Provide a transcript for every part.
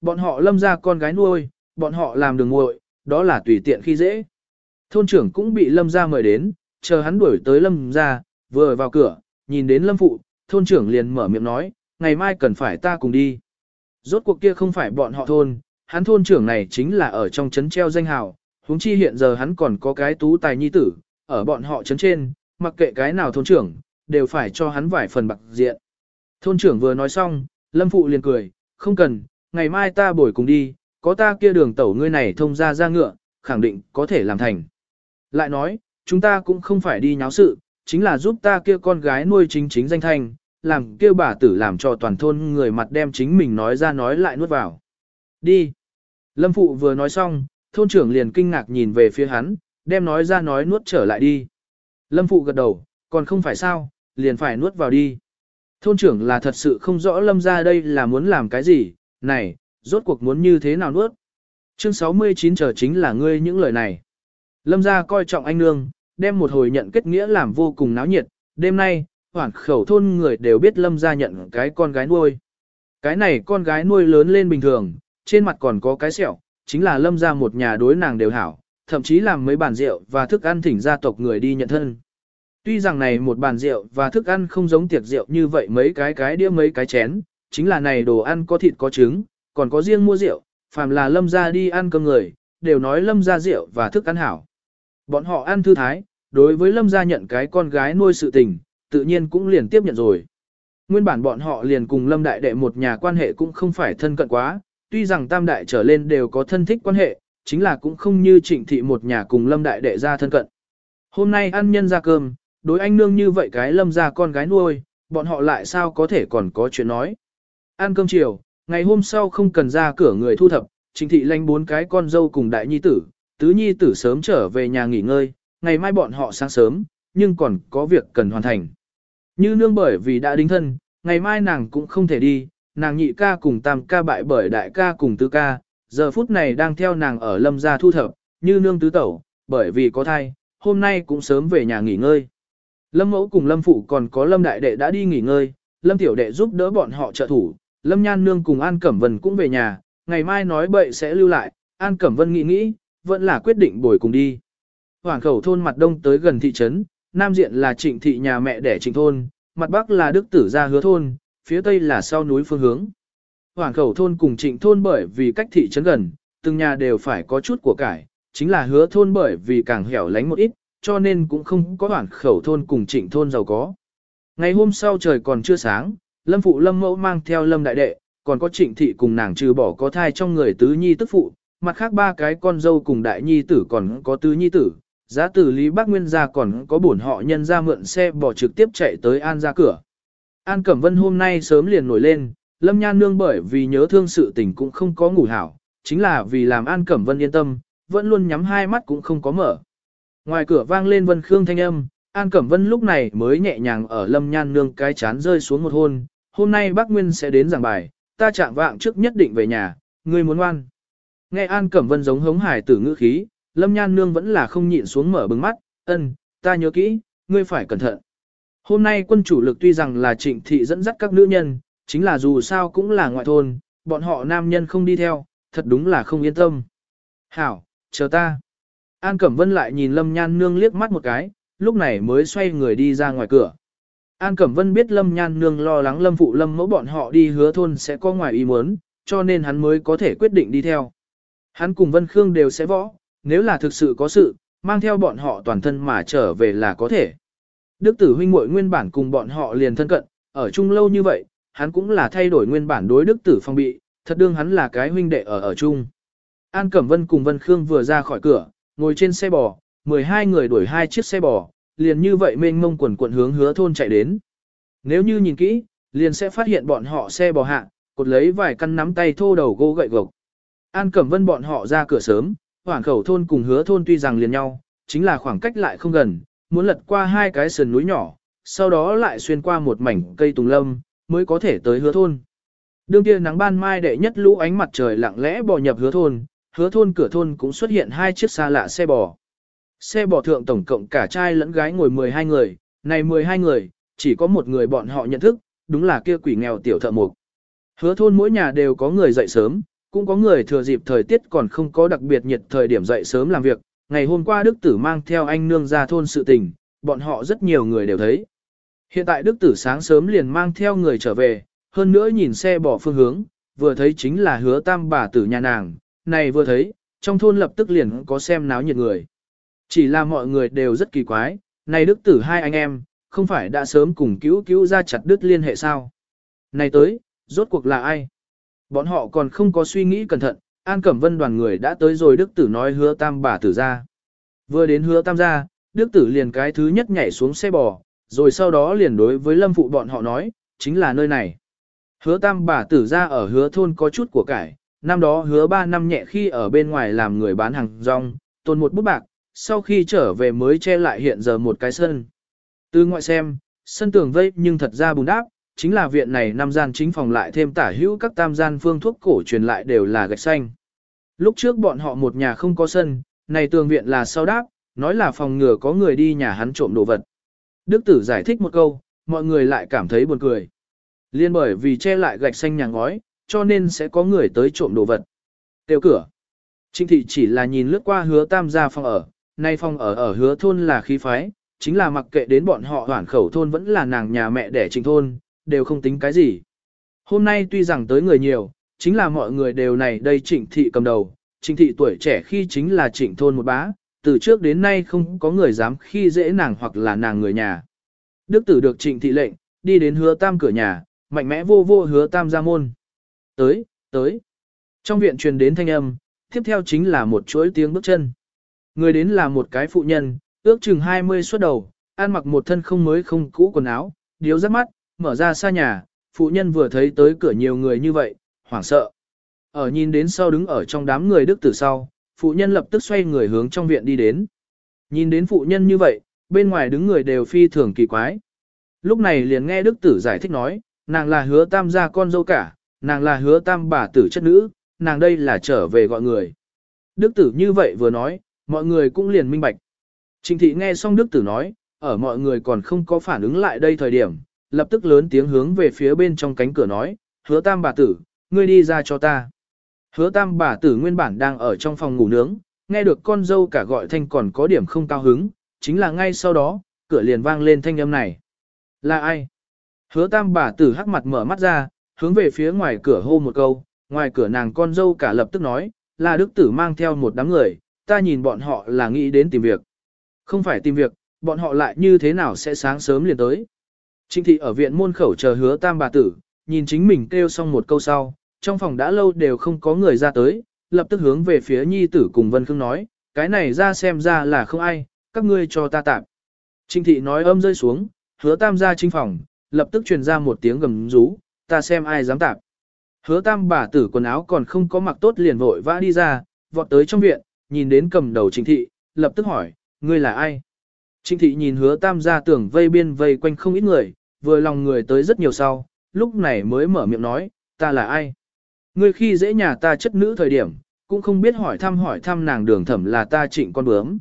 Bọn họ lâm ra con gái nuôi, bọn họ làm đường muội, đó là tùy tiện khi dễ. Thôn trưởng cũng bị lâm ra mời đến, chờ hắn đuổi tới lâm ra, vừa vào cửa, nhìn đến lâm phụ, thôn trưởng liền mở miệng nói, ngày mai cần phải ta cùng đi. Rốt cuộc kia không phải bọn họ thôn, hắn thôn trưởng này chính là ở trong trấn treo danh hào, huống chi hiện giờ hắn còn có cái tú tài nhi tử, ở bọn họ trấn trên, mặc kệ cái nào thôn trưởng, đều phải cho hắn vài phần bạc diện. Thôn trưởng vừa nói xong, lâm phụ liền cười, không cần, ngày mai ta bồi cùng đi, có ta kia đường tẩu ngươi này thông ra ra ngựa, khẳng định có thể làm thành. Lại nói, chúng ta cũng không phải đi nháo sự, chính là giúp ta kia con gái nuôi chính chính danh thanh, làm kia bà tử làm cho toàn thôn người mặt đem chính mình nói ra nói lại nuốt vào. Đi. Lâm Phụ vừa nói xong, thôn trưởng liền kinh ngạc nhìn về phía hắn, đem nói ra nói nuốt trở lại đi. Lâm Phụ gật đầu, còn không phải sao, liền phải nuốt vào đi. Thôn trưởng là thật sự không rõ Lâm ra đây là muốn làm cái gì, này, rốt cuộc muốn như thế nào nuốt. Chương 69 chờ chính là ngươi những lời này. Lâm gia coi trọng anh nương, đem một hồi nhận kết nghĩa làm vô cùng náo nhiệt, đêm nay, hoảng khẩu thôn người đều biết Lâm gia nhận cái con gái nuôi. Cái này con gái nuôi lớn lên bình thường, trên mặt còn có cái sẹo, chính là Lâm gia một nhà đối nàng đều hảo, thậm chí làm mấy bàn rượu và thức ăn thỉnh gia tộc người đi nhận thân. Tuy rằng này một bàn rượu và thức ăn không giống tiệc rượu như vậy mấy cái cái đĩa mấy cái chén, chính là này đồ ăn có thịt có trứng, còn có riêng mua rượu, phàm là lâm ra đi ăn cơm người, đều nói lâm ra rượu và thức ăn hảo. Bọn họ ăn thư thái, đối với lâm gia nhận cái con gái nuôi sự tình, tự nhiên cũng liền tiếp nhận rồi. Nguyên bản bọn họ liền cùng lâm đại đệ một nhà quan hệ cũng không phải thân cận quá, tuy rằng tam đại trở lên đều có thân thích quan hệ, chính là cũng không như trịnh thị một nhà cùng lâm đại đệ ra thân cận. Hôm nay ăn nhân ra cơm, đối anh nương như vậy cái lâm ra con gái nuôi, bọn họ lại sao có thể còn có chuyện nói. Ăn cơm chiều, ngày hôm sau không cần ra cửa người thu thập, trịnh thị lanh bốn cái con dâu cùng đại nhi tử, tứ nhi tử sớm trở về nhà nghỉ ngơi, ngày mai bọn họ sáng sớm, nhưng còn có việc cần hoàn thành. Như nương bởi vì đã đính thân, ngày mai nàng cũng không thể đi, nàng nhị ca cùng tam ca bại bởi đại ca cùng tứ ca, giờ phút này đang theo nàng ở lâm gia thu thập, như nương tứ tẩu, bởi vì có thai, hôm nay cũng sớm về nhà nghỉ ngơi. Lâm mẫu cùng lâm phụ còn có lâm đại đệ đã đi nghỉ ngơi, lâm tiểu đệ giúp đỡ bọn họ trợ thủ, lâm nhan nương cùng An Cẩm Vân cũng về nhà, ngày mai nói bậy sẽ lưu lại, An Cẩm Vân nghĩ nghĩ, vẫn là quyết định bồi cùng đi. Hoàng khẩu thôn mặt đông tới gần thị trấn, nam diện là trịnh thị nhà mẹ đẻ trịnh thôn, mặt bắc là đức tử gia hứa thôn, phía tây là sau núi phương hướng. Hoàng khẩu thôn cùng trịnh thôn bởi vì cách thị trấn gần, từng nhà đều phải có chút của cải, chính là hứa thôn bởi vì càng hẻo lánh một ít, cho nên cũng không có hoàng khẩu thôn cùng trịnh thôn giàu có. Ngày hôm sau trời còn chưa sáng, lâm phụ lâm mẫu mang theo lâm đại đệ, còn có trịnh thị cùng nàng trừ bỏ có thai trong người tứ nhi tức phụ, mặt khác ba cái con dâu cùng đại nhi tử còn có tứ nhi tử, giá tử Lý Bắc Nguyên gia còn có bổn họ nhân ra mượn xe bỏ trực tiếp chạy tới An ra cửa. An Cẩm Vân hôm nay sớm liền nổi lên, Lâm Nhan Nương bởi vì nhớ thương sự tình cũng không có ngủ hảo, chính là vì làm An Cẩm Vân yên tâm, vẫn luôn nhắm hai mắt cũng không có mở. Ngoài cửa vang lên Vân Khương thanh âm, An Cẩm Vân lúc này mới nhẹ nhàng ở Lâm Nhan Nương cái chán rơi xuống một hôn, hôm nay bác Nguyên sẽ đến giảng bài, ta chạm vạng trước nhất định về nhà, ngươi muốn ngoan. Nghe An Cẩm Vân giống hống hải tử ngữ khí, Lâm Nhan Nương vẫn là không nhịn xuống mở bừng mắt, ân, ta nhớ kỹ, ngươi phải cẩn thận. Hôm nay quân chủ lực tuy rằng là trịnh thị dẫn dắt các nữ nhân, chính là dù sao cũng là ngoại thôn, bọn họ nam nhân không đi theo, thật đúng là không yên tâm. Hảo, chờ ta. An Cẩm Vân lại nhìn Lâm Nhan Nương liếc mắt một cái, lúc này mới xoay người đi ra ngoài cửa. An Cẩm Vân biết Lâm Nhan Nương lo lắng Lâm Phụ Lâm mẫu bọn họ đi hứa thôn sẽ có ngoài ý muốn, cho nên hắn mới có thể quyết định đi theo. Hắn cùng Vân Khương đều sẽ võ, nếu là thực sự có sự, mang theo bọn họ toàn thân mà trở về là có thể. Đức tử huynh muội nguyên bản cùng bọn họ liền thân cận, ở chung lâu như vậy, hắn cũng là thay đổi nguyên bản đối đức tử phong bị, thật đương hắn là cái huynh đệ ở ở chung. An Cẩm Vân cùng Vân Khương vừa ra khỏi cửa, ngồi trên xe bò, 12 người đuổi hai chiếc xe bò, liền như vậy mênh mông quần quận hướng hứa thôn chạy đến. Nếu như nhìn kỹ, liền sẽ phát hiện bọn họ xe bò hạ, cột lấy vài căn nắm tay thô đầu gỗ gậy gộc. An Cẩm Vân bọn họ ra cửa sớm, hoảng khẩu thôn cùng hứa thôn tuy rằng liền nhau, chính là khoảng cách lại không gần, muốn lật qua hai cái sườn núi nhỏ, sau đó lại xuyên qua một mảnh cây tùng lâm, mới có thể tới hứa thôn. Đương kia nắng ban mai đệ nhất lũ ánh mặt trời lặng lẽ bò nhập hứa thôn, hứa thôn cửa thôn cũng xuất hiện hai chiếc xa lạ xe bò. Xe bò thượng tổng cộng cả trai lẫn gái ngồi 12 người, này 12 người, chỉ có một người bọn họ nhận thức, đúng là kia quỷ nghèo tiểu thợ mục. Hứa thôn mỗi nhà đều có người dậy sớm, cũng có người thừa dịp thời tiết còn không có đặc biệt nhiệt thời điểm dậy sớm làm việc. Ngày hôm qua Đức Tử mang theo anh nương ra thôn sự tình, bọn họ rất nhiều người đều thấy. Hiện tại Đức Tử sáng sớm liền mang theo người trở về, hơn nữa nhìn xe bỏ phương hướng, vừa thấy chính là hứa tam bà tử nhà nàng, này vừa thấy, trong thôn lập tức liền có xem náo nhiệt người. Chỉ là mọi người đều rất kỳ quái, này Đức Tử hai anh em, không phải đã sớm cùng cứu cứu ra chặt đứt liên hệ sao? Này tới, rốt cuộc là ai? Bọn họ còn không có suy nghĩ cẩn thận, An Cẩm Vân đoàn người đã tới rồi Đức Tử nói hứa tam bà tử ra. Vừa đến hứa tam gia, Đức Tử liền cái thứ nhất nhảy xuống xe bò, rồi sau đó liền đối với Lâm Phụ bọn họ nói, chính là nơi này. Hứa tam bà tử ra ở hứa thôn có chút của cải, năm đó hứa ba năm nhẹ khi ở bên ngoài làm người bán hàng rong, tồn một bút bạc, sau khi trở về mới che lại hiện giờ một cái sân. Từ ngoại xem, sân tường vây nhưng thật ra bùn đáp, chính là viện này năm gian chính phòng lại thêm tả hữu các tam gian phương thuốc cổ truyền lại đều là gạch xanh. Lúc trước bọn họ một nhà không có sân, này tường viện là sau đáp, nói là phòng ngừa có người đi nhà hắn trộm đồ vật. Đức tử giải thích một câu, mọi người lại cảm thấy buồn cười. Liên bởi vì che lại gạch xanh nhà ngói, cho nên sẽ có người tới trộm đồ vật. Tiêu cửa. Trinh thị chỉ là nhìn lướt qua hứa tam gia phòng ở, nay phòng ở ở hứa thôn là khí phái, chính là mặc kệ đến bọn họ hoảng khẩu thôn vẫn là nàng nhà mẹ đẻ trình thôn, đều không tính cái gì. Hôm nay tuy rằng tới người nhiều, chính là mọi người đều này đây trịnh thị cầm đầu, trịnh thị tuổi trẻ khi chính là trịnh thôn một bá, từ trước đến nay không có người dám khi dễ nàng hoặc là nàng người nhà. Đức tử được trịnh thị lệnh, đi đến hứa tam cửa nhà, mạnh mẽ vô vô hứa tam ra môn. Tới, tới. Trong viện truyền đến thanh âm, tiếp theo chính là một chuỗi tiếng bước chân. Người đến là một cái phụ nhân, ước chừng 20 xuất đầu, ăn mặc một thân không mới không cũ quần áo, điếu rất mắt, mở ra xa nhà, phụ nhân vừa thấy tới cửa nhiều người như vậy, hoảng sợ. Ở nhìn đến sau đứng ở trong đám người đức tử sau, phụ nhân lập tức xoay người hướng trong viện đi đến. Nhìn đến phụ nhân như vậy, bên ngoài đứng người đều phi thường kỳ quái. Lúc này liền nghe đức tử giải thích nói, nàng là hứa tam gia con dâu cả, nàng là hứa tam bà tử chất nữ, nàng đây là trở về gọi người. Đức tử như vậy vừa nói, mọi người cũng liền minh bạch. Trình thị nghe xong đức tử nói, ở mọi người còn không có phản ứng lại đây thời điểm, lập tức lớn tiếng hướng về phía bên trong cánh cửa nói, hứa tam bà tử, ngươi đi ra cho ta. Hứa tam bà tử nguyên bản đang ở trong phòng ngủ nướng, nghe được con dâu cả gọi thanh còn có điểm không cao hứng, chính là ngay sau đó, cửa liền vang lên thanh âm này. Là ai? Hứa tam bà tử hắc mặt mở mắt ra, hướng về phía ngoài cửa hô một câu, ngoài cửa nàng con dâu cả lập tức nói, là đức tử mang theo một đám người, ta nhìn bọn họ là nghĩ đến tìm việc. Không phải tìm việc, bọn họ lại như thế nào sẽ sáng sớm liền tới. Trịnh thị ở viện môn khẩu chờ hứa tam bà tử, nhìn chính mình kêu xong một câu sau, trong phòng đã lâu đều không có người ra tới, lập tức hướng về phía nhi tử cùng Vân Khương nói, cái này ra xem ra là không ai, các ngươi cho ta tạm. Trịnh thị nói âm rơi xuống, hứa tam ra chính phòng, lập tức truyền ra một tiếng gầm rú, ta xem ai dám tạm. Hứa tam bà tử quần áo còn không có mặc tốt liền vội vã đi ra, vọt tới trong viện, nhìn đến cầm đầu trịnh thị, lập tức hỏi, ngươi là ai? Trịnh thị nhìn hứa tam ra tưởng vây biên vây quanh không ít người, vừa lòng người tới rất nhiều sau, lúc này mới mở miệng nói, ta là ai? Ngươi khi dễ nhà ta chất nữ thời điểm, cũng không biết hỏi thăm hỏi thăm nàng đường thẩm là ta trịnh con bướm.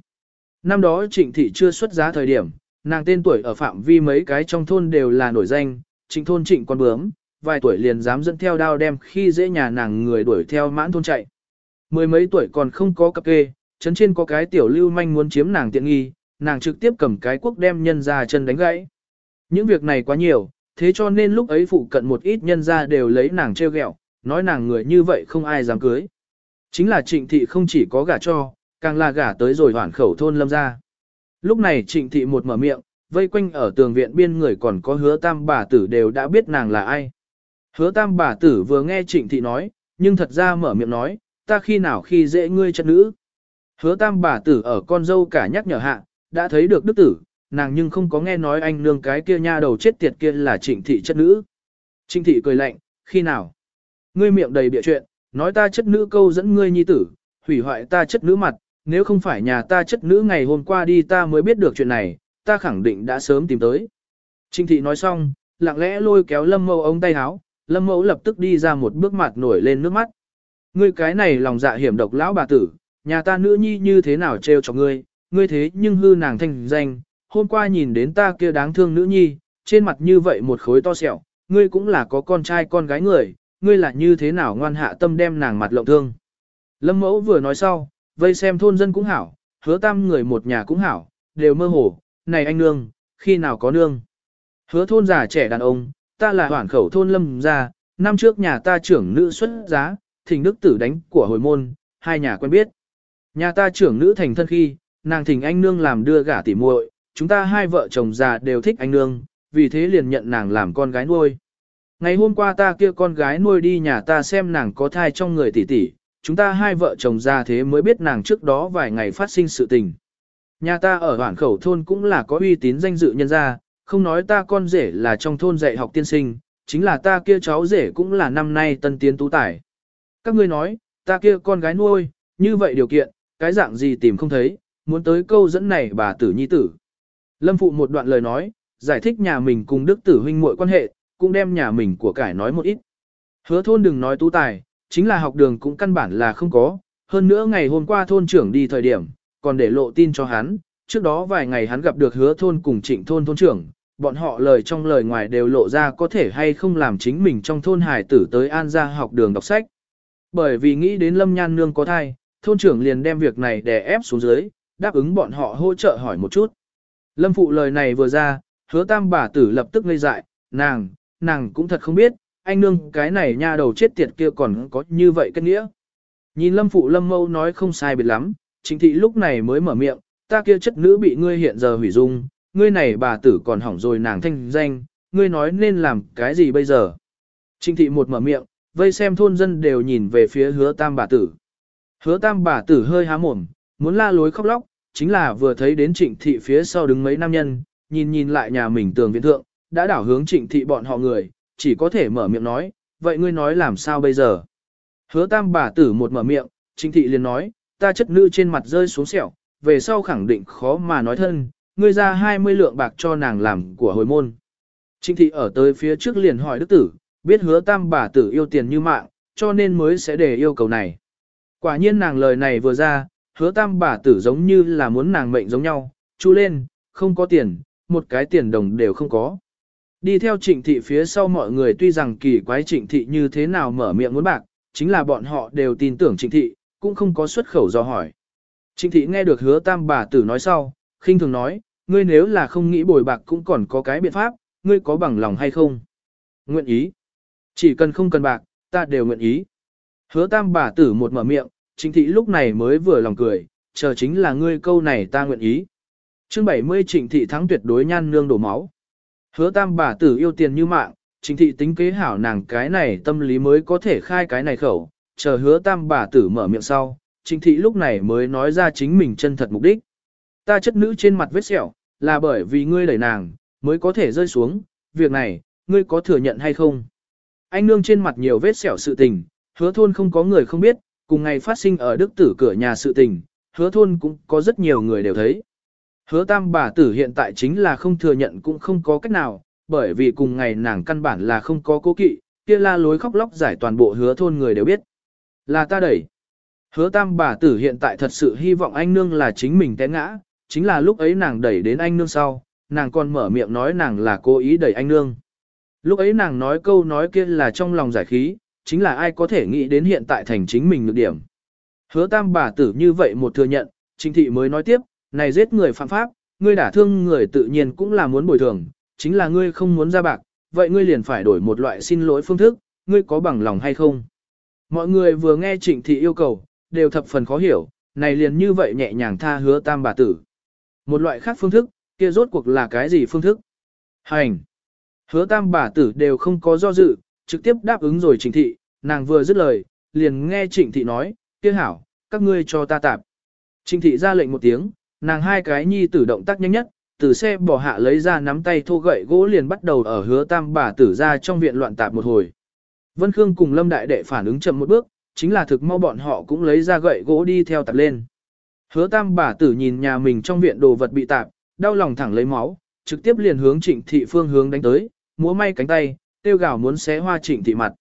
Năm đó trịnh thị chưa xuất giá thời điểm, nàng tên tuổi ở phạm vi mấy cái trong thôn đều là nổi danh, trịnh thôn trịnh con bướm, vài tuổi liền dám dẫn theo đao đem khi dễ nhà nàng người đuổi theo mãn thôn chạy. Mười mấy tuổi còn không có cặp kê, chấn trên có cái tiểu lưu manh muốn chiếm nàng tiện nghi, nàng trực tiếp cầm cái quốc đem nhân ra chân đánh gãy. Những việc này quá nhiều, thế cho nên lúc ấy phụ cận một ít nhân ra đều lấy nàng treo gẹo, nói nàng người như vậy không ai dám cưới. Chính là trịnh thị không chỉ có gả cho, càng là gả tới rồi hoản khẩu thôn lâm ra. Lúc này trịnh thị một mở miệng, vây quanh ở tường viện biên người còn có hứa tam bà tử đều đã biết nàng là ai. Hứa tam bà tử vừa nghe trịnh thị nói, nhưng thật ra mở miệng nói, ta khi nào khi dễ ngươi chất nữ. Hứa tam bà tử ở con dâu cả nhắc nhở hạ, đã thấy được đức tử, nàng nhưng không có nghe nói anh nương cái kia nha đầu chết tiệt kia là trịnh thị chất nữ. Trịnh thị cười lạnh, khi nào? Ngươi miệng đầy bịa chuyện, nói ta chất nữ câu dẫn ngươi nhi tử, hủy hoại ta chất nữ mặt, nếu không phải nhà ta chất nữ ngày hôm qua đi ta mới biết được chuyện này, ta khẳng định đã sớm tìm tới. Trịnh thị nói xong, lặng lẽ lôi kéo lâm mẫu ống tay áo, lâm mẫu lập tức đi ra một bước mặt nổi lên nước mắt. Ngươi cái này lòng dạ hiểm độc lão bà tử, nhà ta nữ nhi như thế nào trêu cho ngươi, ngươi thế nhưng hư nàng thanh danh, hôm qua nhìn đến ta kia đáng thương nữ nhi, trên mặt như vậy một khối to sẹo, ngươi cũng là có con trai con gái người, ngươi là như thế nào ngoan hạ tâm đem nàng mặt lộng thương. Lâm mẫu vừa nói sau, vây xem thôn dân cũng hảo, hứa tam người một nhà cũng hảo, đều mơ hồ, này anh nương, khi nào có nương. Hứa thôn già trẻ đàn ông, ta là hoảng khẩu thôn lâm gia, năm trước nhà ta trưởng nữ xuất giá, thỉnh đức tử đánh của hồi môn, hai nhà quen biết. Nhà ta trưởng nữ thành thân khi, nàng thỉnh anh nương làm đưa gả tỉ muội, chúng ta hai vợ chồng già đều thích anh nương, vì thế liền nhận nàng làm con gái nuôi. Ngày hôm qua ta kia con gái nuôi đi nhà ta xem nàng có thai trong người tỷ tỷ, chúng ta hai vợ chồng già thế mới biết nàng trước đó vài ngày phát sinh sự tình. Nhà ta ở hoảng khẩu thôn cũng là có uy tín danh dự nhân gia, không nói ta con rể là trong thôn dạy học tiên sinh, chính là ta kia cháu rể cũng là năm nay tân tiến tú tài. Các ngươi nói, ta kia con gái nuôi, như vậy điều kiện, cái dạng gì tìm không thấy, muốn tới câu dẫn này bà tử nhi tử. Lâm phụ một đoạn lời nói, giải thích nhà mình cùng đức tử huynh muội quan hệ, cũng đem nhà mình của cải nói một ít. Hứa thôn đừng nói tú tài, chính là học đường cũng căn bản là không có, hơn nữa ngày hôm qua thôn trưởng đi thời điểm, còn để lộ tin cho hắn, trước đó vài ngày hắn gặp được hứa thôn cùng trịnh thôn thôn trưởng, bọn họ lời trong lời ngoài đều lộ ra có thể hay không làm chính mình trong thôn hải tử tới an ra học đường đọc sách. Bởi vì nghĩ đến lâm nhan nương có thai, thôn trưởng liền đem việc này đè ép xuống dưới, đáp ứng bọn họ hỗ trợ hỏi một chút. Lâm phụ lời này vừa ra, hứa tam bà tử lập tức ngây dại, nàng, nàng cũng thật không biết, anh nương cái này nha đầu chết tiệt kia còn có như vậy kết nghĩa. Nhìn lâm phụ lâm mâu nói không sai biệt lắm, chính thị lúc này mới mở miệng, ta kia chất nữ bị ngươi hiện giờ hủy dung, ngươi này bà tử còn hỏng rồi nàng thanh danh, ngươi nói nên làm cái gì bây giờ. trinh thị một mở miệng, vây xem thôn dân đều nhìn về phía hứa tam bà tử. Hứa tam bà tử hơi há mồm, muốn la lối khóc lóc, chính là vừa thấy đến trịnh thị phía sau đứng mấy nam nhân, nhìn nhìn lại nhà mình tường viện thượng, đã đảo hướng trịnh thị bọn họ người, chỉ có thể mở miệng nói, vậy ngươi nói làm sao bây giờ? Hứa tam bà tử một mở miệng, trịnh thị liền nói, ta chất nữ trên mặt rơi xuống sẹo, về sau khẳng định khó mà nói thân, ngươi ra 20 lượng bạc cho nàng làm của hồi môn. Trịnh thị ở tới phía trước liền hỏi đức tử, biết hứa tam bà tử yêu tiền như mạng, cho nên mới sẽ để yêu cầu này. Quả nhiên nàng lời này vừa ra, hứa tam bà tử giống như là muốn nàng mệnh giống nhau, chú lên, không có tiền, một cái tiền đồng đều không có. Đi theo trịnh thị phía sau mọi người tuy rằng kỳ quái trịnh thị như thế nào mở miệng muốn bạc, chính là bọn họ đều tin tưởng trịnh thị, cũng không có xuất khẩu do hỏi. Trịnh thị nghe được hứa tam bà tử nói sau, khinh thường nói, ngươi nếu là không nghĩ bồi bạc cũng còn có cái biện pháp, ngươi có bằng lòng hay không? Nguyện ý. Chỉ cần không cần bạc, ta đều nguyện ý. Hứa tam bà tử một mở miệng, chính thị lúc này mới vừa lòng cười, chờ chính là ngươi câu này ta nguyện ý. chương 70 trịnh thị thắng tuyệt đối nhan nương đổ máu. Hứa tam bà tử yêu tiền như mạng, trịnh thị tính kế hảo nàng cái này tâm lý mới có thể khai cái này khẩu, chờ hứa tam bà tử mở miệng sau, trịnh thị lúc này mới nói ra chính mình chân thật mục đích. Ta chất nữ trên mặt vết sẹo, là bởi vì ngươi đẩy nàng, mới có thể rơi xuống, việc này, ngươi có thừa nhận hay không? Anh nương trên mặt nhiều vết sẹo sự tình, hứa thôn không có người không biết, cùng ngày phát sinh ở đức tử cửa nhà sự tình, hứa thôn cũng có rất nhiều người đều thấy. Hứa tam bà tử hiện tại chính là không thừa nhận cũng không có cách nào, bởi vì cùng ngày nàng căn bản là không có cố kỵ, kia la lối khóc lóc giải toàn bộ hứa thôn người đều biết. Là ta đẩy. Hứa tam bà tử hiện tại thật sự hy vọng anh nương là chính mình té ngã, chính là lúc ấy nàng đẩy đến anh nương sau, nàng còn mở miệng nói nàng là cố ý đẩy anh nương. Lúc ấy nàng nói câu nói kia là trong lòng giải khí, chính là ai có thể nghĩ đến hiện tại thành chính mình nhược điểm. Hứa tam bà tử như vậy một thừa nhận, trình thị mới nói tiếp, này giết người phạm pháp, ngươi đả thương người tự nhiên cũng là muốn bồi thường, chính là ngươi không muốn ra bạc, vậy ngươi liền phải đổi một loại xin lỗi phương thức, ngươi có bằng lòng hay không? Mọi người vừa nghe trịnh thị yêu cầu, đều thập phần khó hiểu, này liền như vậy nhẹ nhàng tha hứa tam bà tử. Một loại khác phương thức, kia rốt cuộc là cái gì phương thức? Hành! Hứa tam bà tử đều không có do dự, trực tiếp đáp ứng rồi trịnh thị, nàng vừa dứt lời, liền nghe trịnh thị nói, kia hảo, các ngươi cho ta tạp. Trịnh thị ra lệnh một tiếng, nàng hai cái nhi tử động tác nhanh nhất, từ xe bỏ hạ lấy ra nắm tay thô gậy gỗ liền bắt đầu ở hứa tam bà tử ra trong viện loạn tạp một hồi. Vân Khương cùng Lâm Đại Đệ phản ứng chậm một bước, chính là thực mau bọn họ cũng lấy ra gậy gỗ đi theo tạp lên. Hứa tam bà tử nhìn nhà mình trong viện đồ vật bị tạp, đau lòng thẳng lấy máu, trực tiếp liền hướng trịnh thị phương hướng đánh tới, múa may cánh tay, tiêu gào muốn xé hoa trịnh thị mặt.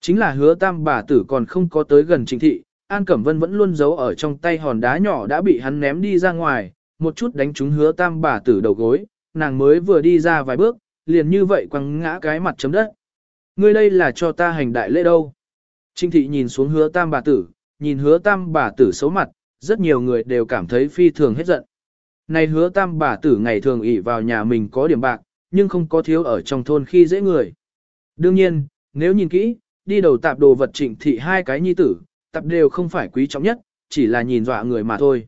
Chính là hứa tam bà tử còn không có tới gần trịnh thị, An Cẩm Vân vẫn luôn giấu ở trong tay hòn đá nhỏ đã bị hắn ném đi ra ngoài, một chút đánh trúng hứa tam bà tử đầu gối, nàng mới vừa đi ra vài bước, liền như vậy quăng ngã cái mặt chấm đất. Ngươi đây là cho ta hành đại lễ đâu. Trinh thị nhìn xuống hứa tam bà tử, nhìn hứa tam bà tử xấu mặt, rất nhiều người đều cảm thấy phi thường hết giận. Này hứa tam bà tử ngày thường ỉ vào nhà mình có điểm bạc, nhưng không có thiếu ở trong thôn khi dễ người. Đương nhiên, nếu nhìn kỹ, đi đầu tạp đồ vật trịnh thị hai cái nhi tử, tạp đều không phải quý trọng nhất, chỉ là nhìn dọa người mà thôi.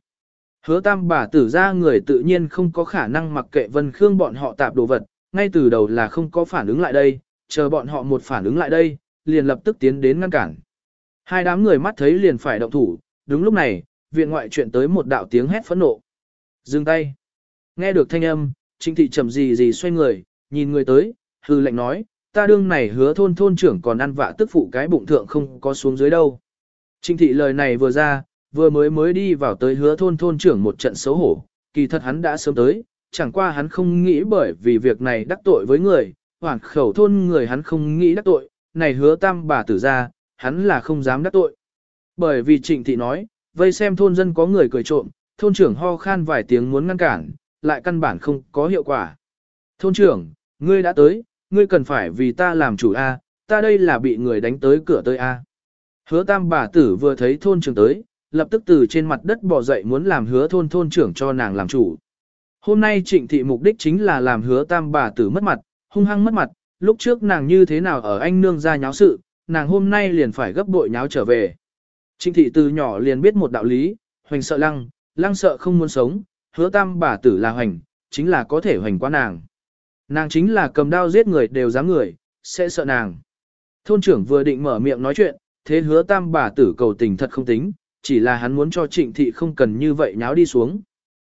Hứa tam bà tử ra người tự nhiên không có khả năng mặc kệ vân khương bọn họ tạp đồ vật, ngay từ đầu là không có phản ứng lại đây, chờ bọn họ một phản ứng lại đây, liền lập tức tiến đến ngăn cản. Hai đám người mắt thấy liền phải động thủ, đúng lúc này, viện ngoại chuyện tới một đạo tiếng hét phẫn nộ. Dừng tay. Nghe được thanh âm, trịnh thị chậm gì gì xoay người, nhìn người tới, hư lệnh nói, ta đương này hứa thôn thôn trưởng còn ăn vạ tức phụ cái bụng thượng không có xuống dưới đâu. Trịnh thị lời này vừa ra, vừa mới mới đi vào tới hứa thôn thôn trưởng một trận xấu hổ, kỳ thật hắn đã sớm tới, chẳng qua hắn không nghĩ bởi vì việc này đắc tội với người, hoàn khẩu thôn người hắn không nghĩ đắc tội, này hứa tam bà tử ra, hắn là không dám đắc tội. Bởi vì trịnh thị nói, vây xem thôn dân có người cười trộm, thôn trưởng ho khan vài tiếng muốn ngăn cản, lại căn bản không có hiệu quả. Thôn trưởng, ngươi đã tới, ngươi cần phải vì ta làm chủ A, ta đây là bị người đánh tới cửa tới A. Hứa tam bà tử vừa thấy thôn trưởng tới, lập tức từ trên mặt đất bò dậy muốn làm hứa thôn thôn trưởng cho nàng làm chủ. Hôm nay trịnh thị mục đích chính là làm hứa tam bà tử mất mặt, hung hăng mất mặt, lúc trước nàng như thế nào ở anh nương ra nháo sự, nàng hôm nay liền phải gấp bội nháo trở về. Trịnh thị từ nhỏ liền biết một đạo lý, hoành sợ lăng, lăng sợ không muốn sống, hứa tam bà tử là hoành, chính là có thể hoành qua nàng. Nàng chính là cầm đao giết người đều dám người, sẽ sợ nàng. Thôn trưởng vừa định mở miệng nói chuyện, thế hứa tam bà tử cầu tình thật không tính, chỉ là hắn muốn cho trịnh thị không cần như vậy nháo đi xuống.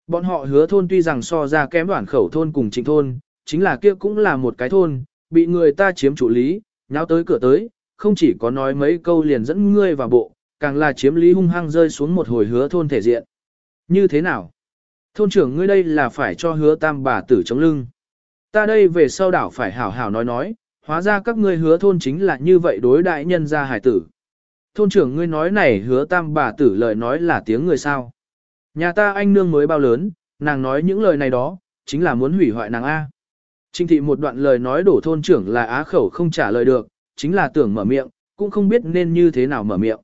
Bọn họ hứa thôn tuy rằng so ra kém đoạn khẩu thôn cùng trịnh thôn, chính là kia cũng là một cái thôn, bị người ta chiếm chủ lý, nháo tới cửa tới, không chỉ có nói mấy câu liền dẫn ngươi vào bộ, càng là chiếm lý hung hăng rơi xuống một hồi hứa thôn thể diện. Như thế nào? Thôn trưởng ngươi đây là phải cho hứa tam bà tử chống lưng. Ta đây về sau đảo phải hảo hảo nói nói, hóa ra các ngươi hứa thôn chính là như vậy đối đại nhân gia hải tử. Thôn trưởng ngươi nói này hứa tam bà tử lời nói là tiếng người sao. Nhà ta anh nương mới bao lớn, nàng nói những lời này đó, chính là muốn hủy hoại nàng A. Trinh thị một đoạn lời nói đổ thôn trưởng là á khẩu không trả lời được, chính là tưởng mở miệng, cũng không biết nên như thế nào mở miệng.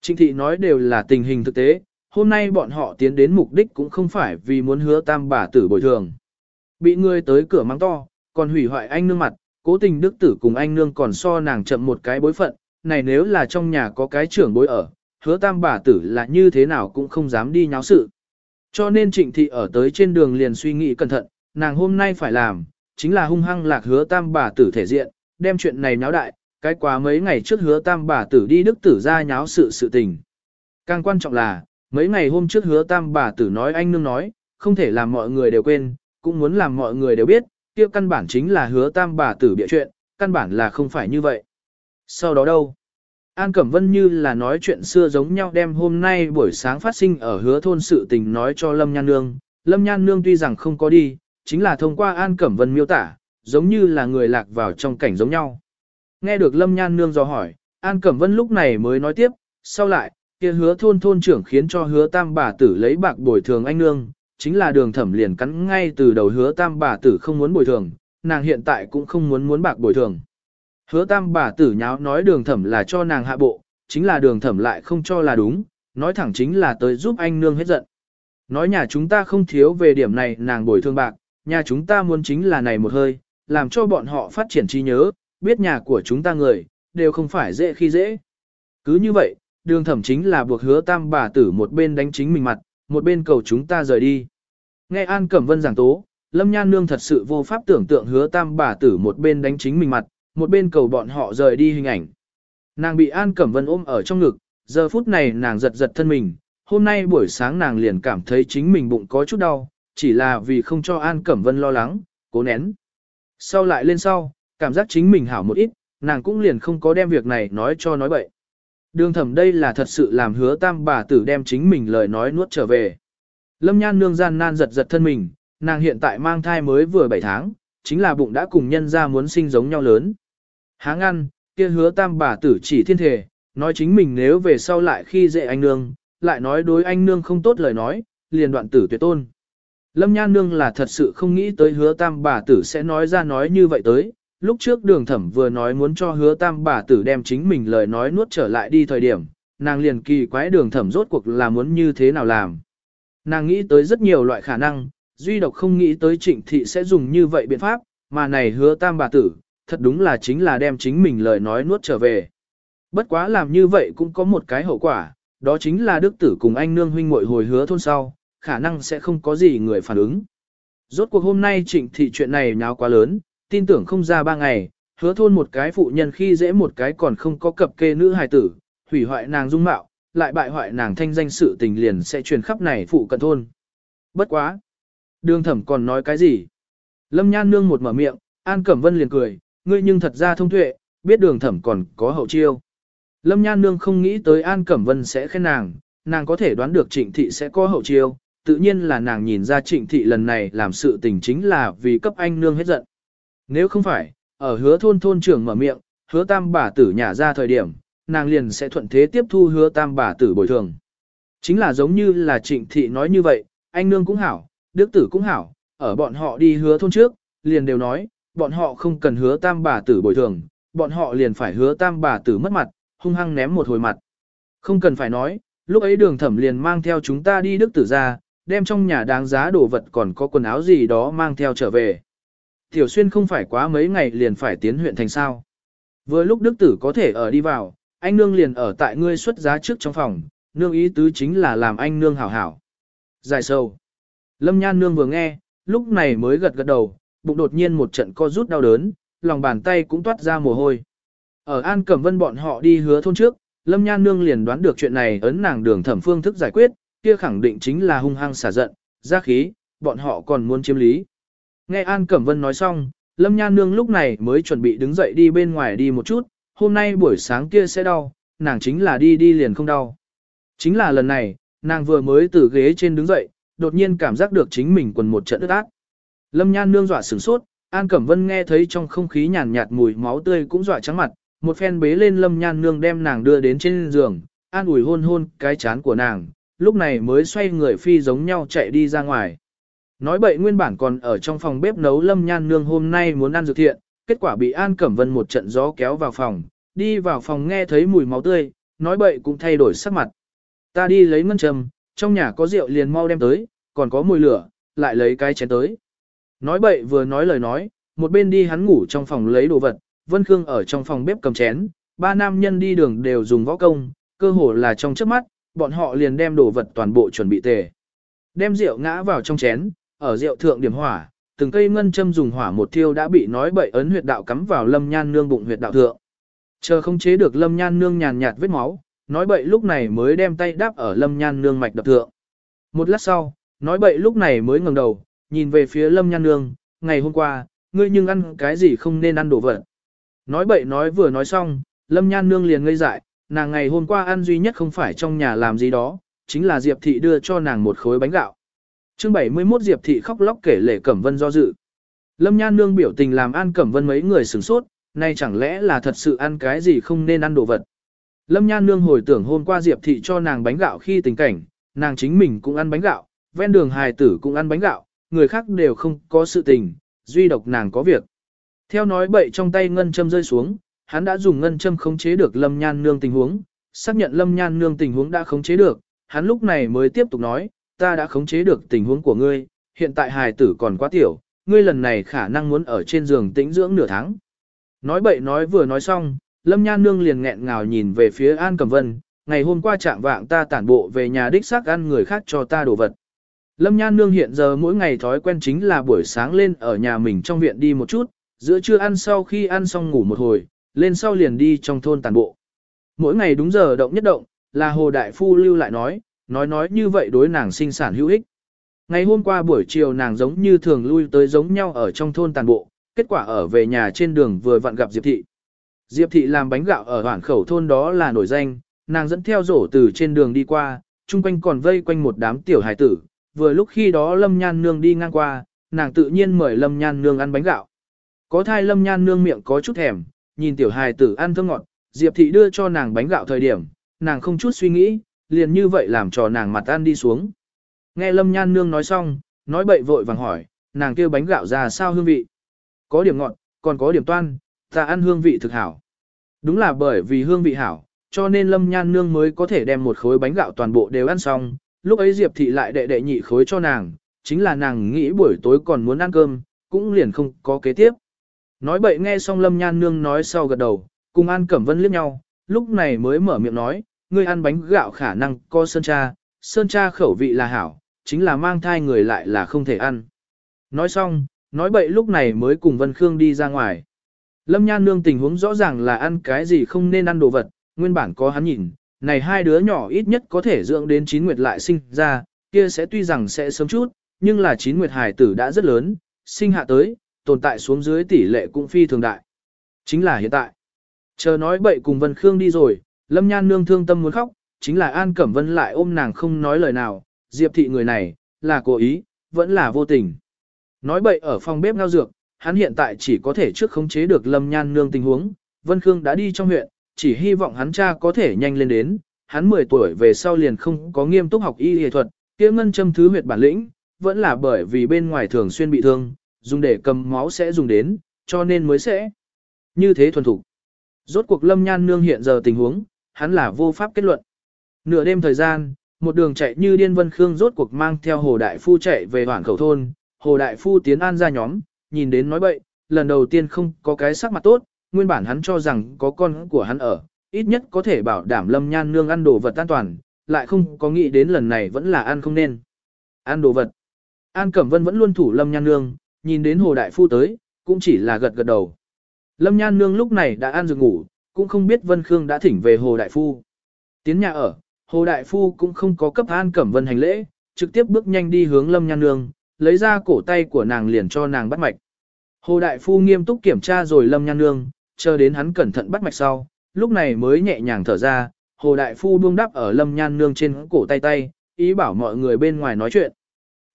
Trinh thị nói đều là tình hình thực tế, hôm nay bọn họ tiến đến mục đích cũng không phải vì muốn hứa tam bà tử bồi thường. Bị người tới cửa mắng to, còn hủy hoại anh nương mặt, cố tình đức tử cùng anh nương còn so nàng chậm một cái bối phận, này nếu là trong nhà có cái trưởng bối ở, hứa tam bà tử là như thế nào cũng không dám đi nháo sự. Cho nên trịnh thị ở tới trên đường liền suy nghĩ cẩn thận, nàng hôm nay phải làm, chính là hung hăng lạc hứa tam bà tử thể diện, đem chuyện này nháo đại, cái quá mấy ngày trước hứa tam bà tử đi đức tử ra nháo sự sự tình. Càng quan trọng là, mấy ngày hôm trước hứa tam bà tử nói anh nương nói, không thể làm mọi người đều quên, cũng muốn làm mọi người đều biết, kia căn bản chính là hứa tam bà tử bịa chuyện, căn bản là không phải như vậy. Sau đó đâu? An Cẩm Vân như là nói chuyện xưa giống nhau đem hôm nay buổi sáng phát sinh ở hứa thôn sự tình nói cho Lâm Nhan Nương. Lâm Nhan Nương tuy rằng không có đi, chính là thông qua An Cẩm Vân miêu tả, giống như là người lạc vào trong cảnh giống nhau. Nghe được Lâm Nhan Nương do hỏi, An Cẩm Vân lúc này mới nói tiếp, sau lại, kia hứa thôn thôn trưởng khiến cho hứa tam bà tử lấy bạc bồi thường anh nương, chính là đường thẩm liền cắn ngay từ đầu hứa tam bà tử không muốn bồi thường, nàng hiện tại cũng không muốn muốn bạc bồi thường. Hứa tam bà tử nháo nói đường thẩm là cho nàng hạ bộ, chính là đường thẩm lại không cho là đúng, nói thẳng chính là tới giúp anh nương hết giận. Nói nhà chúng ta không thiếu về điểm này nàng bồi thường bạc, nhà chúng ta muốn chính là này một hơi, làm cho bọn họ phát triển trí nhớ, biết nhà của chúng ta người, đều không phải dễ khi dễ. Cứ như vậy, đường thẩm chính là buộc hứa tam bà tử một bên đánh chính mình mặt, một bên cầu chúng ta rời đi. Nghe An Cẩm Vân giảng tố, Lâm Nhan Nương thật sự vô pháp tưởng tượng hứa tam bà tử một bên đánh chính mình mặt, một bên cầu bọn họ rời đi hình ảnh. Nàng bị An Cẩm Vân ôm ở trong ngực, giờ phút này nàng giật giật thân mình, hôm nay buổi sáng nàng liền cảm thấy chính mình bụng có chút đau, chỉ là vì không cho An Cẩm Vân lo lắng, cố nén. Sau lại lên sau, cảm giác chính mình hảo một ít, nàng cũng liền không có đem việc này nói cho nói bậy. Đường thẩm đây là thật sự làm hứa tam bà tử đem chính mình lời nói nuốt trở về. Lâm nhan nương gian nan giật giật thân mình, nàng hiện tại mang thai mới vừa 7 tháng, chính là bụng đã cùng nhân ra muốn sinh giống nhau lớn. Háng ăn, kia hứa tam bà tử chỉ thiên thể, nói chính mình nếu về sau lại khi dễ anh nương, lại nói đối anh nương không tốt lời nói, liền đoạn tử tuyệt tôn. Lâm Nhan Nương là thật sự không nghĩ tới hứa tam bà tử sẽ nói ra nói như vậy tới, Lúc trước đường thẩm vừa nói muốn cho hứa tam bà tử đem chính mình lời nói nuốt trở lại đi thời điểm, nàng liền kỳ quái đường thẩm rốt cuộc là muốn như thế nào làm. Nàng nghĩ tới rất nhiều loại khả năng, duy độc không nghĩ tới trịnh thị sẽ dùng như vậy biện pháp, mà này hứa tam bà tử, thật đúng là chính là đem chính mình lời nói nuốt trở về. Bất quá làm như vậy cũng có một cái hậu quả, đó chính là đức tử cùng anh nương huynh muội hồi hứa thôn sau, khả năng sẽ không có gì người phản ứng. Rốt cuộc hôm nay trịnh thị chuyện này nháo quá lớn, tin tưởng không ra ba ngày, hứa thôn một cái phụ nhân khi dễ một cái còn không có cập kê nữ hài tử, hủy hoại nàng dung mạo, lại bại hoại nàng thanh danh sự tình liền sẽ truyền khắp này phụ cận thôn. Bất quá. Đường thẩm còn nói cái gì? Lâm nhan nương một mở miệng, An Cẩm Vân liền cười, ngươi nhưng thật ra thông tuệ, biết đường thẩm còn có hậu chiêu. Lâm nhan nương không nghĩ tới An Cẩm Vân sẽ khen nàng, nàng có thể đoán được trịnh thị sẽ có hậu chiêu, tự nhiên là nàng nhìn ra trịnh thị lần này làm sự tình chính là vì cấp anh nương hết giận. Nếu không phải, ở hứa thôn thôn trưởng mở miệng, hứa tam bà tử nhả ra thời điểm, nàng liền sẽ thuận thế tiếp thu hứa tam bà tử bồi thường. Chính là giống như là trịnh thị nói như vậy, anh nương cũng hảo, đức tử cũng hảo, ở bọn họ đi hứa thôn trước, liền đều nói, bọn họ không cần hứa tam bà tử bồi thường, bọn họ liền phải hứa tam bà tử mất mặt, hung hăng ném một hồi mặt. Không cần phải nói, lúc ấy đường thẩm liền mang theo chúng ta đi đức tử ra, đem trong nhà đáng giá đồ vật còn có quần áo gì đó mang theo trở về. Tiểu xuyên không phải quá mấy ngày liền phải tiến huyện thành sao. Vừa lúc đức tử có thể ở đi vào, anh nương liền ở tại ngươi xuất giá trước trong phòng, nương ý tứ chính là làm anh nương hảo hảo. Dài sâu. Lâm nhan nương vừa nghe, lúc này mới gật gật đầu, bụng đột nhiên một trận co rút đau đớn, lòng bàn tay cũng toát ra mồ hôi. Ở An Cẩm Vân bọn họ đi hứa thôn trước, Lâm Nhan Nương liền đoán được chuyện này ấn nàng đường thẩm phương thức giải quyết, kia khẳng định chính là hung hăng xả giận, ra khí, bọn họ còn muốn chiếm lý. Nghe An Cẩm Vân nói xong, Lâm Nhan Nương lúc này mới chuẩn bị đứng dậy đi bên ngoài đi một chút, hôm nay buổi sáng kia sẽ đau, nàng chính là đi đi liền không đau. Chính là lần này, nàng vừa mới từ ghế trên đứng dậy, đột nhiên cảm giác được chính mình quần một trận ướt át. Lâm Nhan Nương dọa sửng sốt, An Cẩm Vân nghe thấy trong không khí nhàn nhạt mùi máu tươi cũng dọa trắng mặt, một phen bế lên Lâm Nhan Nương đem nàng đưa đến trên giường, an ủi hôn hôn cái chán của nàng, lúc này mới xoay người phi giống nhau chạy đi ra ngoài. Nói bậy nguyên bản còn ở trong phòng bếp nấu Lâm Nhan Nương hôm nay muốn ăn dược thiện, kết quả bị An Cẩm Vân một trận gió kéo vào phòng, đi vào phòng nghe thấy mùi máu tươi, nói bậy cũng thay đổi sắc mặt. Ta đi lấy ngân trầm, trong nhà có rượu liền mau đem tới, còn có mùi lửa, lại lấy cái chén tới. Nói bậy vừa nói lời nói, một bên đi hắn ngủ trong phòng lấy đồ vật, Vân Khương ở trong phòng bếp cầm chén, ba nam nhân đi đường đều dùng võ công, cơ hồ là trong trước mắt, bọn họ liền đem đồ vật toàn bộ chuẩn bị tề. Đem rượu ngã vào trong chén, ở rượu thượng điểm hỏa, từng cây ngân châm dùng hỏa một thiêu đã bị nói bậy ấn huyệt đạo cắm vào lâm nhan nương bụng huyệt đạo thượng. Chờ không chế được lâm nhan nương nhàn nhạt vết máu, nói bậy lúc này mới đem tay đáp ở lâm nhan nương mạch đập thượng. Một lát sau, nói bậy lúc này mới ngẩng đầu, nhìn về phía lâm nhan nương, ngày hôm qua, ngươi nhưng ăn cái gì không nên ăn đồ vật. Nói bậy nói vừa nói xong, lâm nhan nương liền ngây dại, nàng ngày hôm qua ăn duy nhất không phải trong nhà làm gì đó, chính là Diệp Thị đưa cho nàng một khối bánh gạo chương 71 Diệp Thị khóc lóc kể lệ Cẩm Vân do dự. Lâm Nhan Nương biểu tình làm An Cẩm Vân mấy người sửng sốt, nay chẳng lẽ là thật sự ăn cái gì không nên ăn đồ vật. Lâm Nhan Nương hồi tưởng hôm qua Diệp Thị cho nàng bánh gạo khi tình cảnh, nàng chính mình cũng ăn bánh gạo, ven đường hài tử cũng ăn bánh gạo, người khác đều không có sự tình, duy độc nàng có việc. Theo nói bậy trong tay ngân châm rơi xuống, hắn đã dùng ngân châm khống chế được lâm nhan nương tình huống, xác nhận lâm nhan nương tình huống đã khống chế được, hắn lúc này mới tiếp tục nói, ta đã khống chế được tình huống của ngươi, hiện tại hài tử còn quá tiểu, ngươi lần này khả năng muốn ở trên giường tĩnh dưỡng nửa tháng. Nói bậy nói vừa nói xong, lâm nhan nương liền nghẹn ngào nhìn về phía An Cẩm Vân, ngày hôm qua trạng vạng ta tản bộ về nhà đích xác ăn người khác cho ta đồ vật. Lâm Nhan Nương hiện giờ mỗi ngày thói quen chính là buổi sáng lên ở nhà mình trong viện đi một chút, giữa trưa ăn sau khi ăn xong ngủ một hồi, lên sau liền đi trong thôn tàn bộ. Mỗi ngày đúng giờ động nhất động, là Hồ Đại Phu lưu lại nói, nói nói như vậy đối nàng sinh sản hữu ích. Ngày hôm qua buổi chiều nàng giống như thường lui tới giống nhau ở trong thôn tàn bộ, kết quả ở về nhà trên đường vừa vặn gặp Diệp Thị. Diệp Thị làm bánh gạo ở hoảng khẩu thôn đó là nổi danh, nàng dẫn theo rổ từ trên đường đi qua, chung quanh còn vây quanh một đám tiểu hải tử, vừa lúc khi đó Lâm Nhan Nương đi ngang qua, nàng tự nhiên mời Lâm Nhan Nương ăn bánh gạo. Có thai Lâm Nhan Nương miệng có chút thèm, nhìn tiểu hài tử ăn thơm ngọt, Diệp Thị đưa cho nàng bánh gạo thời điểm, nàng không chút suy nghĩ, liền như vậy làm cho nàng mặt ăn đi xuống. Nghe Lâm Nhan Nương nói xong, nói bậy vội vàng hỏi, nàng kêu bánh gạo ra sao hương vị. Có điểm ngọt, còn có điểm toan, ta ăn hương vị thực hảo. Đúng là bởi vì hương vị hảo, cho nên Lâm Nhan Nương mới có thể đem một khối bánh gạo toàn bộ đều ăn xong, lúc ấy Diệp Thị lại đệ đệ nhị khối cho nàng, chính là nàng nghĩ buổi tối còn muốn ăn cơm, cũng liền không có kế tiếp. Nói bậy nghe xong Lâm Nhan Nương nói sau gật đầu, cùng An Cẩm Vân liếc nhau, lúc này mới mở miệng nói, ngươi ăn bánh gạo khả năng có sơn cha, sơn cha khẩu vị là hảo, chính là mang thai người lại là không thể ăn. Nói xong, nói bậy lúc này mới cùng Vân Khương đi ra ngoài. Lâm Nhan Nương tình huống rõ ràng là ăn cái gì không nên ăn đồ vật, nguyên bản có hắn nhìn, này hai đứa nhỏ ít nhất có thể dưỡng đến chín nguyệt lại sinh ra, kia sẽ tuy rằng sẽ sớm chút, nhưng là chín nguyệt hài tử đã rất lớn, sinh hạ tới, tồn tại xuống dưới tỷ lệ cũng phi thường đại. Chính là hiện tại. Chờ nói bậy cùng Vân Khương đi rồi, Lâm Nhan nương thương tâm muốn khóc, chính là An Cẩm Vân lại ôm nàng không nói lời nào, Diệp thị người này, là cố ý, vẫn là vô tình. Nói bậy ở phòng bếp ngao dược, hắn hiện tại chỉ có thể trước khống chế được Lâm Nhan nương tình huống, Vân Khương đã đi trong huyện, chỉ hy vọng hắn cha có thể nhanh lên đến, hắn 10 tuổi về sau liền không có nghiêm túc học y y thuật, kia ngân châm thứ huyệt bản lĩnh, vẫn là bởi vì bên ngoài thường xuyên bị thương, dùng để cầm máu sẽ dùng đến, cho nên mới sẽ như thế thuần thủ. Rốt cuộc Lâm Nhan Nương hiện giờ tình huống, hắn là vô pháp kết luận. Nửa đêm thời gian, một đường chạy như điên vân khương rốt cuộc mang theo Hồ Đại Phu chạy về hoảng khẩu thôn, Hồ Đại Phu tiến an ra nhóm, nhìn đến nói bậy, lần đầu tiên không có cái sắc mặt tốt, nguyên bản hắn cho rằng có con của hắn ở, ít nhất có thể bảo đảm Lâm Nhan Nương ăn đồ vật an toàn, lại không có nghĩ đến lần này vẫn là ăn không nên. Ăn đồ vật. An Cẩm Vân vẫn luôn thủ Lâm Nhan Nương, nhìn đến Hồ Đại Phu tới, cũng chỉ là gật gật đầu. Lâm Nhan Nương lúc này đã ăn rồi ngủ, cũng không biết Vân Khương đã thỉnh về Hồ Đại Phu. Tiến nhà ở, Hồ Đại Phu cũng không có cấp An Cẩm Vân hành lễ, trực tiếp bước nhanh đi hướng Lâm Nhan Nương, lấy ra cổ tay của nàng liền cho nàng bắt mạch. Hồ Đại Phu nghiêm túc kiểm tra rồi Lâm Nhan Nương, chờ đến hắn cẩn thận bắt mạch sau, lúc này mới nhẹ nhàng thở ra, Hồ Đại Phu buông đắp ở Lâm Nhan Nương trên cổ tay tay, ý bảo mọi người bên ngoài nói chuyện.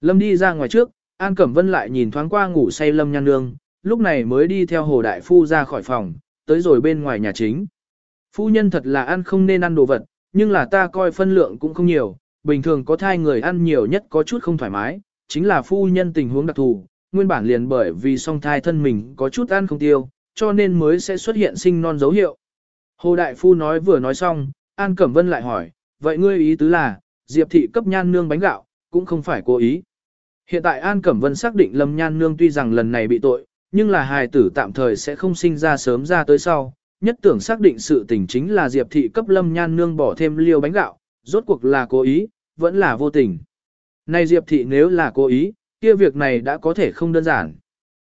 Lâm đi ra ngoài trước, An Cẩm Vân lại nhìn thoáng qua ngủ say Lâm Nhan Nương, lúc này mới đi theo Hồ Đại Phu ra khỏi phòng, tới rồi bên ngoài nhà chính. Phu nhân thật là ăn không nên ăn đồ vật, nhưng là ta coi phân lượng cũng không nhiều, bình thường có thai người ăn nhiều nhất có chút không thoải mái, chính là phu nhân tình huống đặc thù, nguyên bản liền bởi vì song thai thân mình có chút ăn không tiêu, cho nên mới sẽ xuất hiện sinh non dấu hiệu. Hồ Đại Phu nói vừa nói xong, An Cẩm Vân lại hỏi, vậy ngươi ý tứ là, Diệp Thị cấp nhan nương bánh gạo, cũng không phải cố ý. Hiện tại An Cẩm Vân xác định Lâm Nhan Nương tuy rằng lần này bị tội, nhưng là hài tử tạm thời sẽ không sinh ra sớm ra tới sau. Nhất tưởng xác định sự tình chính là Diệp Thị cấp Lâm Nhan Nương bỏ thêm liều bánh gạo, rốt cuộc là cố ý, vẫn là vô tình. Này Diệp Thị nếu là cố ý, kia việc này đã có thể không đơn giản.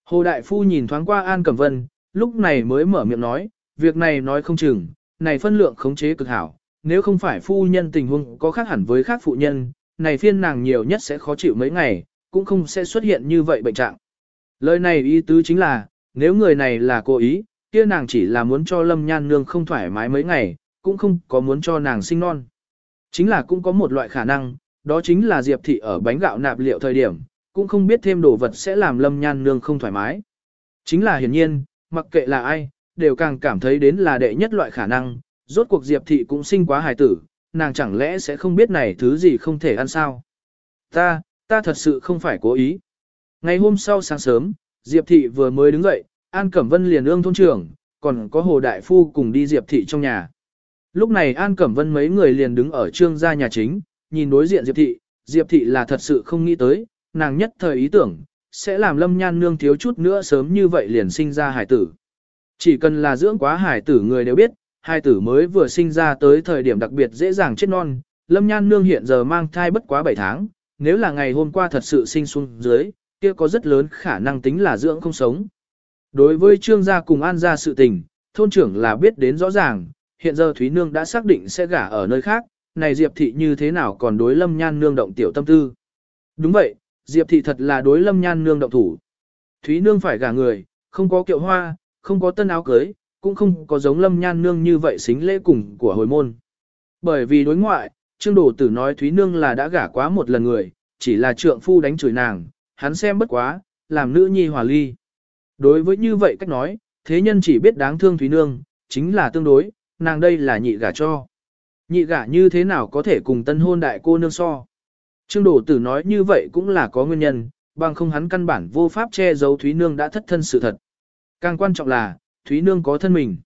Hồ Đại Phu nhìn thoáng qua An Cẩm Vân, lúc này mới mở miệng nói, việc này nói không chừng, này phân lượng khống chế cực hảo, nếu không phải phu nhân tình huống có khác hẳn với khác phụ nhân, này phiên nàng nhiều nhất sẽ khó chịu mấy ngày, cũng không sẽ xuất hiện như vậy bệnh trạng. Lời này ý tứ chính là, nếu người này là cố ý, kia nàng chỉ là muốn cho Lâm Nhan Nương không thoải mái mấy ngày, cũng không có muốn cho nàng sinh non. Chính là cũng có một loại khả năng, đó chính là Diệp Thị ở bánh gạo nạp liệu thời điểm, cũng không biết thêm đồ vật sẽ làm Lâm Nhan Nương không thoải mái. Chính là hiển nhiên, mặc kệ là ai, đều càng cảm thấy đến là đệ nhất loại khả năng, rốt cuộc Diệp Thị cũng sinh quá hài tử, nàng chẳng lẽ sẽ không biết này thứ gì không thể ăn sao. Ta, ta thật sự không phải cố ý. Ngày hôm sau sáng sớm, Diệp Thị vừa mới đứng dậy, An Cẩm Vân liền ương thôn trưởng, còn có Hồ Đại Phu cùng đi Diệp Thị trong nhà. Lúc này An Cẩm Vân mấy người liền đứng ở trương gia nhà chính, nhìn đối diện Diệp Thị, Diệp Thị là thật sự không nghĩ tới, nàng nhất thời ý tưởng, sẽ làm lâm nhan nương thiếu chút nữa sớm như vậy liền sinh ra hải tử. Chỉ cần là dưỡng quá hải tử người đều biết, hải tử mới vừa sinh ra tới thời điểm đặc biệt dễ dàng chết non, lâm nhan nương hiện giờ mang thai bất quá 7 tháng, nếu là ngày hôm qua thật sự sinh xuống dưới, kia có rất lớn khả năng tính là dưỡng không sống. Đối với trương gia cùng an gia sự tình, thôn trưởng là biết đến rõ ràng, hiện giờ Thúy Nương đã xác định sẽ gả ở nơi khác, này Diệp Thị như thế nào còn đối Lâm Nhan Nương động tiểu tâm tư. Đúng vậy, Diệp Thị thật là đối Lâm Nhan Nương động thủ. Thúy Nương phải gả người, không có kiệu hoa, không có tân áo cưới, cũng không có giống Lâm Nhan Nương như vậy xính lễ cùng của hồi môn. Bởi vì đối ngoại, Trương Đồ Tử nói Thúy Nương là đã gả quá một lần người, chỉ là trượng phu đánh chửi nàng, hắn xem bất quá, làm nữ nhi hòa ly. Đối với như vậy cách nói, thế nhân chỉ biết đáng thương Thúy Nương, chính là tương đối, nàng đây là nhị gả cho. Nhị gả như thế nào có thể cùng tân hôn đại cô nương so. Trương đổ Tử nói như vậy cũng là có nguyên nhân, bằng không hắn căn bản vô pháp che giấu Thúy Nương đã thất thân sự thật. Càng quan trọng là, Thúy Nương có thân mình.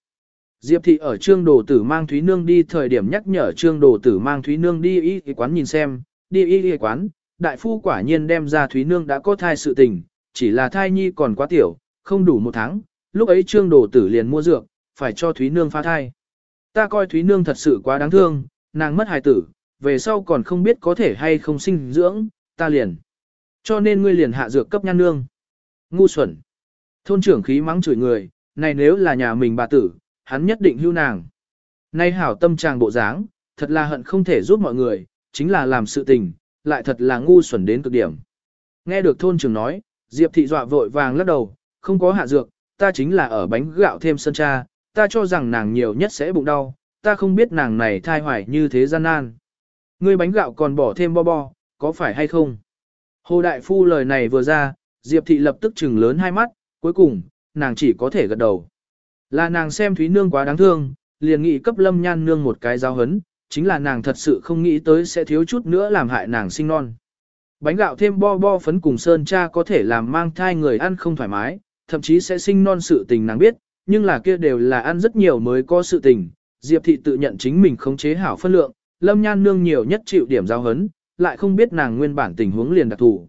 Diệp thị ở trương đồ tử mang Thúy Nương đi thời điểm nhắc nhở trương đồ tử mang Thúy Nương đi y quán nhìn xem, đi y quán, đại phu quả nhiên đem ra Thúy Nương đã có thai sự tình, chỉ là thai nhi còn quá tiểu, không đủ một tháng, lúc ấy trương đồ tử liền mua dược, phải cho Thúy Nương phá thai. Ta coi Thúy Nương thật sự quá đáng thương, nàng mất hài tử, về sau còn không biết có thể hay không sinh dưỡng, ta liền. Cho nên ngươi liền hạ dược cấp nhan nương. Ngu xuẩn. Thôn trưởng khí mắng chửi người, này nếu là nhà mình bà tử, hắn nhất định hưu nàng. Nay hảo tâm trạng bộ dáng, thật là hận không thể giúp mọi người, chính là làm sự tình, lại thật là ngu xuẩn đến cực điểm. Nghe được thôn trưởng nói, Diệp thị dọa vội vàng lắc đầu, không có hạ dược, ta chính là ở bánh gạo thêm sơn cha, ta cho rằng nàng nhiều nhất sẽ bụng đau, ta không biết nàng này thai hoài như thế gian nan. Ngươi bánh gạo còn bỏ thêm bo bo, có phải hay không? Hồ Đại Phu lời này vừa ra, Diệp Thị lập tức trừng lớn hai mắt, cuối cùng, nàng chỉ có thể gật đầu. Là nàng xem Thúy Nương quá đáng thương, liền nghĩ cấp Lâm Nhan Nương một cái giáo hấn, chính là nàng thật sự không nghĩ tới sẽ thiếu chút nữa làm hại nàng sinh non. Bánh gạo thêm bo bo phấn cùng sơn cha có thể làm mang thai người ăn không thoải mái, thậm chí sẽ sinh non sự tình nàng biết, nhưng là kia đều là ăn rất nhiều mới có sự tình. Diệp thị tự nhận chính mình khống chế hảo phân lượng, Lâm Nhan Nương nhiều nhất chịu điểm giao hấn, lại không biết nàng nguyên bản tình huống liền đặc thủ.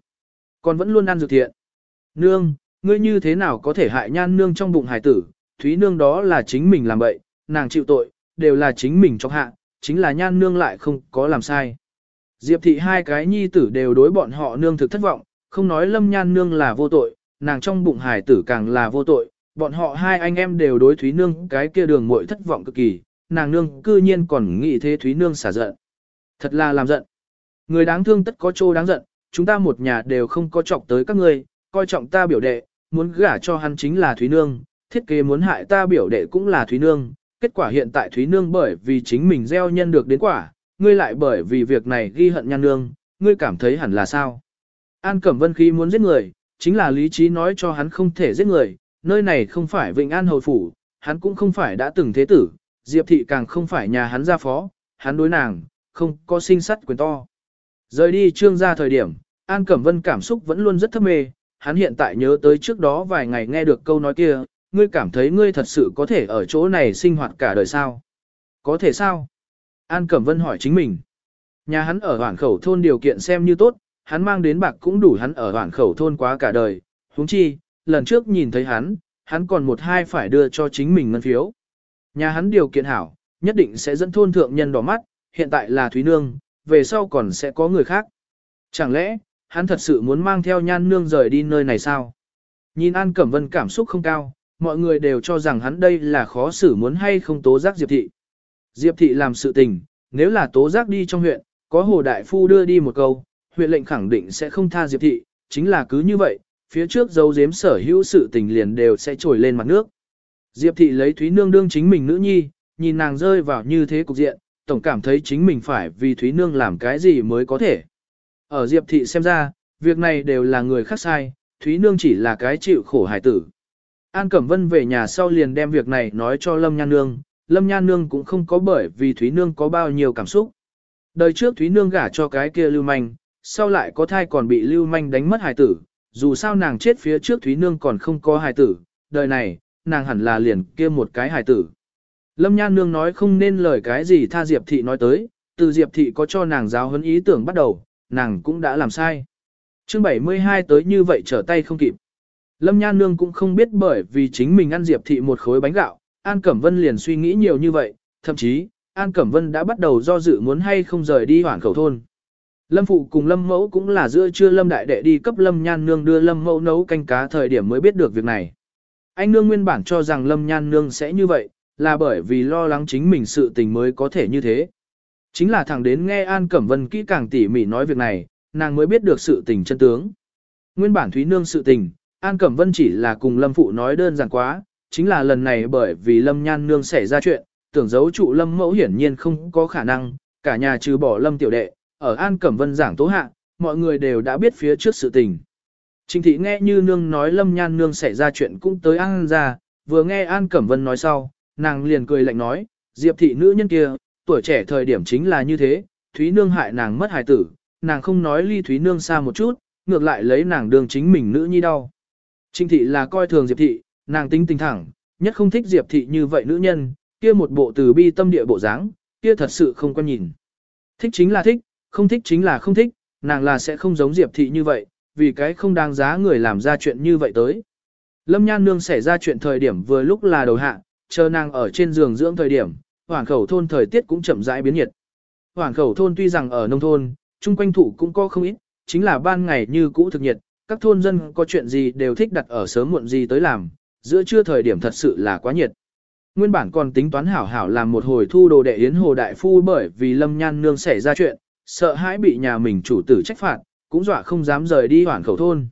Còn vẫn luôn ăn dược thiện. Nương, ngươi như thế nào có thể hại Nhan Nương trong bụng hải tử, Thúy Nương đó là chính mình làm bậy, nàng chịu tội, đều là chính mình cho hạ, chính là Nhan Nương lại không có làm sai. Diệp thị hai cái nhi tử đều đối bọn họ nương thực thất vọng, không nói Lâm Nhan Nương là vô tội, nàng trong bụng hải tử càng là vô tội, bọn họ hai anh em đều đối Thúy Nương cái kia đường muội thất vọng cực kỳ, nàng nương cư nhiên còn nghĩ thế Thúy Nương xả giận. Thật là làm giận. Người đáng thương tất có chỗ đáng giận, chúng ta một nhà đều không có trọng tới các ngươi, coi trọng ta biểu đệ, muốn gả cho hắn chính là Thúy Nương, thiết kế muốn hại ta biểu đệ cũng là Thúy Nương, kết quả hiện tại Thúy Nương bởi vì chính mình gieo nhân được đến quả, ngươi lại bởi vì việc này ghi hận nhan nương, ngươi cảm thấy hẳn là sao? An Cẩm Vân khi muốn giết người, chính là lý trí nói cho hắn không thể giết người, nơi này không phải Vịnh An Hầu Phủ, hắn cũng không phải đã từng thế tử, Diệp Thị càng không phải nhà hắn gia phó, hắn đối nàng, không có sinh sắt quyền to. Rời đi trương ra thời điểm, An Cẩm Vân cảm xúc vẫn luôn rất thấp mê, hắn hiện tại nhớ tới trước đó vài ngày nghe được câu nói kia, ngươi cảm thấy ngươi thật sự có thể ở chỗ này sinh hoạt cả đời sao? Có thể sao? An Cẩm Vân hỏi chính mình. Nhà hắn ở hoảng khẩu thôn điều kiện xem như tốt, hắn mang đến bạc cũng đủ hắn ở hoảng khẩu thôn quá cả đời. huống chi, lần trước nhìn thấy hắn, hắn còn một hai phải đưa cho chính mình ngân phiếu. Nhà hắn điều kiện hảo, nhất định sẽ dẫn thôn thượng nhân đỏ mắt, hiện tại là Thúy Nương, về sau còn sẽ có người khác. Chẳng lẽ, hắn thật sự muốn mang theo nhan nương rời đi nơi này sao? Nhìn An Cẩm Vân cảm xúc không cao, mọi người đều cho rằng hắn đây là khó xử muốn hay không tố giác Diệp Thị. Diệp Thị làm sự tình, nếu là tố giác đi trong huyện, có Hồ Đại Phu đưa đi một câu, huyện lệnh khẳng định sẽ không tha Diệp Thị, chính là cứ như vậy, phía trước dấu giếm sở hữu sự tình liền đều sẽ trồi lên mặt nước. Diệp Thị lấy Thúy Nương đương chính mình nữ nhi, nhìn nàng rơi vào như thế cục diện, tổng cảm thấy chính mình phải vì Thúy Nương làm cái gì mới có thể. Ở Diệp Thị xem ra, việc này đều là người khác sai, Thúy Nương chỉ là cái chịu khổ hải tử. An Cẩm Vân về nhà sau liền đem việc này nói cho Lâm Nhan Nương, Lâm Nhan Nương cũng không có bởi vì Thúy Nương có bao nhiêu cảm xúc. Đời trước Thúy Nương gả cho cái kia Lưu Manh, sau lại có thai còn bị Lưu Manh đánh mất hài tử, dù sao nàng chết phía trước Thúy Nương còn không có hài tử, đời này, nàng hẳn là liền kia một cái hài tử. Lâm Nhan Nương nói không nên lời cái gì tha Diệp Thị nói tới, từ Diệp Thị có cho nàng giáo huấn ý tưởng bắt đầu, nàng cũng đã làm sai. chương 72 tới như vậy trở tay không kịp. Lâm Nhan Nương cũng không biết bởi vì chính mình ăn Diệp Thị một khối bánh gạo, An Cẩm Vân liền suy nghĩ nhiều như vậy, thậm chí, An Cẩm Vân đã bắt đầu do dự muốn hay không rời đi hoảng khẩu thôn. Lâm Phụ cùng Lâm Mẫu cũng là giữa trưa Lâm Đại Đệ đi cấp Lâm Nhan Nương đưa Lâm Mẫu nấu canh cá thời điểm mới biết được việc này. Anh Nương nguyên bản cho rằng Lâm Nhan Nương sẽ như vậy, là bởi vì lo lắng chính mình sự tình mới có thể như thế. Chính là thẳng đến nghe An Cẩm Vân kỹ càng tỉ mỉ nói việc này, nàng mới biết được sự tình chân tướng. Nguyên bản Thúy Nương sự tình, An Cẩm Vân chỉ là cùng Lâm Phụ nói đơn giản quá, chính là lần này bởi vì Lâm Nhan Nương xảy ra chuyện, tưởng giấu trụ Lâm Mẫu hiển nhiên không có khả năng, cả nhà trừ bỏ Lâm Tiểu Đệ, ở An Cẩm Vân giảng tố hạ, mọi người đều đã biết phía trước sự tình. Trình thị nghe như nương nói Lâm Nhan Nương xảy ra chuyện cũng tới An ra, vừa nghe An Cẩm Vân nói sau, nàng liền cười lạnh nói, Diệp thị nữ nhân kia, tuổi trẻ thời điểm chính là như thế, Thúy Nương hại nàng mất hài tử, nàng không nói ly Thúy Nương xa một chút, ngược lại lấy nàng đường chính mình nữ nhi đau. Trinh thị là coi thường Diệp thị, nàng tính tình thẳng, nhất không thích Diệp thị như vậy nữ nhân, kia một bộ từ bi tâm địa bộ dáng, kia thật sự không quan nhìn. Thích chính là thích, không thích chính là không thích, nàng là sẽ không giống Diệp thị như vậy, vì cái không đáng giá người làm ra chuyện như vậy tới. Lâm Nhan Nương xảy ra chuyện thời điểm vừa lúc là đầu hạ, chờ nàng ở trên giường dưỡng thời điểm, hoàn khẩu thôn thời tiết cũng chậm rãi biến nhiệt. Hoàn khẩu thôn tuy rằng ở nông thôn, chung quanh thủ cũng có không ít, chính là ban ngày như cũ thực nhiệt, các thôn dân có chuyện gì đều thích đặt ở sớm muộn gì tới làm, giữa trưa thời điểm thật sự là quá nhiệt. Nguyên bản còn tính toán hảo hảo làm một hồi thu đồ đệ yến hồ đại phu bởi vì lâm nhan nương xảy ra chuyện, sợ hãi bị nhà mình chủ tử trách phạt, cũng dọa không dám rời đi hoảng khẩu thôn.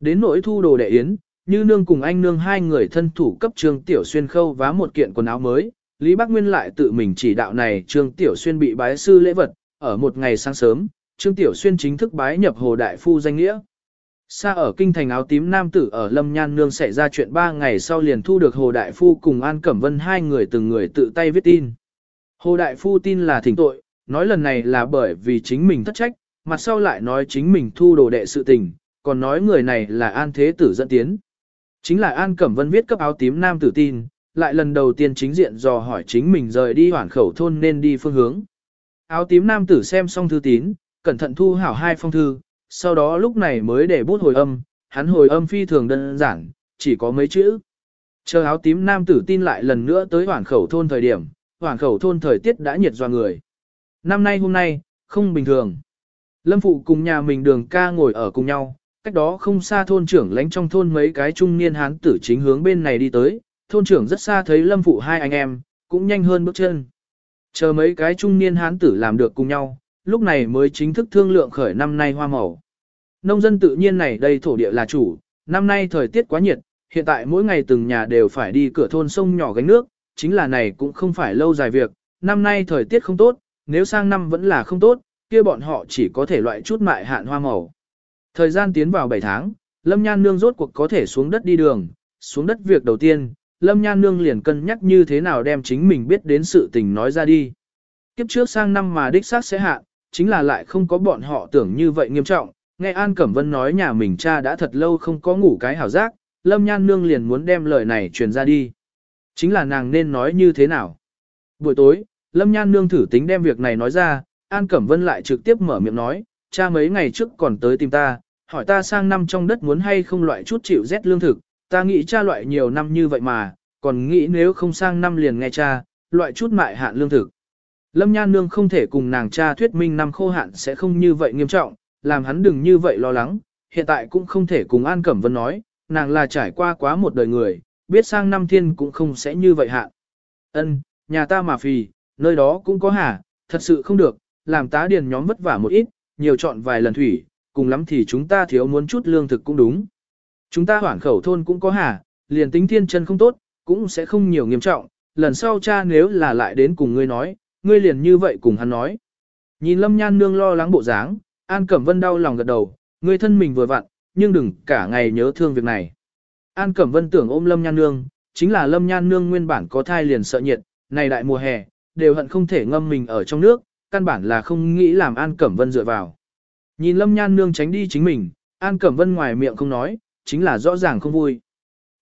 Đến nỗi thu đồ đệ yến, như nương cùng anh nương hai người thân thủ cấp trương tiểu xuyên khâu vá một kiện quần áo mới, Lý Bắc Nguyên lại tự mình chỉ đạo này trương tiểu xuyên bị bái sư lễ vật, ở một ngày sáng sớm, trương tiểu xuyên chính thức bái nhập hồ đại phu danh nghĩa. Xa ở kinh thành áo tím nam tử ở Lâm Nhan Nương xảy ra chuyện ba ngày sau liền thu được Hồ Đại Phu cùng An Cẩm Vân hai người từng người tự tay viết tin. Hồ Đại Phu tin là thỉnh tội, nói lần này là bởi vì chính mình thất trách, mặt sau lại nói chính mình thu đồ đệ sự tình, còn nói người này là An Thế Tử dẫn tiến. Chính là An Cẩm Vân viết cấp áo tím nam tử tin, lại lần đầu tiên chính diện dò hỏi chính mình rời đi hoảng khẩu thôn nên đi phương hướng. Áo tím nam tử xem xong thư tín, cẩn thận thu hảo hai phong thư, sau đó lúc này mới để bút hồi âm, hắn hồi âm phi thường đơn giản, chỉ có mấy chữ. Chờ áo tím nam tử tin lại lần nữa tới hoảng khẩu thôn thời điểm, hoảng khẩu thôn thời tiết đã nhiệt doa người. Năm nay hôm nay, không bình thường. Lâm phụ cùng nhà mình đường ca ngồi ở cùng nhau, cách đó không xa thôn trưởng lánh trong thôn mấy cái trung niên hán tử chính hướng bên này đi tới, thôn trưởng rất xa thấy lâm phụ hai anh em, cũng nhanh hơn bước chân. Chờ mấy cái trung niên hán tử làm được cùng nhau, lúc này mới chính thức thương lượng khởi năm nay hoa màu. Nông dân tự nhiên này đây thổ địa là chủ, năm nay thời tiết quá nhiệt, hiện tại mỗi ngày từng nhà đều phải đi cửa thôn sông nhỏ gánh nước, chính là này cũng không phải lâu dài việc, năm nay thời tiết không tốt, nếu sang năm vẫn là không tốt, kia bọn họ chỉ có thể loại chút mại hạn hoa màu. Thời gian tiến vào 7 tháng, Lâm Nhan Nương rốt cuộc có thể xuống đất đi đường, xuống đất việc đầu tiên, Lâm Nhan Nương liền cân nhắc như thế nào đem chính mình biết đến sự tình nói ra đi. Kiếp trước sang năm mà đích xác sẽ hạ, chính là lại không có bọn họ tưởng như vậy nghiêm trọng, nghe An Cẩm Vân nói nhà mình cha đã thật lâu không có ngủ cái hảo giác, Lâm Nhan Nương liền muốn đem lời này truyền ra đi. Chính là nàng nên nói như thế nào? Buổi tối, Lâm Nhan Nương thử tính đem việc này nói ra, An Cẩm Vân lại trực tiếp mở miệng nói, cha mấy ngày trước còn tới tìm ta, hỏi ta sang năm trong đất muốn hay không loại chút chịu rét lương thực, ta nghĩ cha loại nhiều năm như vậy mà, còn nghĩ nếu không sang năm liền nghe cha, loại chút mại hạn lương thực. Lâm Nhan Nương không thể cùng nàng cha thuyết minh năm khô hạn sẽ không như vậy nghiêm trọng, làm hắn đừng như vậy lo lắng, hiện tại cũng không thể cùng An Cẩm Vân nói, nàng là trải qua quá một đời người, biết sang năm thiên cũng không sẽ như vậy hạn. Ân, nhà ta mà phì, nơi đó cũng có hả, thật sự không được, làm tá điền nhóm vất vả một ít, nhiều chọn vài lần thủy, cùng lắm thì chúng ta thiếu muốn chút lương thực cũng đúng. Chúng ta hoảng khẩu thôn cũng có hả, liền tính thiên chân không tốt, cũng sẽ không nhiều nghiêm trọng, lần sau cha nếu là lại đến cùng ngươi nói, ngươi liền như vậy cùng hắn nói. Nhìn Lâm Nhan Nương lo lắng bộ dáng, An Cẩm Vân đau lòng gật đầu, ngươi thân mình vừa vặn, nhưng đừng cả ngày nhớ thương việc này. An Cẩm Vân tưởng ôm Lâm Nhan Nương, chính là Lâm Nhan Nương nguyên bản có thai liền sợ nhiệt, này đại mùa hè, đều hận không thể ngâm mình ở trong nước, căn bản là không nghĩ làm An Cẩm Vân dựa vào. Nhìn Lâm Nhan Nương tránh đi chính mình, An Cẩm Vân ngoài miệng không nói, chính là rõ ràng không vui.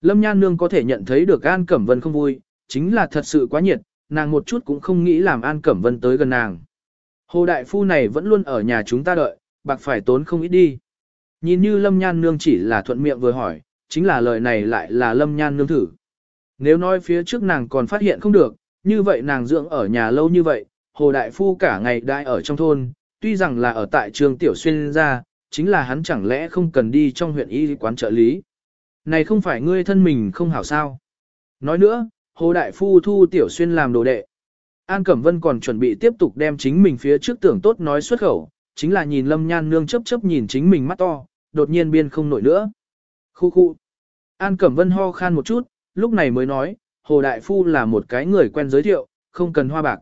Lâm Nhan Nương có thể nhận thấy được An Cẩm Vân không vui, chính là thật sự quá nhiệt, nàng một chút cũng không nghĩ làm An Cẩm Vân tới gần nàng. Hồ Đại Phu này vẫn luôn ở nhà chúng ta đợi, bạc phải tốn không ít đi. Nhìn như Lâm Nhan Nương chỉ là thuận miệng vừa hỏi, chính là lời này lại là Lâm Nhan Nương thử. Nếu nói phía trước nàng còn phát hiện không được, như vậy nàng dưỡng ở nhà lâu như vậy, Hồ Đại Phu cả ngày đại ở trong thôn, tuy rằng là ở tại trường Tiểu Xuyên ra, chính là hắn chẳng lẽ không cần đi trong huyện y quán trợ lý. Này không phải ngươi thân mình không hảo sao. Nói nữa, Hồ Đại Phu thu Tiểu Xuyên làm đồ đệ. An Cẩm Vân còn chuẩn bị tiếp tục đem chính mình phía trước tưởng tốt nói xuất khẩu, chính là nhìn Lâm Nhan Nương chấp chấp nhìn chính mình mắt to, đột nhiên biên không nổi nữa. Khu khu. An Cẩm Vân ho khan một chút, lúc này mới nói, Hồ Đại Phu là một cái người quen giới thiệu, không cần hoa bạc.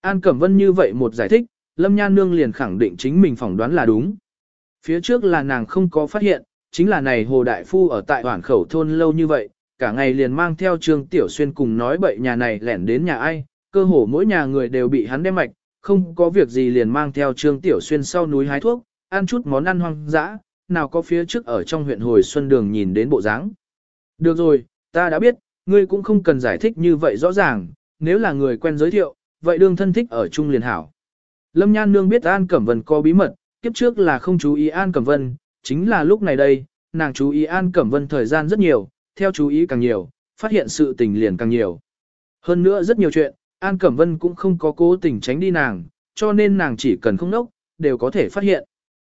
An Cẩm Vân như vậy một giải thích, Lâm Nhan Nương liền khẳng định chính mình phỏng đoán là đúng. Phía trước là nàng không có phát hiện, chính là này Hồ Đại Phu ở tại hoảng Khẩu Thôn lâu như vậy, cả ngày liền mang theo Trương Tiểu Xuyên cùng nói bậy nhà này lẻn đến nhà ai, cơ hồ mỗi nhà người đều bị hắn đem mạch, không có việc gì liền mang theo Trương Tiểu Xuyên sau núi hái thuốc, ăn chút món ăn hoang dã, nào có phía trước ở trong huyện hồi Xuân Đường nhìn đến bộ dáng. Được rồi, Ta đã biết, ngươi cũng không cần giải thích như vậy rõ ràng, nếu là người quen giới thiệu, vậy đương thân thích ở chung liền hảo. Lâm Nhan Nương biết An Cẩm Vân có bí mật, kiếp trước là không chú ý An Cẩm Vân, chính là lúc này đây, nàng chú ý An Cẩm Vân thời gian rất nhiều, theo chú ý càng nhiều, phát hiện sự tình liền càng nhiều. Hơn nữa rất nhiều chuyện, An Cẩm Vân cũng không có cố tình tránh đi nàng, cho nên nàng chỉ cần không nốc, đều có thể phát hiện.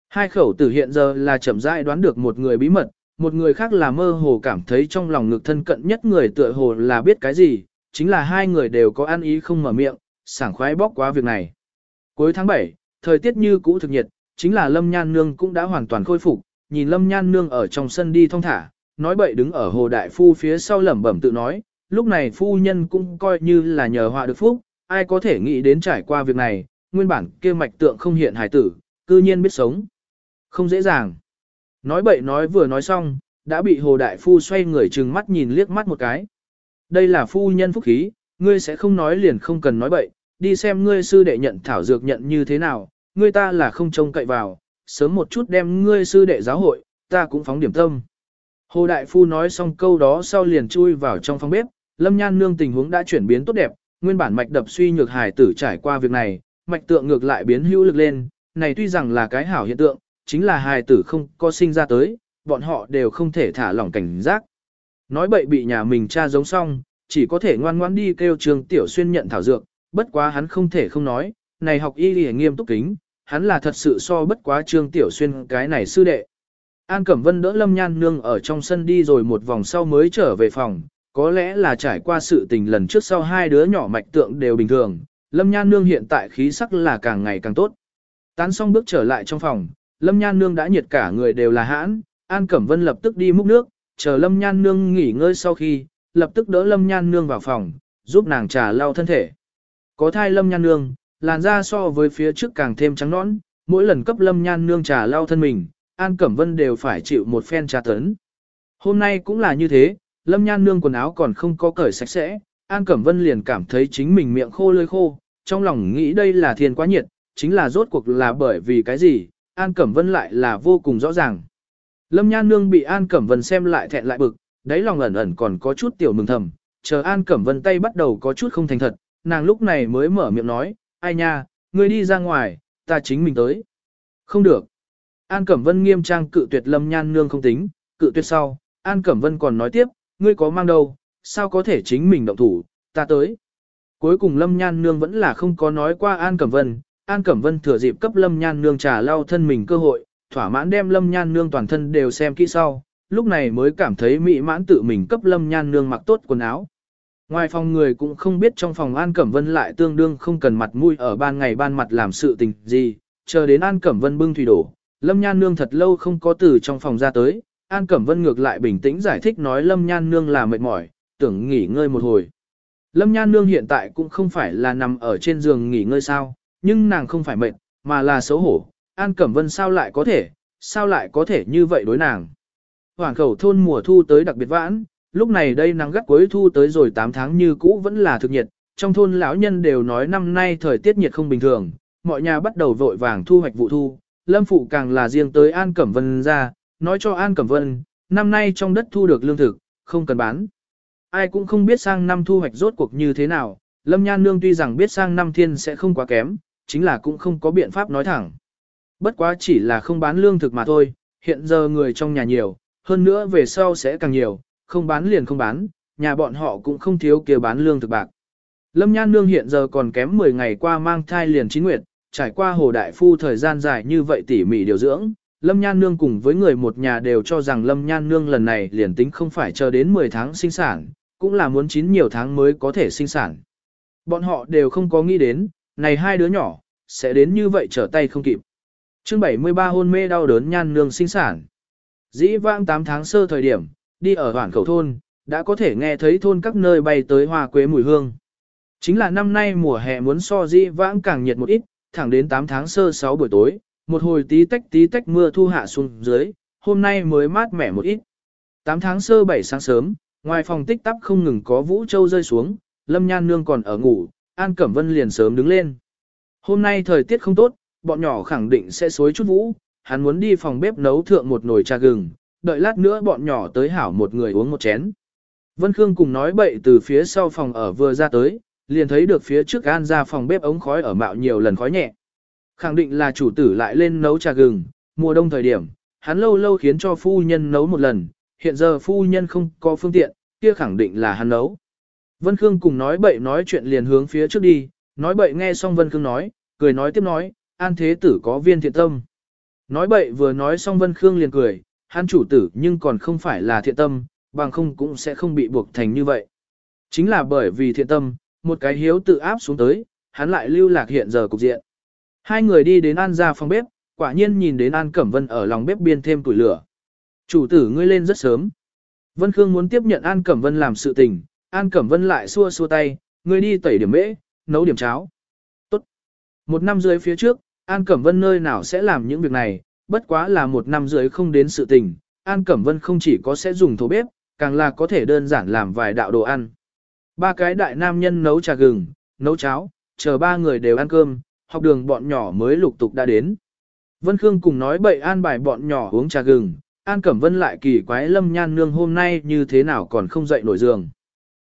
Hai khẩu tử hiện giờ là chậm rãi đoán được một người bí mật, một người khác là mơ hồ cảm thấy trong lòng ngực thân cận nhất người tựa hồ là biết cái gì, chính là hai người đều có ăn ý không mở miệng, sảng khoái bóc quá việc này. Cuối tháng 7, thời tiết như cũ thực nhiệt, chính là Lâm Nhan Nương cũng đã hoàn toàn khôi phục, nhìn Lâm Nhan Nương ở trong sân đi thong thả, nói bậy đứng ở hồ đại phu phía sau lẩm bẩm tự nói, lúc này phu nhân cũng coi như là nhờ họa được phúc, ai có thể nghĩ đến trải qua việc này, nguyên bản kia mạch tượng không hiện hài tử, cư nhiên biết sống. Không dễ dàng. Nói bậy nói vừa nói xong, đã bị hồ đại phu xoay người trừng mắt nhìn liếc mắt một cái. Đây là phu nhân phúc khí, ngươi sẽ không nói liền không cần nói bậy, đi xem ngươi sư đệ nhận thảo dược nhận như thế nào, ngươi ta là không trông cậy vào, sớm một chút đem ngươi sư đệ giáo hội, ta cũng phóng điểm tâm. Hồ Đại Phu nói xong câu đó sau liền chui vào trong phòng bếp, Lâm Nhan Nương tình huống đã chuyển biến tốt đẹp, nguyên bản mạch đập suy nhược hài tử trải qua việc này, mạch tượng ngược lại biến hữu lực lên, này tuy rằng là cái hảo hiện tượng, chính là hài tử không có sinh ra tới, bọn họ đều không thể thả lỏng cảnh giác. Nói bậy bị nhà mình cha giống xong, chỉ có thể ngoan ngoãn đi kêu trường tiểu xuyên nhận thảo dược, bất quá hắn không thể không nói, này học y lì nghiêm túc kính, hắn là thật sự so bất quá trương tiểu xuyên cái này sư đệ. An Cẩm Vân đỡ Lâm Nhan Nương ở trong sân đi rồi một vòng sau mới trở về phòng, có lẽ là trải qua sự tình lần trước sau hai đứa nhỏ mạch tượng đều bình thường, Lâm Nhan Nương hiện tại khí sắc là càng ngày càng tốt. Tán xong bước trở lại trong phòng, Lâm Nhan Nương đã nhiệt cả người đều là hãn, An Cẩm Vân lập tức đi múc nước, chờ Lâm Nhan Nương nghỉ ngơi sau khi, lập tức đỡ Lâm Nhan Nương vào phòng, giúp nàng trà lau thân thể. Có thai Lâm Nhan Nương, làn da so với phía trước càng thêm trắng nõn, mỗi lần cấp Lâm Nhan Nương trà lau thân mình, An Cẩm Vân đều phải chịu một phen tra tấn. Hôm nay cũng là như thế, Lâm Nhan Nương quần áo còn không có cởi sạch sẽ, An Cẩm Vân liền cảm thấy chính mình miệng khô lơi khô, trong lòng nghĩ đây là thiên quá nhiệt, chính là rốt cuộc là bởi vì cái gì, An Cẩm Vân lại là vô cùng rõ ràng. Lâm Nhan Nương bị An Cẩm Vân xem lại thẹn lại bực, đáy lòng ẩn ẩn còn có chút tiểu mừng thầm, chờ An Cẩm Vân tay bắt đầu có chút không thành thật, nàng lúc này mới mở miệng nói, ai nha, ngươi đi ra ngoài, ta chính mình tới. Không được. An Cẩm Vân nghiêm trang cự tuyệt Lâm Nhan Nương không tính, cự tuyệt sau, An Cẩm Vân còn nói tiếp, ngươi có mang đâu, sao có thể chính mình động thủ, ta tới. Cuối cùng Lâm Nhan Nương vẫn là không có nói qua An Cẩm Vân, An Cẩm Vân thừa dịp cấp Lâm Nhan Nương trà lau thân mình cơ hội, thỏa mãn đem Lâm Nhan Nương toàn thân đều xem kỹ sau, lúc này mới cảm thấy mỹ mãn tự mình cấp Lâm Nhan Nương mặc tốt quần áo. Ngoài phòng người cũng không biết trong phòng An Cẩm Vân lại tương đương không cần mặt mũi ở ban ngày ban mặt làm sự tình gì, chờ đến An Cẩm Vân bưng thủy đổ, Lâm Nhan Nương thật lâu không có từ trong phòng ra tới, An Cẩm Vân ngược lại bình tĩnh giải thích nói Lâm Nhan Nương là mệt mỏi, tưởng nghỉ ngơi một hồi. Lâm Nhan Nương hiện tại cũng không phải là nằm ở trên giường nghỉ ngơi sao, nhưng nàng không phải mệt, mà là xấu hổ. An Cẩm Vân sao lại có thể, sao lại có thể như vậy đối nàng. Hoàng khẩu thôn mùa thu tới đặc biệt vãn, lúc này đây nắng gắt cuối thu tới rồi 8 tháng như cũ vẫn là thực nhiệt, trong thôn lão nhân đều nói năm nay thời tiết nhiệt không bình thường, mọi nhà bắt đầu vội vàng thu hoạch vụ thu, Lâm Phụ càng là riêng tới An Cẩm Vân ra, nói cho An Cẩm Vân, năm nay trong đất thu được lương thực, không cần bán. Ai cũng không biết sang năm thu hoạch rốt cuộc như thế nào, Lâm Nhan Nương tuy rằng biết sang năm thiên sẽ không quá kém, chính là cũng không có biện pháp nói thẳng. Bất quá chỉ là không bán lương thực mà thôi, hiện giờ người trong nhà nhiều, hơn nữa về sau sẽ càng nhiều, không bán liền không bán, nhà bọn họ cũng không thiếu kia bán lương thực bạc. Lâm Nhan Nương hiện giờ còn kém 10 ngày qua mang thai liền chín nguyệt, trải qua hồ đại phu thời gian dài như vậy tỉ mỉ điều dưỡng, Lâm Nhan Nương cùng với người một nhà đều cho rằng Lâm Nhan Nương lần này liền tính không phải chờ đến 10 tháng sinh sản, cũng là muốn chín nhiều tháng mới có thể sinh sản. Bọn họ đều không có nghĩ đến, này hai đứa nhỏ, sẽ đến như vậy trở tay không kịp. chương 73 hôn mê đau đớn Nhan Nương sinh sản. Dĩ vãng 8 tháng sơ thời điểm, đi ở hoảng khẩu thôn, đã có thể nghe thấy thôn các nơi bay tới hoa quế mùi hương. Chính là năm nay mùa hè muốn so dĩ vãng càng nhiệt một ít, thẳng đến 8 tháng sơ 6 buổi tối, một hồi tí tách tí tách mưa thu hạ xuống dưới, hôm nay mới mát mẻ một ít. 8 tháng sơ 7 sáng sớm, ngoài phòng tích tắp không ngừng có vũ châu rơi xuống, Lâm Nhan Nương còn ở ngủ, An Cẩm Vân liền sớm đứng lên. Hôm nay thời tiết không tốt, bọn nhỏ khẳng định sẽ xối chút vũ, hắn muốn đi phòng bếp nấu thượng một nồi trà gừng, đợi lát nữa bọn nhỏ tới hảo một người uống một chén. Vân Khương cùng nói bậy từ phía sau phòng ở vừa ra tới, liền thấy được phía trước An ra phòng bếp ống khói ở mạo nhiều lần khói nhẹ. Khẳng định là chủ tử lại lên nấu trà gừng, mùa đông thời điểm, hắn lâu lâu khiến cho phu nhân nấu một lần, hiện giờ phu nhân không có phương tiện, kia khẳng định là hắn nấu. Vân Khương cùng nói bậy nói chuyện liền hướng phía trước đi, nói bậy nghe xong Vân Khương nói, cười nói tiếp nói, an thế tử có viên thiện tâm. Nói bậy vừa nói xong Vân Khương liền cười, hắn chủ tử nhưng còn không phải là thiện tâm, bằng không cũng sẽ không bị buộc thành như vậy. Chính là bởi vì thiện tâm, một cái hiếu tự áp xuống tới, hắn lại lưu lạc hiện giờ cục diện. Hai người đi đến An ra phòng bếp, quả nhiên nhìn đến An Cẩm Vân ở lòng bếp biên thêm tuổi lửa. Chủ tử ngươi lên rất sớm. Vân Khương muốn tiếp nhận An Cẩm Vân làm sự tình, An Cẩm Vân lại xua xua tay, ngươi đi tẩy điểm mễ, nấu điểm cháo. Tốt. Một năm dưới phía trước, An Cẩm Vân nơi nào sẽ làm những việc này, bất quá là một năm dưới không đến sự tình. An Cẩm Vân không chỉ có sẽ dùng thố bếp, càng là có thể đơn giản làm vài đạo đồ ăn. Ba cái đại nam nhân nấu trà gừng, nấu cháo, chờ ba người đều ăn cơm, học đường bọn nhỏ mới lục tục đã đến. Vân Khương cùng nói bậy an bài bọn nhỏ uống trà gừng, An Cẩm Vân lại kỳ quái lâm nhan nương hôm nay như thế nào còn không dậy nổi giường.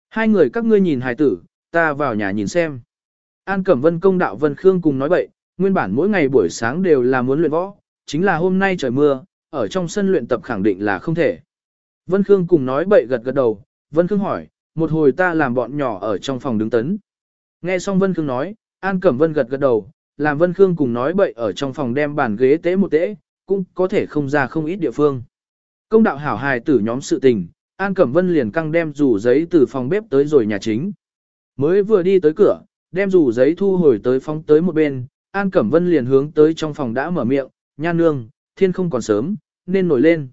Hai người các ngươi nhìn hài tử, ta vào nhà nhìn xem. An Cẩm Vân công đạo Vân Khương cùng nói bậy, nguyên bản mỗi ngày buổi sáng đều là muốn luyện võ, chính là hôm nay trời mưa, ở trong sân luyện tập khẳng định là không thể. Vân Khương cùng nói bậy gật gật đầu, Vân Khương hỏi, một hồi ta làm bọn nhỏ ở trong phòng đứng tấn. Nghe xong Vân Khương nói, An Cẩm Vân gật gật đầu, làm Vân Khương cùng nói bậy ở trong phòng đem bàn ghế tế một tế, cũng có thể không ra không ít địa phương. Công đạo hảo hài tử nhóm sự tình, An Cẩm Vân liền căng đem rủ giấy từ phòng bếp tới rồi nhà chính. Mới vừa đi tới cửa, đem rủ giấy thu hồi tới phóng tới một bên, An Cẩm Vân liền hướng tới trong phòng đã mở miệng, nhan nương, thiên không còn sớm, nên nổi lên.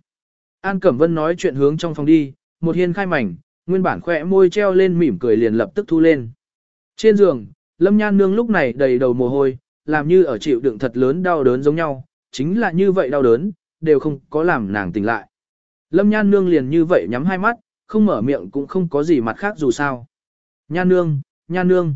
An Cẩm Vân nói chuyện hướng trong phòng đi, một hiên khai mảnh, nguyên bản khỏe môi treo lên mỉm cười liền lập tức thu lên. Trên giường, Lâm Nhan Nương lúc này đầy đầu mồ hôi, làm như ở chịu đựng thật lớn đau đớn giống nhau, chính là như vậy đau đớn, đều không có làm nàng tỉnh lại. Lâm Nhan Nương liền như vậy nhắm hai mắt, không mở miệng cũng không có gì mặt khác dù sao. Nhan Nương, Nhan Nương.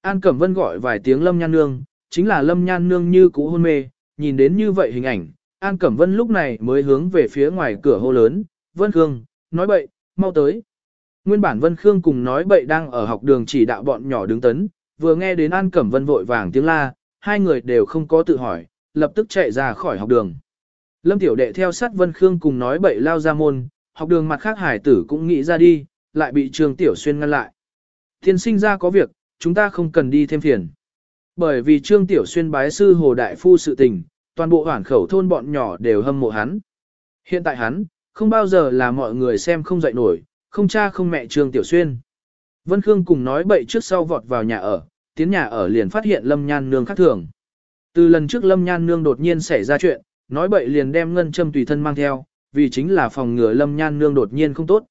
An Cẩm Vân gọi vài tiếng Lâm Nhan Nương, chính là Lâm Nhan Nương như cũ hôn mê, nhìn đến như vậy hình ảnh, An Cẩm Vân lúc này mới hướng về phía ngoài cửa hô lớn, Vân Khương, nói bậy, mau tới. Nguyên bản Vân Khương cùng nói bậy đang ở học đường chỉ đạo bọn nhỏ đứng tấn, vừa nghe đến An Cẩm Vân vội vàng tiếng la, hai người đều không có tự hỏi, lập tức chạy ra khỏi học đường. Lâm Tiểu Đệ theo sát Vân Khương cùng nói bậy lao ra môn, học đường mặt khác hải tử cũng nghĩ ra đi, lại bị Trường Tiểu Xuyên ngăn lại. Thiên sinh ra có việc, chúng ta không cần đi thêm phiền. Bởi vì Trương Tiểu Xuyên bái sư Hồ Đại Phu sự tình, toàn bộ hoảng khẩu thôn bọn nhỏ đều hâm mộ hắn. Hiện tại hắn, không bao giờ là mọi người xem không dậy nổi, không cha không mẹ Trương Tiểu Xuyên. Vân Khương cùng nói bậy trước sau vọt vào nhà ở, tiến nhà ở liền phát hiện Lâm Nhan Nương khác thường. Từ lần trước Lâm Nhan Nương đột nhiên xảy ra chuyện, nói bậy liền đem ngân châm tùy thân mang theo, vì chính là phòng ngừa Lâm Nhan Nương đột nhiên không tốt.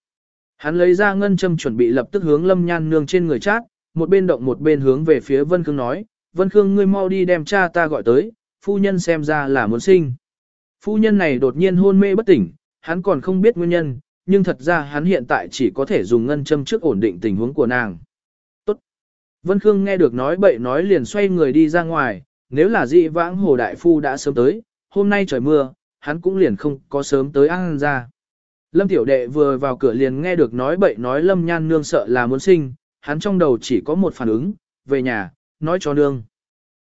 Hắn lấy ra ngân châm chuẩn bị lập tức hướng Lâm Nhan Nương trên người chát, một bên động một bên hướng về phía Vân Khương nói, Vân Khương ngươi mau đi đem cha ta gọi tới, phu nhân xem ra là muốn sinh. Phu nhân này đột nhiên hôn mê bất tỉnh, hắn còn không biết nguyên nhân, nhưng thật ra hắn hiện tại chỉ có thể dùng ngân châm trước ổn định tình huống của nàng. Tốt. Vân Khương nghe được nói bậy nói liền xoay người đi ra ngoài, nếu là dị vãng hồ đại phu đã sớm tới, hôm nay trời mưa, hắn cũng liền không có sớm tới ăn ra. Lâm tiểu đệ vừa vào cửa liền nghe được nói bậy nói lâm nhan nương sợ là muốn sinh, hắn trong đầu chỉ có một phản ứng, về nhà, nói cho nương.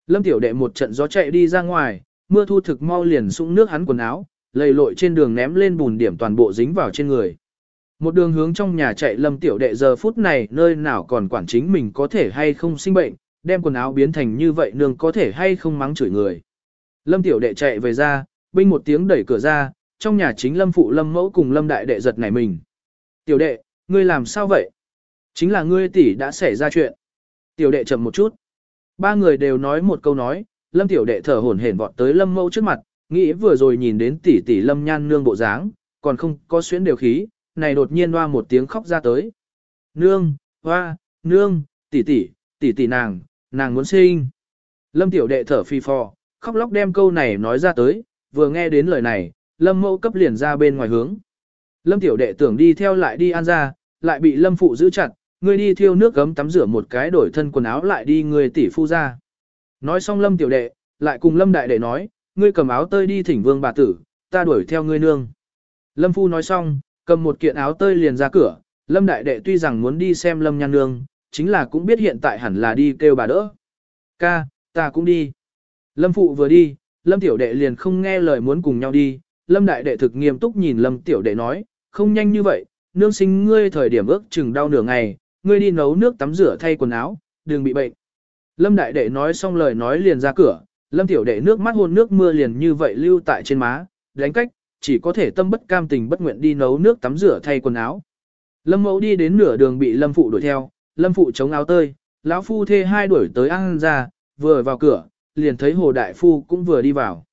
Lâm tiểu đệ một trận gió chạy đi ra ngoài, mưa thu thực mau liền sũng nước hắn quần áo, lầy lội trên đường ném lên bùn điểm toàn bộ dính vào trên người. Một đường hướng trong nhà chạy lâm tiểu đệ giờ phút này nơi nào còn quản chính mình có thể hay không sinh bệnh, đem quần áo biến thành như vậy nương có thể hay không mắng chửi người. Lâm tiểu đệ chạy về ra, binh một tiếng đẩy cửa ra, trong nhà chính lâm phụ lâm mẫu cùng lâm đại đệ giật nảy mình. Tiểu đệ, ngươi làm sao vậy? Chính là ngươi tỷ đã xảy ra chuyện. Tiểu đệ chậm một chút. Ba người đều nói một câu nói, lâm tiểu đệ thở hổn hển vọt tới lâm mẫu trước mặt, nghĩ vừa rồi nhìn đến tỷ tỷ lâm nhan nương bộ dáng, còn không có xuyến đều khí, này đột nhiên hoa một tiếng khóc ra tới. Nương, hoa, nương, tỷ tỷ, tỷ tỷ nàng, nàng muốn sinh. Lâm tiểu đệ thở phi phò, khóc lóc đem câu này nói ra tới, vừa nghe đến lời này, lâm mẫu cấp liền ra bên ngoài hướng. Lâm tiểu đệ tưởng đi theo lại đi ăn ra, lại bị lâm phụ giữ chặt, ngươi đi thiêu nước gấm tắm rửa một cái đổi thân quần áo lại đi người tỷ phu ra. Nói xong lâm tiểu đệ, lại cùng lâm đại đệ nói, ngươi cầm áo tơi đi thỉnh vương bà tử, ta đuổi theo ngươi nương. Lâm phu nói xong, cầm một kiện áo tơi liền ra cửa, Lâm Đại Đệ tuy rằng muốn đi xem Lâm Nhan Nương, chính là cũng biết hiện tại hẳn là đi kêu bà đỡ. Ca, ta cũng đi. Lâm Phụ vừa đi, Lâm Tiểu Đệ liền không nghe lời muốn cùng nhau đi. Lâm Đại Đệ thực nghiêm túc nhìn Lâm Tiểu Đệ nói, không nhanh như vậy, nương sinh ngươi thời điểm ước chừng đau nửa ngày, ngươi đi nấu nước tắm rửa thay quần áo, đừng bị bệnh. Lâm Đại Đệ nói xong lời nói liền ra cửa, Lâm Tiểu Đệ nước mắt hôn nước mưa liền như vậy lưu tại trên má, đánh cách, chỉ có thể tâm bất cam tình bất nguyện đi nấu nước tắm rửa thay quần áo. Lâm Mẫu đi đến nửa đường bị Lâm Phụ đuổi theo, Lâm Phụ chống áo tơi, lão phu thê hai đuổi tới ăn ra, vừa vào cửa, liền thấy Hồ Đại Phu cũng vừa đi vào.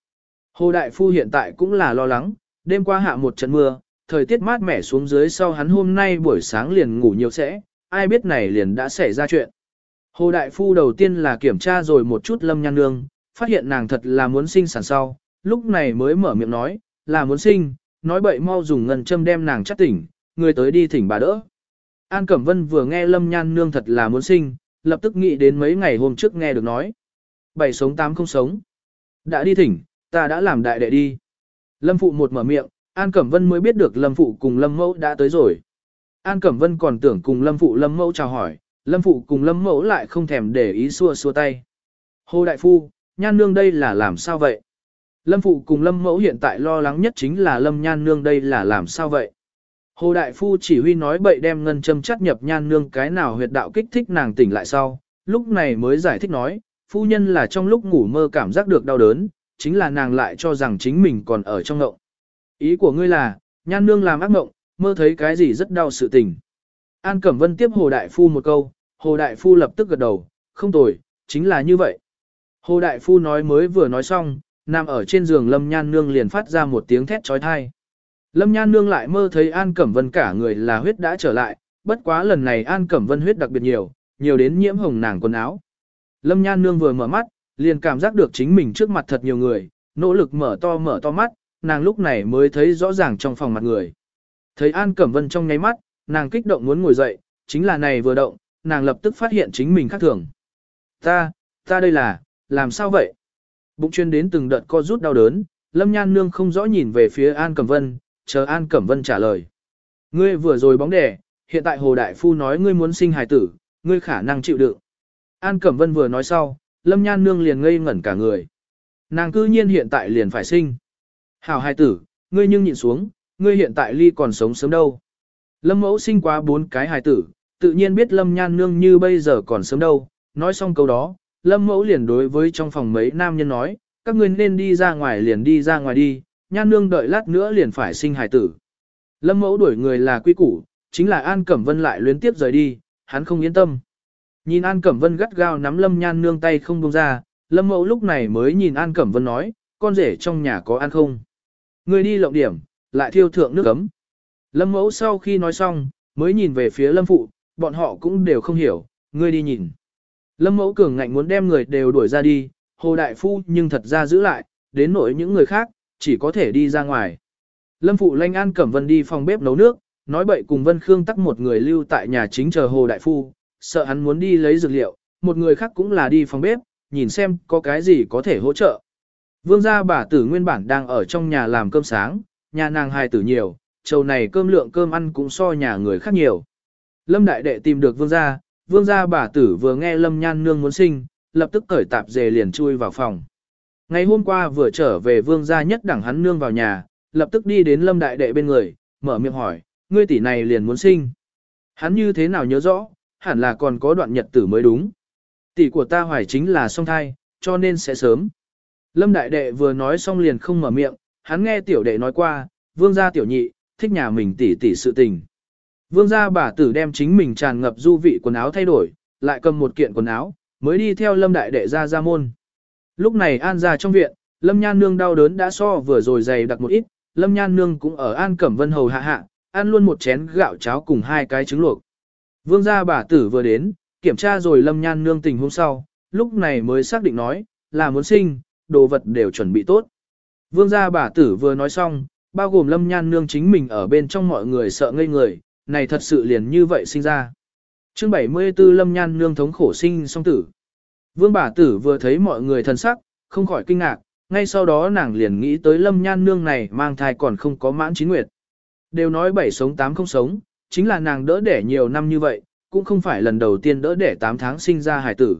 Hồ Đại Phu hiện tại cũng là lo lắng, đêm qua hạ một trận mưa, thời tiết mát mẻ xuống dưới sau hắn hôm nay buổi sáng liền ngủ nhiều sẽ, ai biết này liền đã xảy ra chuyện. Hồ Đại Phu đầu tiên là kiểm tra rồi một chút Lâm Nhan Nương, phát hiện nàng thật là muốn sinh sản sau, lúc này mới mở miệng nói, là muốn sinh, nói bậy mau dùng ngân châm đem nàng chắc tỉnh, người tới đi thỉnh bà đỡ. An Cẩm Vân vừa nghe Lâm Nhan Nương thật là muốn sinh, lập tức nghĩ đến mấy ngày hôm trước nghe được nói. Bảy sống tám không sống. Đã đi thỉnh, ta đã làm đại đệ đi. Lâm Phụ một mở miệng, An Cẩm Vân mới biết được Lâm Phụ cùng Lâm Mẫu đã tới rồi. An Cẩm Vân còn tưởng cùng Lâm Phụ Lâm Mẫu chào hỏi, Lâm Phụ cùng Lâm Mẫu lại không thèm để ý xua xua tay. Hồ Đại Phu, Nhan Nương đây là làm sao vậy? Lâm Phụ cùng Lâm Mẫu hiện tại lo lắng nhất chính là Lâm Nhan Nương đây là làm sao vậy? Hồ Đại Phu chỉ huy nói bậy đem ngân châm chắt nhập Nhan Nương cái nào huyệt đạo kích thích nàng tỉnh lại sau, lúc này mới giải thích nói, phu nhân là trong lúc ngủ mơ cảm giác được đau đớn, chính là nàng lại cho rằng chính mình còn ở trong ngộng. Ý của ngươi là, Nhan Nương làm ác ngộng, mơ thấy cái gì rất đau sự tình. An Cẩm Vân tiếp Hồ Đại Phu một câu, Hồ Đại Phu lập tức gật đầu, không tồi, chính là như vậy. Hồ Đại Phu nói mới vừa nói xong, nằm ở trên giường Lâm Nhan Nương liền phát ra một tiếng thét trói thai. Lâm Nhan Nương lại mơ thấy An Cẩm Vân cả người là huyết đã trở lại, bất quá lần này An Cẩm Vân huyết đặc biệt nhiều, nhiều đến nhiễm hồng nàng quần áo. Lâm Nhan Nương vừa mở mắt, liền cảm giác được chính mình trước mặt thật nhiều người, nỗ lực mở to mở to mắt, nàng lúc này mới thấy rõ ràng trong phòng mặt người. Thấy An Cẩm Vân trong nháy mắt, nàng kích động muốn ngồi dậy, chính là này vừa động, nàng lập tức phát hiện chính mình khác thường. Ta, ta đây là, làm sao vậy? Bụng chuyên đến từng đợt co rút đau đớn, Lâm Nhan Nương không rõ nhìn về phía An Cẩm Vân, chờ An Cẩm Vân trả lời. Ngươi vừa rồi bóng đẻ, hiện tại Hồ Đại Phu nói ngươi muốn sinh hài tử, ngươi khả năng chịu đựng. An Cẩm Vân vừa nói sau, Lâm Nhan Nương liền ngây ngẩn cả người. Nàng cư nhiên hiện tại liền phải sinh. Hảo hài tử, ngươi nhưng nhìn xuống, ngươi hiện tại ly còn sống sớm đâu. Lâm mẫu sinh quá bốn cái hài tử, tự nhiên biết Lâm Nhan Nương như bây giờ còn sớm đâu. Nói xong câu đó, Lâm mẫu liền đối với trong phòng mấy nam nhân nói, các ngươi nên đi ra ngoài liền đi ra ngoài đi, Nhan Nương đợi lát nữa liền phải sinh hài tử. Lâm mẫu đuổi người là quy củ, chính là An Cẩm Vân lại luyến tiếp rời đi, hắn không yên tâm. Nhìn An Cẩm Vân gắt gao nắm Lâm Nhan Nương tay không buông ra, Lâm mẫu lúc này mới nhìn An Cẩm Vân nói, con rể trong nhà có ăn không? Người đi lộng điểm, lại thiêu thượng nước ấm. Lâm mẫu sau khi nói xong, mới nhìn về phía Lâm phụ, bọn họ cũng đều không hiểu, ngươi đi nhìn. Lâm mẫu cường ngạnh muốn đem người đều đuổi ra đi, hồ đại phu nhưng thật ra giữ lại, đến nỗi những người khác, chỉ có thể đi ra ngoài. Lâm phụ lanh An Cẩm Vân đi phòng bếp nấu nước, nói bậy cùng Vân Khương tắc một người lưu tại nhà chính chờ hồ đại phu, sợ hắn muốn đi lấy dược liệu, một người khác cũng là đi phòng bếp, nhìn xem có cái gì có thể hỗ trợ. Vương gia bà tử nguyên bản đang ở trong nhà làm cơm sáng, nhà nàng hài tử nhiều, trầu này cơm lượng cơm ăn cũng so nhà người khác nhiều. Lâm đại đệ tìm được vương gia, vương gia bà tử vừa nghe Lâm nhan nương muốn sinh, lập tức cởi tạp dề liền chui vào phòng. Ngày hôm qua vừa trở về vương gia nhất đẳng hắn nương vào nhà, lập tức đi đến Lâm đại đệ bên người, mở miệng hỏi, ngươi tỷ này liền muốn sinh. Hắn như thế nào nhớ rõ, hẳn là còn có đoạn nhật tử mới đúng. Tỷ của ta hoài chính là song thai, cho nên sẽ sớm. Lâm đại đệ vừa nói xong liền không mở miệng, hắn nghe tiểu đệ nói qua, vương gia tiểu nhị, thích nhà mình tỷ tỷ sự tình. Vương gia bà tử đem chính mình tràn ngập du vị quần áo thay đổi, lại cầm một kiện quần áo, mới đi theo lâm đại đệ ra ra môn. Lúc này an ra trong viện, lâm nhan nương đau đớn đã so vừa rồi dày đặc một ít, lâm nhan nương cũng ở an cẩm vân hầu hạ hạ, ăn luôn một chén gạo cháo cùng hai cái trứng luộc. Vương gia bà tử vừa đến, kiểm tra rồi lâm nhan nương tình hôm sau, lúc này mới xác định nói, là muốn sinh, đồ vật đều chuẩn bị tốt. Vương gia bà tử vừa nói xong, bao gồm lâm nhan nương chính mình ở bên trong mọi người sợ ngây người, này thật sự liền như vậy sinh ra. chương 74 lâm nhan nương thống khổ sinh song tử. Vương bà tử vừa thấy mọi người thân sắc, không khỏi kinh ngạc, ngay sau đó nàng liền nghĩ tới lâm nhan nương này mang thai còn không có mãn chín nguyệt. Đều nói bảy sống tám không sống, chính là nàng đỡ đẻ nhiều năm như vậy, cũng không phải lần đầu tiên đỡ đẻ 8 tháng sinh ra hài tử.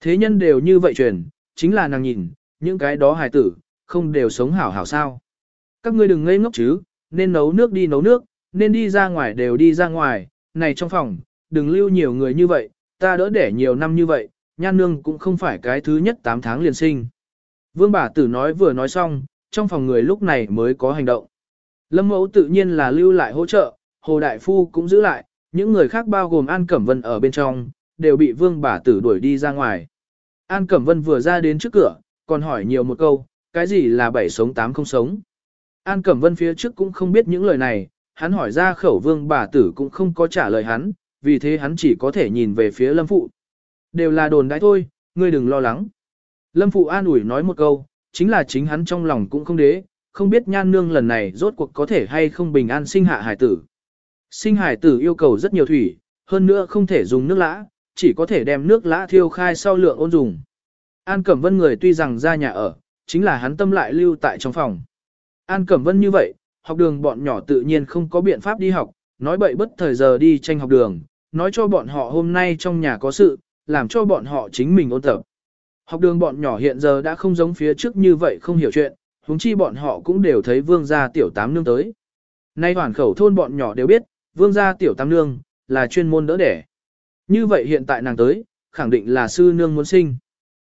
Thế nhân đều như vậy truyền, chính là nàng nhìn, những cái đó hài tử, không đều sống hảo hảo sao. Các ngươi đừng ngây ngốc chứ, nên nấu nước đi nấu nước, nên đi ra ngoài đều đi ra ngoài, này trong phòng, đừng lưu nhiều người như vậy, ta đỡ đẻ nhiều năm như vậy, nhan nương cũng không phải cái thứ nhất 8 tháng liền sinh. Vương bà tử nói vừa nói xong, trong phòng người lúc này mới có hành động. Lâm mẫu tự nhiên là lưu lại hỗ trợ, Hồ Đại Phu cũng giữ lại, những người khác bao gồm An Cẩm Vân ở bên trong, đều bị vương bà tử đuổi đi ra ngoài. An Cẩm Vân vừa ra đến trước cửa, còn hỏi nhiều một câu, cái gì là bảy sống tám không sống. An Cẩm Vân phía trước cũng không biết những lời này, hắn hỏi ra khẩu vương bà tử cũng không có trả lời hắn, vì thế hắn chỉ có thể nhìn về phía Lâm Phụ. Đều là đồn đãi thôi, ngươi đừng lo lắng. Lâm Phụ an ủi nói một câu, chính là chính hắn trong lòng cũng không đế, không biết nhan nương lần này rốt cuộc có thể hay không bình an sinh hạ hải tử. Sinh hải tử yêu cầu rất nhiều thủy, hơn nữa không thể dùng nước lã, chỉ có thể đem nước lã thiêu khai sau lượng ôn dùng. An Cẩm Vân người tuy rằng ra nhà ở, chính là hắn tâm lại lưu tại trong phòng. An Cẩm Vân như vậy, học đường bọn nhỏ tự nhiên không có biện pháp đi học, nói bậy bất thời giờ đi tranh học đường, nói cho bọn họ hôm nay trong nhà có sự, làm cho bọn họ chính mình ôn tập. Học đường bọn nhỏ hiện giờ đã không giống phía trước như vậy không hiểu chuyện, huống chi bọn họ cũng đều thấy vương gia tiểu tám nương tới. Nay hoàn khẩu thôn bọn nhỏ đều biết, vương gia tiểu tam nương, là chuyên môn đỡ đẻ. Như vậy hiện tại nàng tới, khẳng định là sư nương muốn sinh.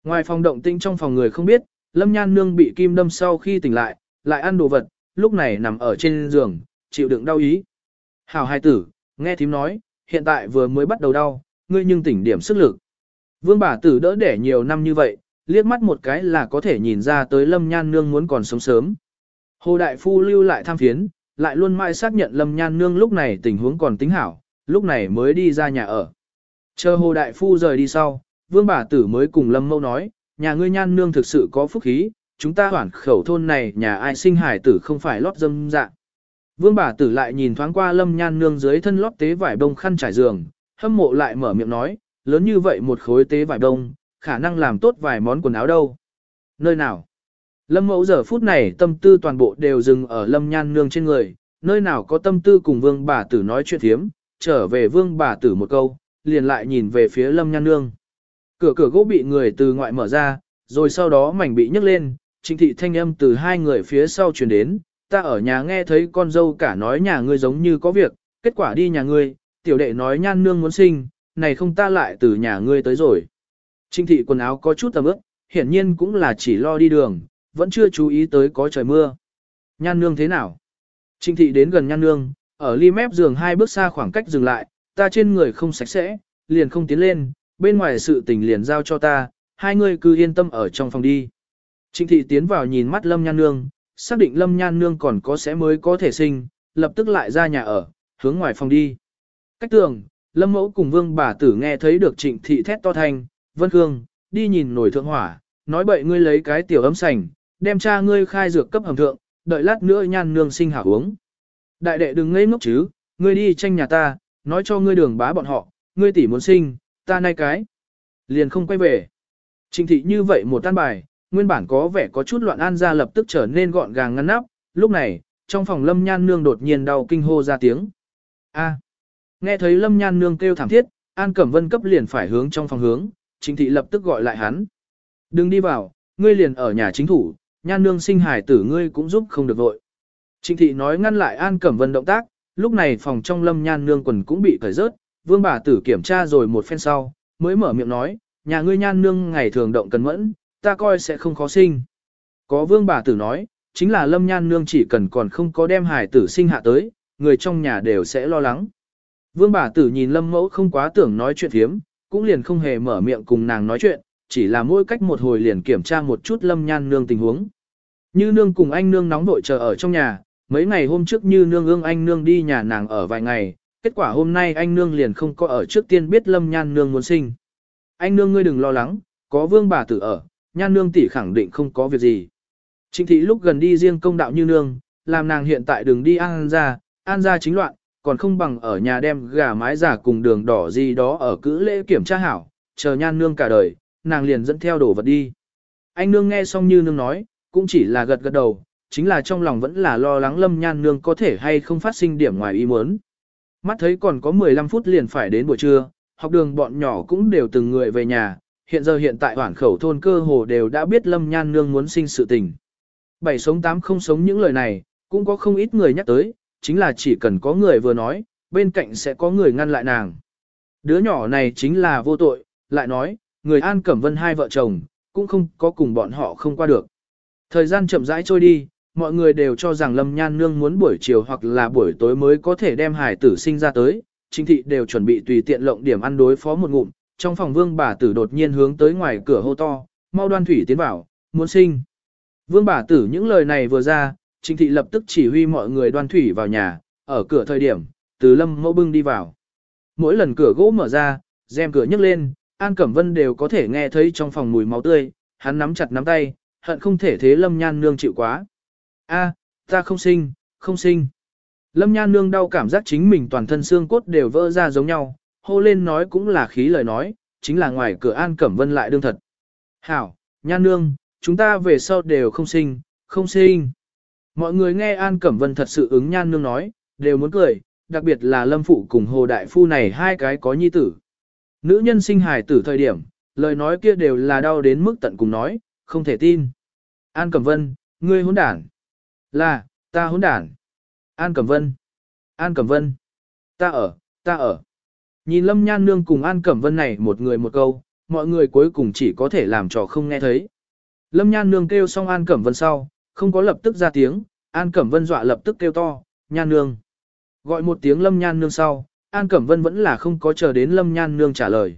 Ngoài phòng động tinh trong phòng người không biết, lâm nhan nương bị kim đâm sau khi tỉnh lại, lại ăn đồ vật, lúc này nằm ở trên giường, chịu đựng đau ý. Hảo hai tử, nghe thím nói, hiện tại vừa mới bắt đầu đau, ngươi nhưng tỉnh điểm sức lực. Vương bà tử đỡ đẻ nhiều năm như vậy, liếc mắt một cái là có thể nhìn ra tới lâm nhan nương muốn còn sống sớm. Hồ Đại Phu lưu lại tham phiến, lại luôn mãi xác nhận lâm nhan nương lúc này tình huống còn tính hảo, lúc này mới đi ra nhà ở. Chờ Hồ Đại Phu rời đi sau, vương bà tử mới cùng lâm mâu nói, nhà ngươi nhan nương thực sự có phúc khí, chúng ta hoảng khẩu thôn này nhà ai sinh hải tử không phải lót dâm dạ. Vương bà tử lại nhìn thoáng qua lâm nhan nương dưới thân lót tế vải bông khăn trải giường, hâm mộ lại mở miệng nói, lớn như vậy một khối tế vải bông, khả năng làm tốt vài món quần áo đâu. Nơi nào? Lâm mẫu giờ phút này tâm tư toàn bộ đều dừng ở lâm nhan nương trên người, nơi nào có tâm tư cùng vương bà tử nói chuyện thiếm, trở về vương bà tử một câu, liền lại nhìn về phía lâm nhan nương. Cửa cửa gỗ bị người từ ngoại mở ra, rồi sau đó mảnh bị nhấc lên, trịnh thị thanh âm từ hai người phía sau truyền đến, ta ở nhà nghe thấy con dâu cả nói nhà ngươi giống như có việc, kết quả đi nhà ngươi, tiểu đệ nói nhan nương muốn sinh, này không ta lại từ nhà ngươi tới rồi. Trinh thị quần áo có chút tầm ướp, hiển nhiên cũng là chỉ lo đi đường, vẫn chưa chú ý tới có trời mưa. Nhan nương thế nào? Trinh thị đến gần nhan nương, ở ly mép giường hai bước xa khoảng cách dừng lại, ta trên người không sạch sẽ, liền không tiến lên, bên ngoài sự tình liền giao cho ta, hai người cứ yên tâm ở trong phòng đi. Trịnh thị tiến vào nhìn mắt lâm nhan nương, xác định lâm nhan nương còn có sẽ mới có thể sinh, lập tức lại ra nhà ở, hướng ngoài phòng đi. Cách tường, lâm mẫu cùng vương bà tử nghe thấy được trịnh thị thét to thanh, vân khương, đi nhìn nổi thượng hỏa, nói bậy ngươi lấy cái tiểu ấm sành, đem cha ngươi khai dược cấp hầm thượng, đợi lát nữa nhan nương sinh hảo uống. Đại đệ đừng ngây ngốc chứ, ngươi đi tranh nhà ta, nói cho ngươi đường bá bọn họ, ngươi tỷ muốn sinh, ta nay cái. Liền không quay về. Trịnh thị như vậy một tan bài, nguyên bản có vẻ có chút loạn an ra lập tức trở nên gọn gàng ngăn nắp, lúc này, trong phòng lâm nhan nương đột nhiên đau kinh hô ra tiếng. A. Nghe thấy lâm nhan nương kêu thảm thiết, An Cẩm Vân cấp liền phải hướng trong phòng hướng, chính thị lập tức gọi lại hắn. Đừng đi vào, ngươi liền ở nhà chính thủ, nhan nương sinh hài tử ngươi cũng giúp không được vội. Trịnh thị nói ngăn lại An Cẩm Vân động tác, lúc này phòng trong lâm nhan nương quần cũng bị cởi rớt, vương bà tử kiểm tra rồi một phen sau, mới mở miệng nói, nhà ngươi nhan nương ngày thường động cần mẫn, ta coi sẽ không khó sinh. Có vương bà tử nói, chính là lâm nhan nương chỉ cần còn không có đem hài tử sinh hạ tới, người trong nhà đều sẽ lo lắng. Vương bà tử nhìn lâm mẫu không quá tưởng nói chuyện thiếm, cũng liền không hề mở miệng cùng nàng nói chuyện, chỉ là mỗi cách một hồi liền kiểm tra một chút lâm nhan nương tình huống. Như nương cùng anh nương nóng vội chờ ở trong nhà, mấy ngày hôm trước như nương ương anh nương đi nhà nàng ở vài ngày, kết quả hôm nay anh nương liền không có ở trước tiên biết lâm nhan nương muốn sinh. Anh nương ngươi đừng lo lắng, có vương bà tử ở, nhan nương tỷ khẳng định không có việc gì. Trịnh thị lúc gần đi riêng công đạo như nương, làm nàng hiện tại đừng đi an ra, an ra chính loạn, còn không bằng ở nhà đem gà mái giả cùng đường đỏ gì đó ở cữ lễ kiểm tra hảo, chờ nhan nương cả đời, nàng liền dẫn theo đồ vật đi. Anh nương nghe xong như nương nói, cũng chỉ là gật gật đầu, chính là trong lòng vẫn là lo lắng lâm nhan nương có thể hay không phát sinh điểm ngoài ý muốn. Mắt thấy còn có 15 phút liền phải đến buổi trưa, học đường bọn nhỏ cũng đều từng người về nhà, hiện giờ hiện tại hoảng khẩu thôn cơ hồ đều đã biết Lâm Nhan Nương muốn sinh sự tình. Bảy sống tám không sống những lời này, cũng có không ít người nhắc tới, chính là chỉ cần có người vừa nói, bên cạnh sẽ có người ngăn lại nàng. Đứa nhỏ này chính là vô tội, lại nói, người An Cẩm Vân hai vợ chồng, cũng không có cùng bọn họ không qua được. Thời gian chậm rãi trôi đi, mọi người đều cho rằng Lâm Nhan Nương muốn buổi chiều hoặc là buổi tối mới có thể đem hải tử sinh ra tới, chính thị đều chuẩn bị tùy tiện lộng điểm ăn đối phó một ngụm, trong phòng vương bà tử đột nhiên hướng tới ngoài cửa hô to, mau đoan thủy tiến vào, muốn sinh. Vương bà tử những lời này vừa ra, chính thị lập tức chỉ huy mọi người đoan thủy vào nhà, ở cửa thời điểm, từ lâm mẫu bưng đi vào. Mỗi lần cửa gỗ mở ra, rèm cửa nhấc lên, An Cẩm Vân đều có thể nghe thấy trong phòng mùi máu tươi, hắn nắm chặt nắm tay, hận không thể thế lâm nhan nương chịu quá. A, ta không sinh, không sinh. Lâm nhan nương đau cảm giác chính mình toàn thân xương cốt đều vỡ ra giống nhau, hô lên nói cũng là khí lời nói, chính là ngoài cửa An Cẩm Vân lại đương thật. Hảo, nhan nương, chúng ta về sau đều không sinh, không sinh. Mọi người nghe An Cẩm Vân thật sự ứng nhan nương nói, đều muốn cười, đặc biệt là Lâm Phụ cùng Hồ Đại Phu này hai cái có nhi tử. Nữ nhân sinh hài tử thời điểm, lời nói kia đều là đau đến mức tận cùng nói, không thể tin. An Cẩm Vân, ngươi hỗn đản. Là, ta hỗn đản. An Cẩm Vân. An Cẩm Vân. Ta ở, ta ở. Nhìn Lâm Nhan Nương cùng An Cẩm Vân này một người một câu, mọi người cuối cùng chỉ có thể làm trò không nghe thấy. Lâm Nhan Nương kêu xong An Cẩm Vân sau, không có lập tức ra tiếng, An Cẩm Vân dọa lập tức kêu to, Nhan Nương. Gọi một tiếng Lâm Nhan Nương sau, An Cẩm Vân vẫn là không có chờ đến Lâm Nhan Nương trả lời.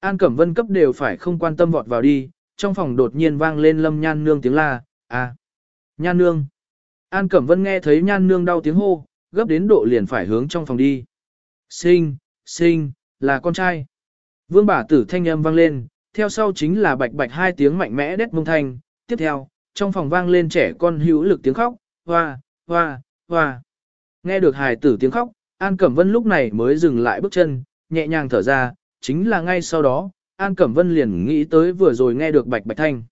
An Cẩm Vân cấp đều phải không quan tâm vọt vào đi, trong phòng đột nhiên vang lên Lâm Nhan Nương tiếng la, à, Nhan Nương. An Cẩm Vân nghe thấy Nhan Nương đau tiếng hô, gấp đến độ liền phải hướng trong phòng đi. Sinh, sinh, là con trai. Vương bà tử thanh âm vang lên, theo sau chính là bạch bạch hai tiếng mạnh mẽ đét mông thanh, tiếp theo, trong phòng vang lên trẻ con hữu lực tiếng khóc, hoa, hoa, hoa. Nghe được hài tử tiếng khóc, An Cẩm Vân lúc này mới dừng lại bước chân, nhẹ nhàng thở ra, chính là ngay sau đó, An Cẩm Vân liền nghĩ tới vừa rồi nghe được bạch bạch thanh.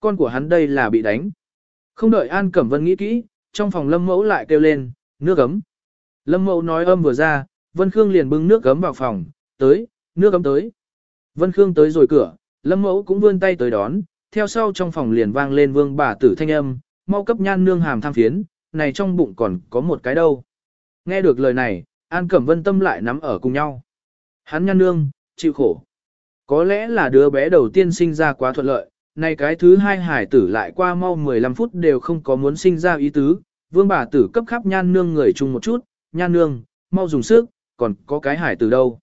Con của hắn đây là bị đánh. Không đợi An Cẩm Vân nghĩ kỹ, trong phòng Lâm Mẫu lại kêu lên, nước ấm. Lâm Mẫu nói âm vừa ra, Vân Khương liền bưng nước gấm vào phòng, tới, nước gấm tới. Vân Khương tới rồi cửa, Lâm Mẫu cũng vươn tay tới đón, theo sau trong phòng liền vang lên vương bà tử thanh âm, mau cấp nhan nương hàm tham phiến, này trong bụng còn có một cái đâu. Nghe được lời này, An Cẩm Vân tâm lại nắm ở cùng nhau. Hắn nhan nương, chịu khổ. Có lẽ là đứa bé đầu tiên sinh ra quá thuận lợi, này cái thứ hai hải tử lại qua mau 15 phút đều không có muốn sinh ra ý tứ, vương bà tử cấp khắp nhan nương người chung một chút, nhan nương, mau dùng sức, còn có cái hải tử đâu.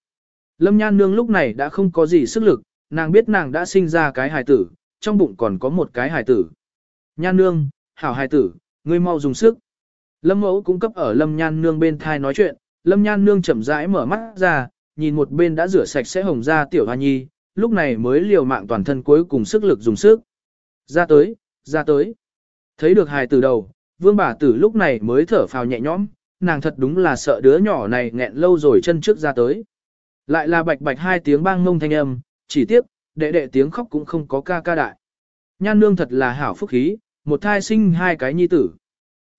Lâm nhan nương lúc này đã không có gì sức lực, nàng biết nàng đã sinh ra cái hải tử, trong bụng còn có một cái hải tử. Nhan nương, hảo hải tử, ngươi mau dùng sức. Lâm mẫu cũng cấp ở lâm nhan nương bên thai nói chuyện, lâm nhan nương chậm rãi mở mắt ra, nhìn một bên đã rửa sạch sẽ hồng ra tiểu hoa nhi, lúc này mới liều mạng toàn thân cuối cùng sức lực dùng sức. Ra tới, ra tới. Thấy được hài tử đầu, vương bà tử lúc này mới thở phào nhẹ nhõm, nàng thật đúng là sợ đứa nhỏ này nghẹn lâu rồi chân trước ra tới. Lại là bạch bạch hai tiếng bang ngông thanh âm, chỉ tiếc, đệ đệ tiếng khóc cũng không có ca ca đại. Nhan nương thật là hảo phúc khí, một thai sinh hai cái nhi tử.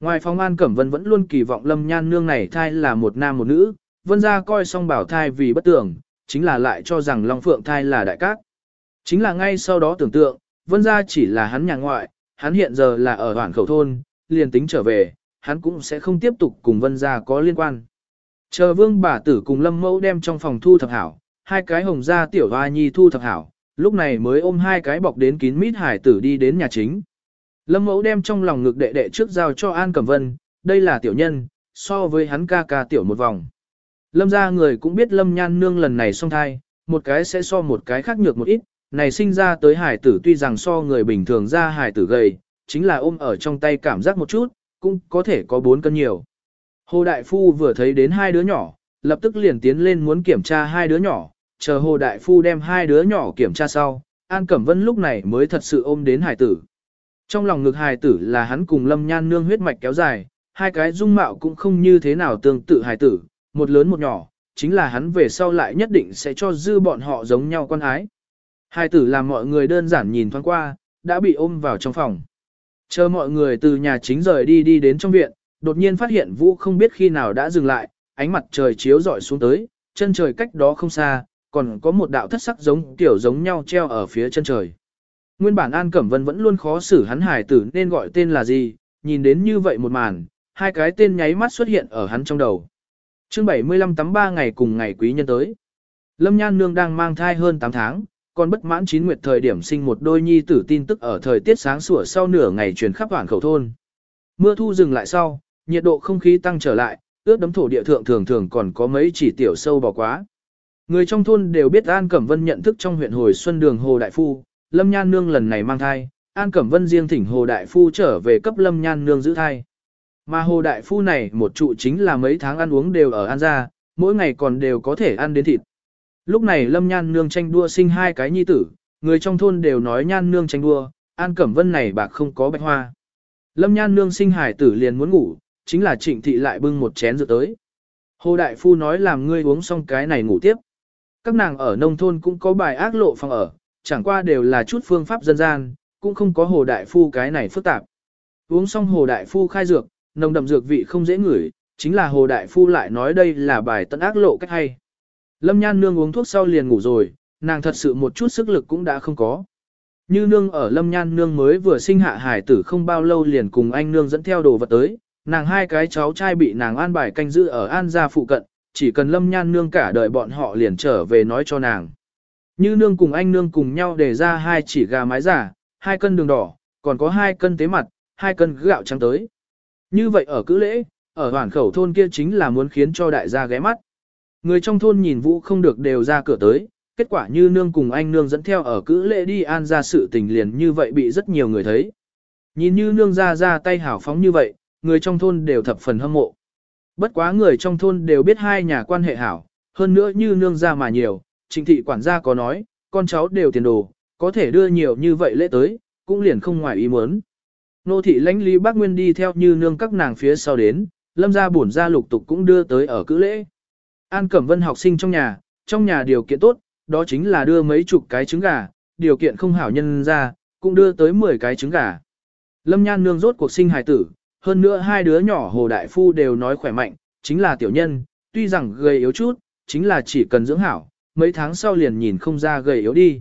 Ngoài phòng An Cẩm Vân vẫn luôn kỳ vọng Lâm Nhan Nương này thai là một nam một nữ, vân ra coi xong bảo thai vì bất tưởng, chính là lại cho rằng Long Phượng thai là đại cát. Chính là ngay sau đó tưởng tượng, vân ra chỉ là hắn nhà ngoại, hắn hiện giờ là ở hoảng khẩu thôn, liền tính trở về, hắn cũng sẽ không tiếp tục cùng vân gia có liên quan. Chờ vương bà tử cùng lâm mẫu đem trong phòng thu thập hảo, hai cái hồng gia tiểu hoa nhi thu thập hảo, lúc này mới ôm hai cái bọc đến kín mít hải tử đi đến nhà chính. Lâm mẫu đem trong lòng ngực đệ đệ trước giao cho An Cẩm Vân, đây là tiểu nhân, so với hắn ca ca tiểu một vòng. Lâm gia người cũng biết Lâm nhan nương lần này song thai, một cái sẽ so một cái khác nhược một ít, này sinh ra tới hải tử tuy rằng so người bình thường ra hải tử gầy, chính là ôm ở trong tay cảm giác một chút, cũng có thể có bốn cân nhiều. Hồ Đại Phu vừa thấy đến hai đứa nhỏ, lập tức liền tiến lên muốn kiểm tra hai đứa nhỏ, chờ Hồ Đại Phu đem hai đứa nhỏ kiểm tra sau, An Cẩm Vân lúc này mới thật sự ôm đến hải tử. Trong lòng ngực hài tử là hắn cùng lâm nhan nương huyết mạch kéo dài, hai cái dung mạo cũng không như thế nào tương tự hài tử, một lớn một nhỏ, chính là hắn về sau lại nhất định sẽ cho dư bọn họ giống nhau con ái. Hài tử làm mọi người đơn giản nhìn thoáng qua, đã bị ôm vào trong phòng. Chờ mọi người từ nhà chính rời đi đi đến trong viện, đột nhiên phát hiện Vũ không biết khi nào đã dừng lại, ánh mặt trời chiếu rọi xuống tới, chân trời cách đó không xa, còn có một đạo thất sắc giống tiểu giống nhau treo ở phía chân trời. Nguyên bản An Cẩm Vân vẫn luôn khó xử hắn hải tử nên gọi tên là gì, nhìn đến như vậy một màn, hai cái tên nháy mắt xuất hiện ở hắn trong đầu. chương 75 tắm 3 ngày cùng ngày quý nhân tới. Lâm Nhan Nương đang mang thai hơn 8 tháng, còn bất mãn chín nguyệt thời điểm sinh một đôi nhi tử tin tức ở thời tiết sáng sủa sau nửa ngày truyền khắp hoàn khẩu thôn. Mưa thu dừng lại sau, nhiệt độ không khí tăng trở lại, ướt đấm thổ địa thượng thường thường còn có mấy chỉ tiểu sâu bò quá. Người trong thôn đều biết An Cẩm Vân nhận thức trong huyện hồi Xuân Đường Hồ Đại Phu, Lâm Nhan Nương lần này mang thai, An Cẩm Vân riêng thỉnh Hồ Đại Phu trở về cấp Lâm Nhan Nương giữ thai. Mà Hồ Đại Phu này một trụ chính là mấy tháng ăn uống đều ở An gia, mỗi ngày còn đều có thể ăn đến thịt. Lúc này Lâm Nhan Nương tranh đua sinh hai cái nhi tử, người trong thôn đều nói Nhan Nương tranh đua, An Cẩm Vân này bạc không có bạch hoa. Lâm Nhan Nương sinh hải tử liền muốn ngủ, chính là trịnh thị lại bưng một chén rượu tới. Hồ Đại Phu nói làm ngươi uống xong cái này ngủ tiếp. Các nàng ở nông thôn cũng có bài ác lộ phòng ở, chẳng qua đều là chút phương pháp dân gian, cũng không có Hồ Đại Phu cái này phức tạp. Uống xong Hồ Đại Phu khai dược, nồng đậm dược vị không dễ ngửi, chính là Hồ Đại Phu lại nói đây là bài tận ác lộ cách hay. Lâm Nhan Nương uống thuốc sau liền ngủ rồi, nàng thật sự một chút sức lực cũng đã không có. Như Nương ở Lâm Nhan Nương mới vừa sinh hạ hải tử không bao lâu liền cùng anh Nương dẫn theo đồ vật tới, nàng hai cái cháu trai bị nàng an bài canh giữ ở an gia phụ cận, chỉ cần Lâm Nhan Nương cả đời bọn họ liền trở về nói cho nàng. Như Nương cùng anh Nương cùng nhau để ra hai chỉ gà mái giả, hai cân đường đỏ, còn có hai cân tế mặt, hai cân gạo trắng tới. Như vậy ở cữ lễ, ở hoàn khẩu thôn kia chính là muốn khiến cho đại gia ghé mắt. Người trong thôn nhìn vũ không được đều ra cửa tới, kết quả như nương cùng anh nương dẫn theo ở cữ lễ đi an ra sự tình liền như vậy bị rất nhiều người thấy. Nhìn như nương ra ra tay hảo phóng như vậy, người trong thôn đều thập phần hâm mộ. Bất quá người trong thôn đều biết hai nhà quan hệ hảo, hơn nữa như nương ra mà nhiều, trịnh thị quản gia có nói, con cháu đều tiền đồ, có thể đưa nhiều như vậy lễ tới, cũng liền không ngoài ý muốn. Nô thị lãnh lý bác Nguyên đi theo như nương các nàng phía sau đến, lâm gia bổn gia lục tục cũng đưa tới ở cữ lễ. An Cẩm Vân học sinh trong nhà, trong nhà điều kiện tốt, đó chính là đưa mấy chục cái trứng gà, điều kiện không hảo nhân ra, cũng đưa tới 10 cái trứng gà. Lâm Nhan nương rốt cuộc sinh hài tử, hơn nữa hai đứa nhỏ Hồ Đại Phu đều nói khỏe mạnh, chính là tiểu nhân, tuy rằng gầy yếu chút, chính là chỉ cần dưỡng hảo, mấy tháng sau liền nhìn không ra gầy yếu đi.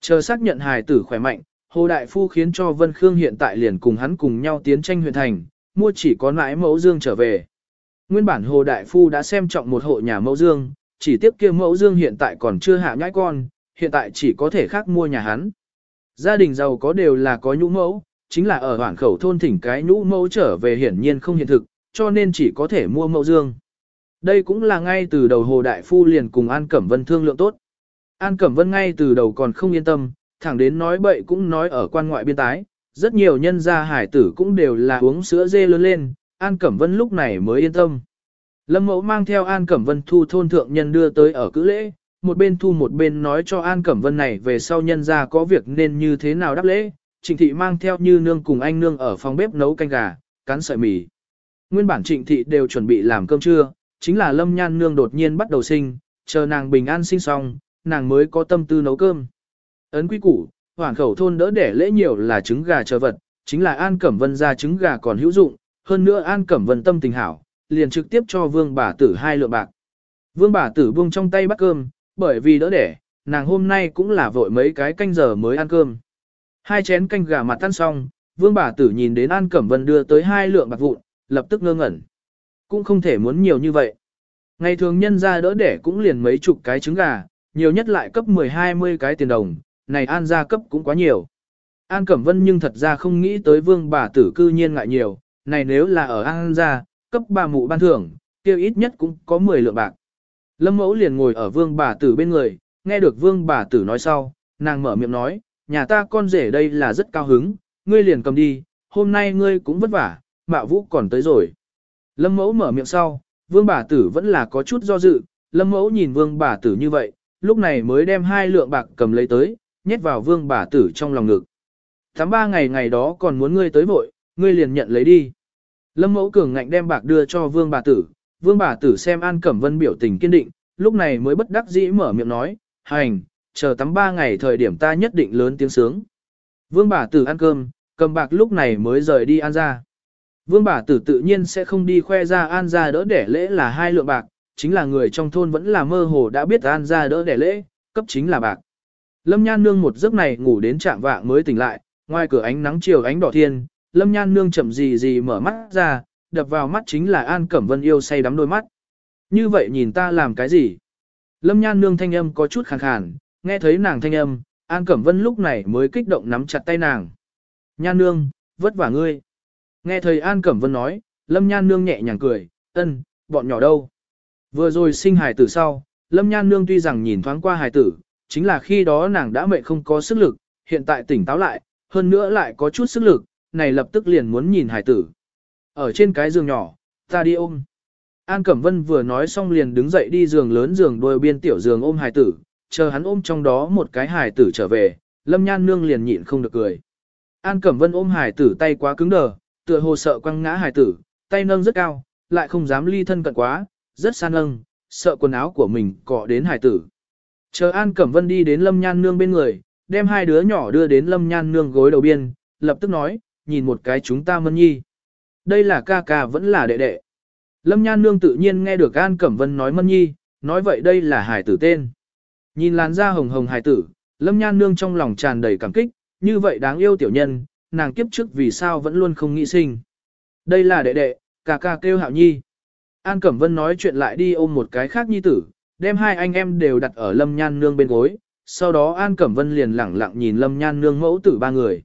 Chờ xác nhận hài tử khỏe mạnh, Hồ Đại Phu khiến cho Vân Khương hiện tại liền cùng hắn cùng nhau tiến tranh huyện thành, mua chỉ có nãi mẫu dương trở về. Nguyên bản Hồ Đại Phu đã xem trọng một hộ nhà mẫu dương, chỉ tiếc kia mẫu dương hiện tại còn chưa hạ nhãi con, hiện tại chỉ có thể khác mua nhà hắn. Gia đình giàu có đều là có nhũ mẫu, chính là ở hoảng khẩu thôn thỉnh cái nhũ mẫu trở về hiển nhiên không hiện thực, cho nên chỉ có thể mua mẫu dương. Đây cũng là ngay từ đầu Hồ Đại Phu liền cùng An Cẩm Vân thương lượng tốt. An Cẩm Vân ngay từ đầu còn không yên tâm, thẳng đến nói bậy cũng nói ở quan ngoại biên tái, rất nhiều nhân gia hải tử cũng đều là uống sữa dê lớn lên, An Cẩm Vân lúc này mới yên tâm. Lâm Mẫu mang theo An Cẩm Vân thu thôn thượng nhân đưa tới ở cữ lễ, một bên thu một bên nói cho An Cẩm Vân này về sau nhân ra có việc nên như thế nào đáp lễ. Trịnh thị mang theo như nương cùng anh nương ở phòng bếp nấu canh gà, cắn sợi mì. Nguyên bản trịnh thị đều chuẩn bị làm cơm trưa, chính là lâm nhan nương đột nhiên bắt đầu sinh, chờ nàng bình an sinh xong, nàng mới có tâm tư nấu cơm. Ấn quý củ, hoàn khẩu thôn đỡ để lễ nhiều là trứng gà chờ vật, chính là An Cẩm Vân ra trứng gà còn hữu dụng, hơn nữa An Cẩm Vân tâm tình hảo, liền trực tiếp cho vương bà tử hai lượng bạc. Vương bà tử buông trong tay bắt cơm, bởi vì đỡ đẻ, nàng hôm nay cũng là vội mấy cái canh giờ mới ăn cơm. Hai chén canh gà mặt tan xong, vương bà tử nhìn đến An Cẩm Vân đưa tới hai lượng bạc vụn, lập tức ngơ ngẩn. Cũng không thể muốn nhiều như vậy. Ngày thường nhân ra đỡ đẻ cũng liền mấy chục cái trứng gà, nhiều nhất lại cấp 10-20 cái tiền đồng, này An gia cấp cũng quá nhiều. An Cẩm Vân nhưng thật ra không nghĩ tới vương bà tử cư nhiên ngại nhiều, này nếu là ở An gia, cấp bà mụ ban thưởng, kia ít nhất cũng có 10 lượng bạc. Lâm mẫu liền ngồi ở vương bà tử bên người, nghe được vương bà tử nói sau, nàng mở miệng nói, nhà ta con rể đây là rất cao hứng, ngươi liền cầm đi, hôm nay ngươi cũng vất vả, mạo vũ còn tới rồi. Lâm mẫu mở miệng sau, vương bà tử vẫn là có chút do dự, lâm mẫu nhìn vương bà tử như vậy, lúc này mới đem hai lượng bạc cầm lấy tới, nhét vào vương bà tử trong lòng ngực. Tháng ba ngày ngày đó còn muốn ngươi tới vội, ngươi liền nhận lấy đi. Lâm mẫu cường ngạnh đem bạc đưa cho vương bà tử, vương bà tử xem An Cẩm Vân biểu tình kiên định, lúc này mới bất đắc dĩ mở miệng nói, hành, chờ tắm ba ngày thời điểm ta nhất định lớn tiếng sướng. Vương bà tử ăn cơm, cầm bạc lúc này mới rời đi An ra. Vương bà tử tự nhiên sẽ không đi khoe ra an gia đỡ đẻ lễ là hai lượng bạc, chính là người trong thôn vẫn là mơ hồ đã biết an gia đỡ đẻ lễ, cấp chính là bạc. Lâm Nhan Nương một giấc này ngủ đến trạng vạng mới tỉnh lại, ngoài cửa ánh nắng chiều ánh đỏ thiên, Lâm Nhan Nương chậm gì gì mở mắt ra, đập vào mắt chính là An Cẩm Vân yêu say đắm đôi mắt. Như vậy nhìn ta làm cái gì? Lâm Nhan Nương thanh âm có chút khàn khàn, nghe thấy nàng thanh âm, An Cẩm Vân lúc này mới kích động nắm chặt tay nàng. Nhan Nương, vất vả ngươi. Nghe thấy An Cẩm Vân nói, Lâm Nhan Nương nhẹ nhàng cười, ân, bọn nhỏ đâu? Vừa rồi sinh hài tử sau, Lâm Nhan Nương tuy rằng nhìn thoáng qua hài tử, chính là khi đó nàng đã mệt không có sức lực, hiện tại tỉnh táo lại, hơn nữa lại có chút sức lực, này lập tức liền muốn nhìn hải tử. Ở trên cái giường nhỏ, ta đi ôm. An Cẩm Vân vừa nói xong liền đứng dậy đi giường lớn giường đôi biên tiểu giường ôm hải tử, chờ hắn ôm trong đó một cái hải tử trở về, Lâm Nhan Nương liền nhịn không được cười. An Cẩm Vân ôm hải tử tay quá cứng đờ, tựa hồ sợ quăng ngã hải tử, tay nâng rất cao, lại không dám ly thân cận quá, rất san nâng, sợ quần áo của mình cọ đến hải tử. Chờ An Cẩm Vân đi đến Lâm Nhan Nương bên người, đem hai đứa nhỏ đưa đến Lâm Nhan Nương gối đầu biên, lập tức nói, nhìn một cái chúng ta mân nhi. Đây là ca ca vẫn là đệ đệ. Lâm Nhan Nương tự nhiên nghe được An Cẩm Vân nói mân nhi, nói vậy đây là hải tử tên. Nhìn làn da hồng hồng hải tử, Lâm Nhan Nương trong lòng tràn đầy cảm kích, như vậy đáng yêu tiểu nhân, nàng kiếp trước vì sao vẫn luôn không nghĩ sinh. Đây là đệ đệ, ca ca kêu hạo nhi. An Cẩm Vân nói chuyện lại đi ôm một cái khác nhi tử, đem hai anh em đều đặt ở Lâm Nhan Nương bên gối, sau đó An Cẩm Vân liền lẳng lặng nhìn Lâm Nhan Nương mẫu tử ba người.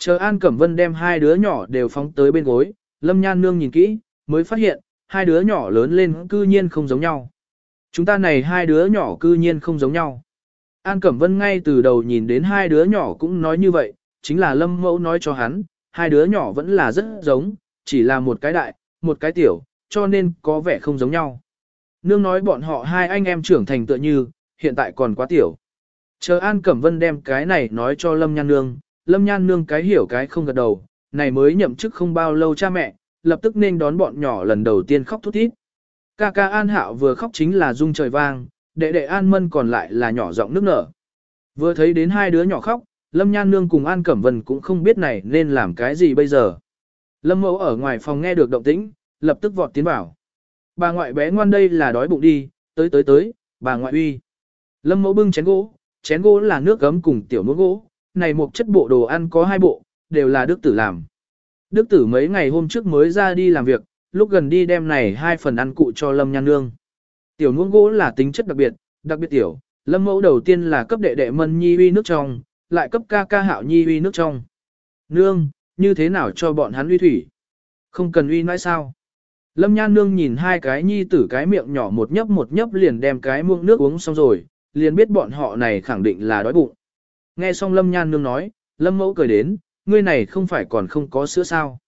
Chờ An Cẩm Vân đem hai đứa nhỏ đều phóng tới bên gối, Lâm Nhan Nương nhìn kỹ, mới phát hiện, hai đứa nhỏ lớn lên cư nhiên không giống nhau. Chúng ta này hai đứa nhỏ cư nhiên không giống nhau. An Cẩm Vân ngay từ đầu nhìn đến hai đứa nhỏ cũng nói như vậy, chính là Lâm Mẫu nói cho hắn, hai đứa nhỏ vẫn là rất giống, chỉ là một cái đại, một cái tiểu, cho nên có vẻ không giống nhau. Nương nói bọn họ hai anh em trưởng thành tựa như, hiện tại còn quá tiểu. Chờ An Cẩm Vân đem cái này nói cho Lâm Nhan Nương, Lâm Nhan Nương cái hiểu cái không gật đầu, này mới nhậm chức không bao lâu cha mẹ, lập tức nên đón bọn nhỏ lần đầu tiên khóc thút thít. Ca ca An Hạo vừa khóc chính là rung trời vang, đệ đệ An Mân còn lại là nhỏ giọng nước nở. Vừa thấy đến hai đứa nhỏ khóc, Lâm Nhan Nương cùng An Cẩm Vân cũng không biết này nên làm cái gì bây giờ. Lâm Mẫu ở ngoài phòng nghe được động tĩnh, lập tức vọt tiến vào. Bà ngoại bé ngoan đây là đói bụng đi, tới tới tới, bà ngoại uy. Lâm Mẫu bưng chén gỗ, chén gỗ là nước gấm cùng tiểu muỗng gỗ, này một chất bộ đồ ăn có hai bộ, đều là Đức Tử làm. Đức Tử mấy ngày hôm trước mới ra đi làm việc, lúc gần đi đem này hai phần ăn cụ cho Lâm Nhan Nương. Tiểu nuông gỗ là tính chất đặc biệt, đặc biệt tiểu, Lâm mẫu đầu tiên là cấp đệ đệ Mân Nhi uy nước trong, lại cấp ca ca Hạo Nhi uy nước trong. Nương, như thế nào cho bọn hắn uy thủy? Không cần uy nói sao? Lâm Nhan Nương nhìn hai cái nhi tử cái miệng nhỏ một nhấp một nhấp liền đem cái muỗng nước uống xong rồi, liền biết bọn họ này khẳng định là đói bụng. Nghe xong Lâm Nhan Nương nói, Lâm Mẫu cười đến, ngươi này không phải còn không có sữa sao.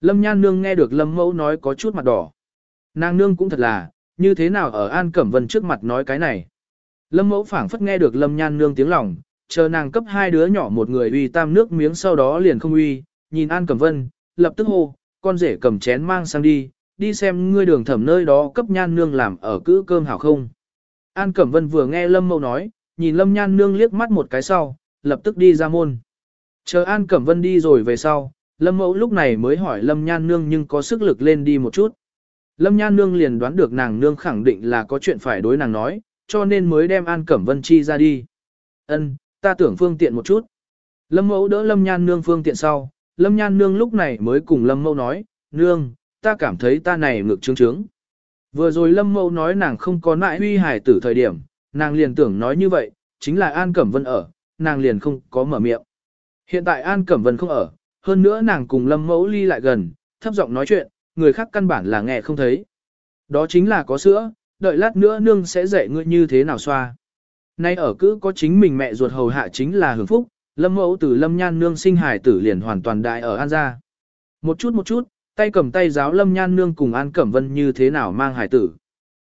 Lâm Nhan Nương nghe được Lâm Mẫu nói có chút mặt đỏ. Nàng Nương cũng thật là, như thế nào ở An Cẩm Vân trước mặt nói cái này. Lâm Mẫu phảng phất nghe được Lâm Nhan Nương tiếng lòng, chờ nàng cấp hai đứa nhỏ một người uy tam nước miếng sau đó liền không uy, nhìn An Cẩm Vân, lập tức hô, con rể cầm chén mang sang đi, đi xem ngươi đường thẩm nơi đó cấp Nhan Nương làm ở cữ cơm hảo không. An Cẩm Vân vừa nghe Lâm Mẫu nói, nhìn Lâm Nhan Nương liếc mắt một cái sau, lập tức đi ra môn. Chờ An Cẩm Vân đi rồi về sau, Lâm Mẫu lúc này mới hỏi Lâm Nhan Nương nhưng có sức lực lên đi một chút. Lâm Nhan Nương liền đoán được nàng Nương khẳng định là có chuyện phải đối nàng nói, cho nên mới đem An Cẩm Vân chi ra đi. Ân, ta tưởng phương tiện một chút. Lâm Mẫu đỡ Lâm Nhan Nương phương tiện sau, Lâm Nhan Nương lúc này mới cùng Lâm Mẫu nói, Nương, ta cảm thấy ta này ngực trướng trướng. Vừa rồi Lâm Mẫu nói nàng không có nại huy hải tử thời điểm, nàng liền tưởng nói như vậy, chính là An Cẩm Vân ở, nàng liền không có mở miệng. Hiện tại An Cẩm Vân không ở, hơn nữa nàng cùng Lâm Mẫu ly lại gần, thấp giọng nói chuyện, người khác căn bản là nghe không thấy. Đó chính là có sữa, đợi lát nữa nương sẽ dạy ngươi như thế nào xoa. Nay ở cứ có chính mình mẹ ruột hầu hạ chính là hưởng phúc, Lâm Mẫu từ Lâm Nhan nương sinh hài tử liền hoàn toàn đại ở An gia. Một chút một chút, tay cầm tay giáo Lâm Nhan nương cùng An Cẩm Vân như thế nào mang hài tử.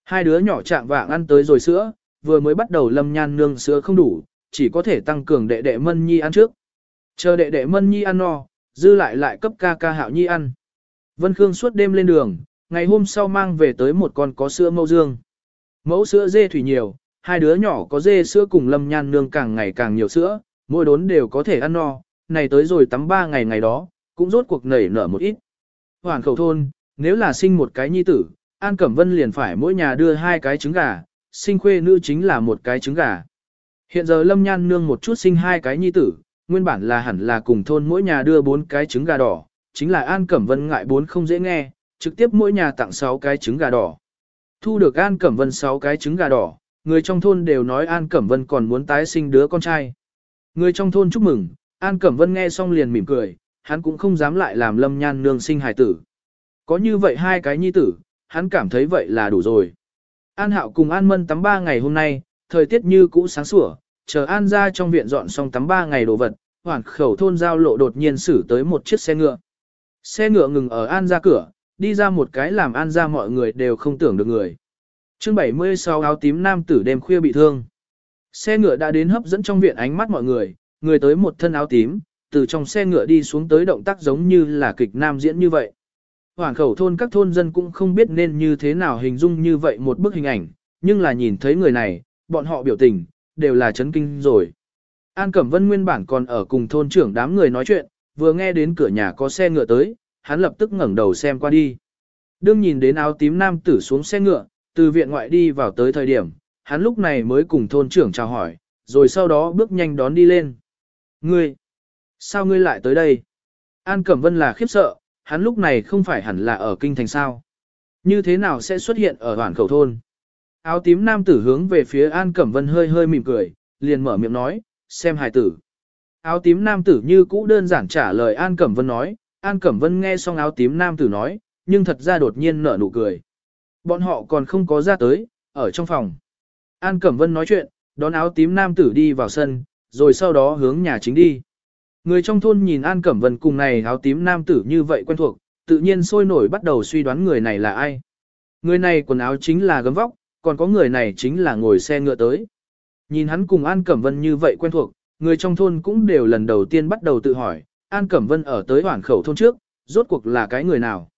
Hai đứa nhỏ trạng vạng ăn tới rồi sữa, vừa mới bắt đầu Lâm Nhan nương sữa không đủ, chỉ có thể tăng cường đệ đệ Mân Nhi ăn trước. Chờ đệ đệ Mân Nhi ăn no, dư lại lại cấp ca ca Hạo Nhi ăn. Vân Khương suốt đêm lên đường, ngày hôm sau mang về tới một con có sữa mẫu dương. Mẫu sữa dê thủy nhiều, hai đứa nhỏ có dê sữa cùng Lâm Nhan nương càng ngày càng nhiều sữa, mỗi đốn đều có thể ăn no, này tới rồi tắm ba ngày ngày đó, cũng rốt cuộc nảy nở một ít. hoàn khẩu thôn, nếu là sinh một cái nhi tử, An Cẩm Vân liền phải mỗi nhà đưa hai cái trứng gà, sinh khuê nữ chính là một cái trứng gà. Hiện giờ Lâm Nhan nương một chút sinh hai cái nhi tử, nguyên bản là hẳn là cùng thôn mỗi nhà đưa bốn cái trứng gà đỏ, chính là An Cẩm Vân ngại bốn không dễ nghe, trực tiếp mỗi nhà tặng 6 cái trứng gà đỏ. Thu được An Cẩm Vân 6 cái trứng gà đỏ, người trong thôn đều nói An Cẩm Vân còn muốn tái sinh đứa con trai. Người trong thôn chúc mừng, An Cẩm Vân nghe xong liền mỉm cười, hắn cũng không dám lại làm lâm nhan nương sinh hài tử. Có như vậy hai cái nhi tử, hắn cảm thấy vậy là đủ rồi. An Hạo cùng An Mân tắm ba ngày hôm nay, thời tiết như cũ sáng sủa, chờ An ra trong viện dọn xong tắm ba ngày đồ vật, hoàn khẩu thôn giao lộ đột nhiên xử tới một chiếc xe ngựa. Xe ngựa ngừng ở An ra cửa, đi ra một cái làm An ra mọi người đều không tưởng được người. chương 76 áo tím nam tử đêm khuya bị thương. Xe ngựa đã đến hấp dẫn trong viện ánh mắt mọi người, người tới một thân áo tím, từ trong xe ngựa đi xuống tới động tác giống như là kịch nam diễn như vậy. Hoàn khẩu thôn các thôn dân cũng không biết nên như thế nào hình dung như vậy một bức hình ảnh, nhưng là nhìn thấy người này, bọn họ biểu tình, đều là chấn kinh rồi. An Cẩm Vân nguyên bản còn ở cùng thôn trưởng đám người nói chuyện, vừa nghe đến cửa nhà có xe ngựa tới, hắn lập tức ngẩng đầu xem qua đi. Đương nhìn đến áo tím nam tử xuống xe ngựa, từ viện ngoại đi vào tới thời điểm, hắn lúc này mới cùng thôn trưởng chào hỏi, rồi sau đó bước nhanh đón đi lên. Ngươi, sao ngươi lại tới đây? An Cẩm Vân là khiếp sợ, hắn lúc này không phải hẳn là ở kinh thành sao. Như thế nào sẽ xuất hiện ở hoàn khẩu thôn? Áo tím nam tử hướng về phía An Cẩm Vân hơi hơi mỉm cười, liền mở miệng nói, xem hài tử. Áo tím nam tử như cũ đơn giản trả lời An Cẩm Vân nói, An Cẩm Vân nghe xong áo tím nam tử nói, nhưng thật ra đột nhiên nở nụ cười. Bọn họ còn không có ra tới, ở trong phòng. An Cẩm Vân nói chuyện, đón áo tím nam tử đi vào sân, rồi sau đó hướng nhà chính đi. Người trong thôn nhìn An Cẩm Vân cùng này áo tím nam tử như vậy quen thuộc, tự nhiên sôi nổi bắt đầu suy đoán người này là ai. Người này quần áo chính là gấm vóc, còn có người này chính là ngồi xe ngựa tới. Nhìn hắn cùng An Cẩm Vân như vậy quen thuộc, người trong thôn cũng đều lần đầu tiên bắt đầu tự hỏi, An Cẩm Vân ở tới hoảng khẩu thôn trước, rốt cuộc là cái người nào.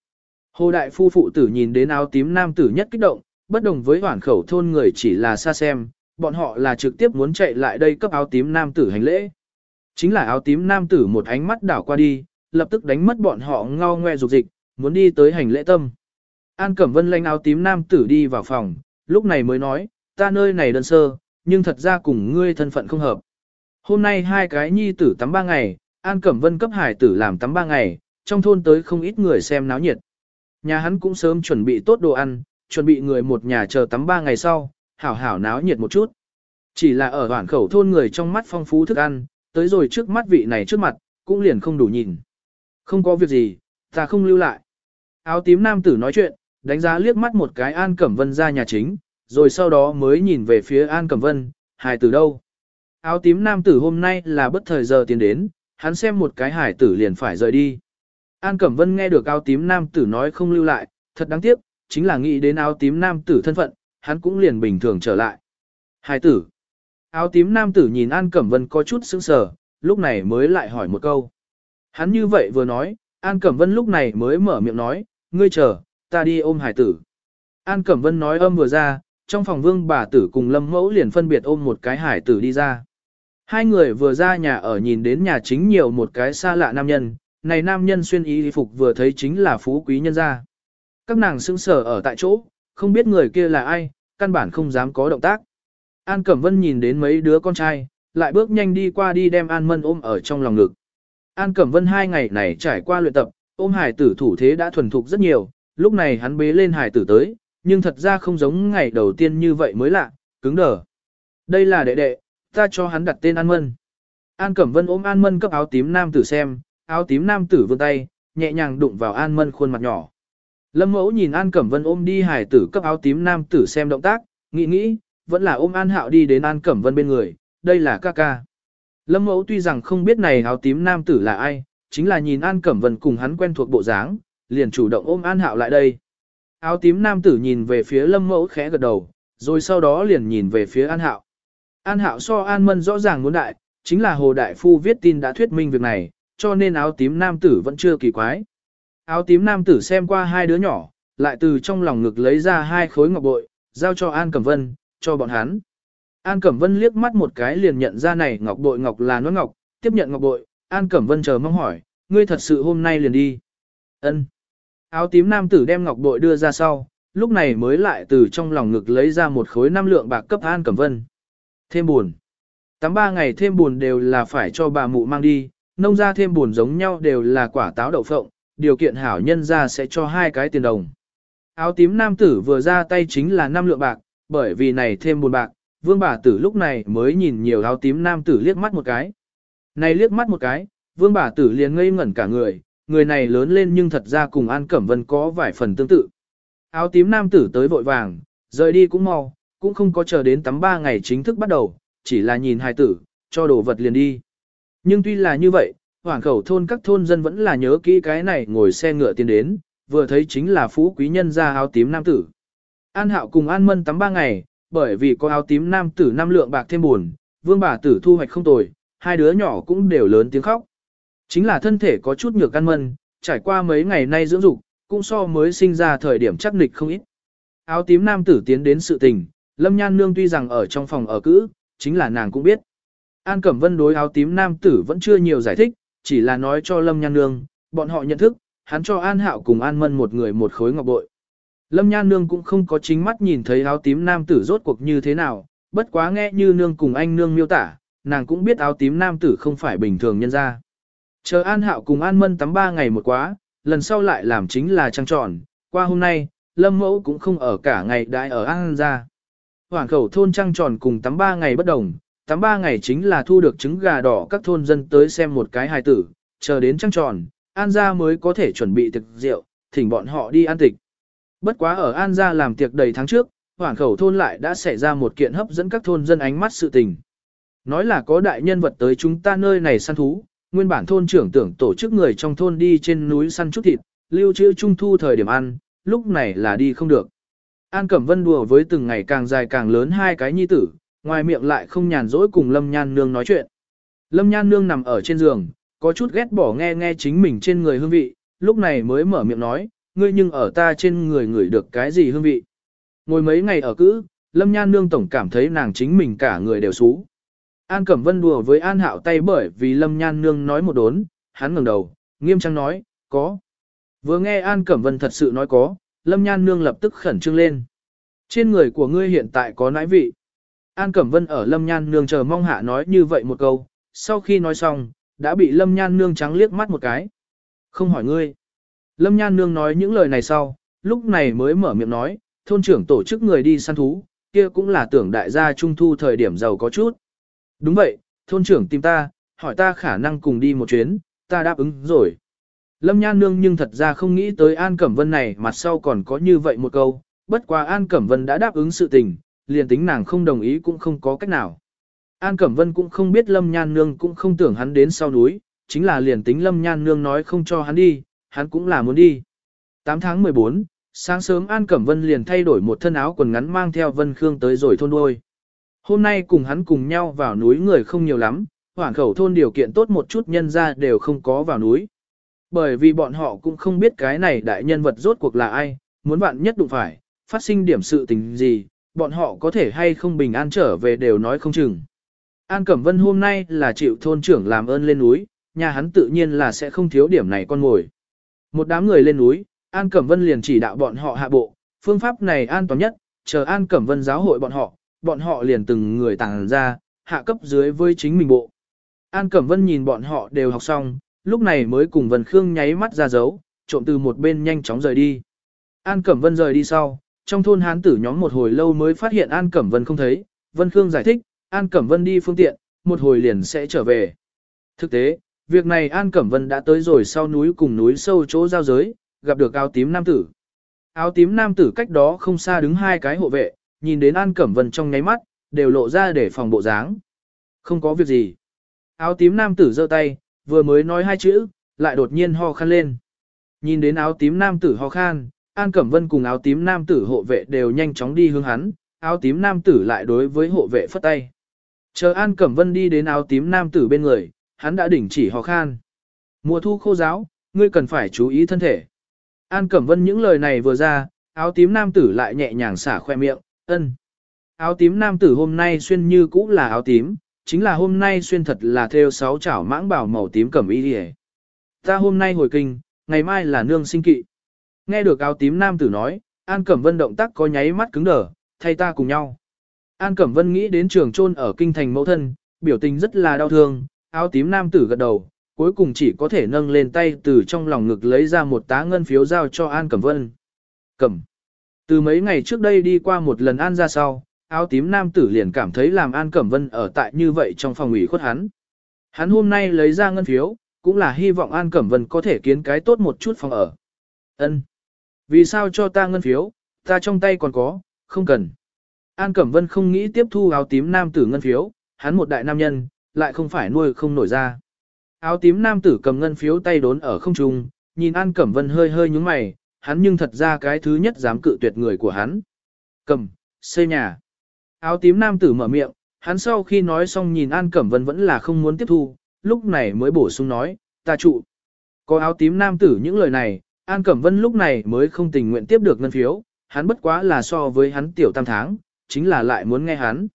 Hồ đại phu phụ tử nhìn đến áo tím nam tử nhất kích động, bất đồng với hoảng khẩu thôn người chỉ là xa xem, bọn họ là trực tiếp muốn chạy lại đây cấp áo tím nam tử hành lễ. Chính là áo tím nam tử một ánh mắt đảo qua đi, lập tức đánh mất bọn họ ngao ngoe dục dịch, muốn đi tới hành lễ tâm. An Cẩm Vân lanh áo tím nam tử đi vào phòng, lúc này mới nói, ta nơi này đơn sơ, nhưng thật ra cùng ngươi thân phận không hợp. Hôm nay hai cái nhi tử tắm ba ngày, An Cẩm Vân cấp hải tử làm tắm ba ngày, trong thôn tới không ít người xem náo nhiệt. Nhà hắn cũng sớm chuẩn bị tốt đồ ăn, chuẩn bị người một nhà chờ tắm ba ngày sau, hảo hảo náo nhiệt một chút. Chỉ là ở hoảng khẩu thôn người trong mắt phong phú thức ăn, tới rồi trước mắt vị này trước mặt, cũng liền không đủ nhìn. Không có việc gì, ta không lưu lại. Áo tím nam tử nói chuyện, đánh giá liếc mắt một cái An Cẩm Vân ra nhà chính, rồi sau đó mới nhìn về phía An Cẩm Vân, hài tử đâu. Áo tím nam tử hôm nay là bất thời giờ tiến đến, hắn xem một cái hải tử liền phải rời đi. An Cẩm Vân nghe được áo tím nam tử nói không lưu lại, thật đáng tiếc, chính là nghĩ đến áo tím nam tử thân phận, hắn cũng liền bình thường trở lại. Hải tử. Áo tím nam tử nhìn An Cẩm Vân có chút sững sờ, lúc này mới lại hỏi một câu. Hắn như vậy vừa nói, An Cẩm Vân lúc này mới mở miệng nói, ngươi chờ, ta đi ôm hải tử. An Cẩm Vân nói âm vừa ra, trong phòng vương bà tử cùng lâm mẫu liền phân biệt ôm một cái hải tử đi ra. Hai người vừa ra nhà ở nhìn đến nhà chính nhiều một cái xa lạ nam nhân, này nam nhân xuyên y phục vừa thấy chính là phú quý nhân gia. Các nàng sững sờ ở tại chỗ, không biết người kia là ai, căn bản không dám có động tác. An Cẩm Vân nhìn đến mấy đứa con trai, lại bước nhanh đi qua đi đem An Mân ôm ở trong lòng ngực. An Cẩm Vân hai ngày này trải qua luyện tập, ôm hải tử thủ thế đã thuần thục rất nhiều, lúc này hắn bế lên hải tử tới, nhưng thật ra không giống ngày đầu tiên như vậy mới lạ, cứng đờ. Đây là đệ đệ, ta cho hắn đặt tên An Mân. An Cẩm Vân ôm An Mân cấp áo tím nam tử xem, áo tím nam tử vươn tay, nhẹ nhàng đụng vào An Mân khuôn mặt nhỏ. Lâm Mẫu nhìn An Cẩm Vân ôm đi hải tử cấp áo tím nam tử xem động tác, nghĩ nghĩ, vẫn là ôm An Hạo đi đến An Cẩm Vân bên người, đây là ca ca. Lâm Mẫu tuy rằng không biết này áo tím nam tử là ai, chính là nhìn An Cẩm Vân cùng hắn quen thuộc bộ dáng, liền chủ động ôm An Hạo lại đây. Áo tím nam tử nhìn về phía Lâm Mẫu khẽ gật đầu, rồi sau đó liền nhìn về phía An Hạo. An Hạo so An Mân rõ ràng muốn đại, chính là Hồ Đại Phu viết tin đã thuyết minh việc này, cho nên áo tím nam tử vẫn chưa kỳ quái. Áo tím nam tử xem qua hai đứa nhỏ, lại từ trong lòng ngực lấy ra hai khối ngọc bội, giao cho An Cẩm Vân, cho bọn hắn. An Cẩm Vân liếc mắt một cái liền nhận ra này ngọc bội ngọc là nó ngọc, tiếp nhận ngọc bội, An Cẩm Vân chờ mong hỏi, ngươi thật sự hôm nay liền đi. Ân. Áo tím nam tử đem ngọc bội đưa ra sau, lúc này mới lại từ trong lòng ngực lấy ra một khối năm lượng bạc cấp An Cẩm Vân. Thêm buồn. Tắm ba ngày thêm buồn đều là phải cho bà mụ mang đi, nông ra thêm buồn giống nhau đều là quả táo đậu phộng, điều kiện hảo nhân ra sẽ cho hai cái tiền đồng. Áo tím nam tử vừa ra tay chính là năm lượng bạc, bởi vì này thêm buồn bạc, vương bà tử lúc này mới nhìn nhiều áo tím nam tử liếc mắt một cái. Này liếc mắt một cái, vương bà tử liền ngây ngẩn cả người, người này lớn lên nhưng thật ra cùng An Cẩm Vân có vài phần tương tự. Áo tím nam tử tới vội vàng, rời đi cũng mau, cũng không có chờ đến tắm ba ngày chính thức bắt đầu, chỉ là nhìn hai tử, cho đồ vật liền đi. Nhưng tuy là như vậy, hoàng khẩu thôn các thôn dân vẫn là nhớ kỹ cái này ngồi xe ngựa tiến đến, vừa thấy chính là phú quý nhân ra áo tím nam tử. An hạo cùng an mân tắm ba ngày, bởi vì có áo tím nam tử năm lượng bạc thêm buồn, vương bà tử thu hoạch không tồi, hai đứa nhỏ cũng đều lớn tiếng khóc. Chính là thân thể có chút nhược căn mân, trải qua mấy ngày nay dưỡng dục, cũng so mới sinh ra thời điểm chắc nịch không ít. Áo tím nam tử tiến đến sự tình, Lâm Nhan Nương tuy rằng ở trong phòng ở cữ, chính là nàng cũng biết. An Cẩm Vân đối áo tím nam tử vẫn chưa nhiều giải thích, chỉ là nói cho Lâm Nhan Nương, bọn họ nhận thức, hắn cho An Hạo cùng An Mân một người một khối ngọc bội. Lâm Nhan Nương cũng không có chính mắt nhìn thấy áo tím nam tử rốt cuộc như thế nào, bất quá nghe như Nương cùng anh Nương miêu tả, nàng cũng biết áo tím nam tử không phải bình thường nhân ra. Chờ An Hạo cùng An Mân tắm ba ngày một quá, lần sau lại làm chính là trăng tròn, qua hôm nay, Lâm Mẫu cũng không ở cả ngày đại ở An ra. Hoàng khẩu thôn trăng tròn cùng tắm ba ngày bất đồng, tắm ba ngày chính là thu được trứng gà đỏ các thôn dân tới xem một cái hài tử, chờ đến trăng tròn, An gia mới có thể chuẩn bị thực rượu, thỉnh bọn họ đi ăn tịch. Bất quá ở An gia làm tiệc đầy tháng trước, Hoàng khẩu thôn lại đã xảy ra một kiện hấp dẫn các thôn dân ánh mắt sự tình. Nói là có đại nhân vật tới chúng ta nơi này săn thú, nguyên bản thôn trưởng tưởng tổ chức người trong thôn đi trên núi săn chút thịt, lưu trữ trung thu thời điểm ăn, lúc này là đi không được. An Cẩm Vân đùa với từng ngày càng dài càng lớn hai cái nhi tử, ngoài miệng lại không nhàn rỗi cùng Lâm Nhan Nương nói chuyện. Lâm Nhan Nương nằm ở trên giường, có chút ghét bỏ nghe nghe chính mình trên người hương vị, lúc này mới mở miệng nói, ngươi nhưng ở ta trên người ngửi được cái gì hương vị. Ngồi mấy ngày ở cữ, Lâm Nhan Nương tổng cảm thấy nàng chính mình cả người đều xú. An Cẩm Vân đùa với An Hạo tay bởi vì Lâm Nhan Nương nói một đốn, hắn ngẩng đầu, nghiêm trang nói, có. Vừa nghe An Cẩm Vân thật sự nói có, Lâm Nhan Nương lập tức khẩn trương lên. Trên người của ngươi hiện tại có nãi vị. An Cẩm Vân ở Lâm Nhan Nương chờ mong hạ nói như vậy một câu, sau khi nói xong, đã bị Lâm Nhan Nương trắng liếc mắt một cái. Không hỏi ngươi. Lâm Nhan Nương nói những lời này sau, lúc này mới mở miệng nói, thôn trưởng tổ chức người đi săn thú, kia cũng là tưởng đại gia trung thu thời điểm giàu có chút. Đúng vậy, thôn trưởng tìm ta, hỏi ta khả năng cùng đi một chuyến, ta đáp ứng rồi. Lâm Nhan Nương nhưng thật ra không nghĩ tới An Cẩm Vân này mặt sau còn có như vậy một câu, bất quá An Cẩm Vân đã đáp ứng sự tình, liền tính nàng không đồng ý cũng không có cách nào. An Cẩm Vân cũng không biết Lâm Nhan Nương cũng không tưởng hắn đến sau núi, chính là liền tính Lâm Nhan Nương nói không cho hắn đi, hắn cũng là muốn đi. 8 tháng 14, sáng sớm An Cẩm Vân liền thay đổi một thân áo quần ngắn mang theo Vân Khương tới rồi thôn đuôi. Hôm nay cùng hắn cùng nhau vào núi người không nhiều lắm, hoảng khẩu thôn điều kiện tốt một chút nhân ra đều không có vào núi. Bởi vì bọn họ cũng không biết cái này đại nhân vật rốt cuộc là ai, muốn bạn nhất đụng phải, phát sinh điểm sự tình gì, bọn họ có thể hay không bình an trở về đều nói không chừng. An Cẩm Vân hôm nay là chịu thôn trưởng làm ơn lên núi, nhà hắn tự nhiên là sẽ không thiếu điểm này con ngồi. Một đám người lên núi, An Cẩm Vân liền chỉ đạo bọn họ hạ bộ, phương pháp này an toàn nhất, chờ An Cẩm Vân giáo hội bọn họ, bọn họ liền từng người tàng ra, hạ cấp dưới với chính mình bộ. An Cẩm Vân nhìn bọn họ đều học xong, lúc này mới cùng Vân Khương nháy mắt ra dấu, trộm từ một bên nhanh chóng rời đi. An Cẩm Vân rời đi sau, trong thôn hán tử nhóm một hồi lâu mới phát hiện An Cẩm Vân không thấy, Vân Khương giải thích, An Cẩm Vân đi phương tiện, một hồi liền sẽ trở về. Thực tế, việc này An Cẩm Vân đã tới rồi sau núi cùng núi sâu chỗ giao giới, gặp được áo tím nam tử. Áo tím nam tử cách đó không xa đứng hai cái hộ vệ, nhìn đến An Cẩm Vân trong nháy mắt, đều lộ ra để phòng bộ dáng. Không có việc gì. Áo tím nam tử giơ tay, vừa mới nói hai chữ, lại đột nhiên ho khan lên. Nhìn đến áo tím nam tử ho khan, An Cẩm Vân cùng áo tím nam tử hộ vệ đều nhanh chóng đi hướng hắn, áo tím nam tử lại đối với hộ vệ phất tay. Chờ An Cẩm Vân đi đến áo tím nam tử bên người, hắn đã đỉnh chỉ ho khan. Mùa thu khô giáo, ngươi cần phải chú ý thân thể. An Cẩm Vân những lời này vừa ra, áo tím nam tử lại nhẹ nhàng xả khoe miệng, ân. Áo tím nam tử hôm nay xuyên như cũ là áo tím, chính là hôm nay xuyên thật là theo sáu chảo mãng bảo màu tím cẩm y đi Ta hôm nay hồi kinh, ngày mai là nương sinh kỵ. Nghe được áo tím nam tử nói, An Cẩm Vân động tác có nháy mắt cứng đờ, thay ta cùng nhau. An Cẩm Vân nghĩ đến trường trôn ở kinh thành mẫu thân, biểu tình rất là đau thương, áo tím nam tử gật đầu, cuối cùng chỉ có thể nâng lên tay từ trong lòng ngực lấy ra một tá ngân phiếu giao cho An Cẩm Vân. Cẩm. Từ mấy ngày trước đây đi qua một lần An ra sau, áo tím nam tử liền cảm thấy làm An Cẩm Vân ở tại như vậy trong phòng ủy khuất hắn. Hắn hôm nay lấy ra ngân phiếu, cũng là hy vọng An Cẩm Vân có thể kiến cái tốt một chút phòng ở. Ân. Vì sao cho ta ngân phiếu, ta trong tay còn có, không cần. An Cẩm Vân không nghĩ tiếp thu áo tím nam tử ngân phiếu, hắn một đại nam nhân, lại không phải nuôi không nổi ra. Áo tím nam tử cầm ngân phiếu tay đốn ở không trung, nhìn An Cẩm Vân hơi hơi nhúng mày, hắn nhưng thật ra cái thứ nhất dám cự tuyệt người của hắn. Cầm, xây nhà. Áo tím nam tử mở miệng, hắn sau khi nói xong nhìn An Cẩm Vân vẫn là không muốn tiếp thu, lúc này mới bổ sung nói, ta trụ. Có áo tím nam tử những lời này, An Cẩm Vân lúc này mới không tình nguyện tiếp được ngân phiếu, hắn bất quá là so với hắn tiểu tam tháng, chính là lại muốn nghe hắn.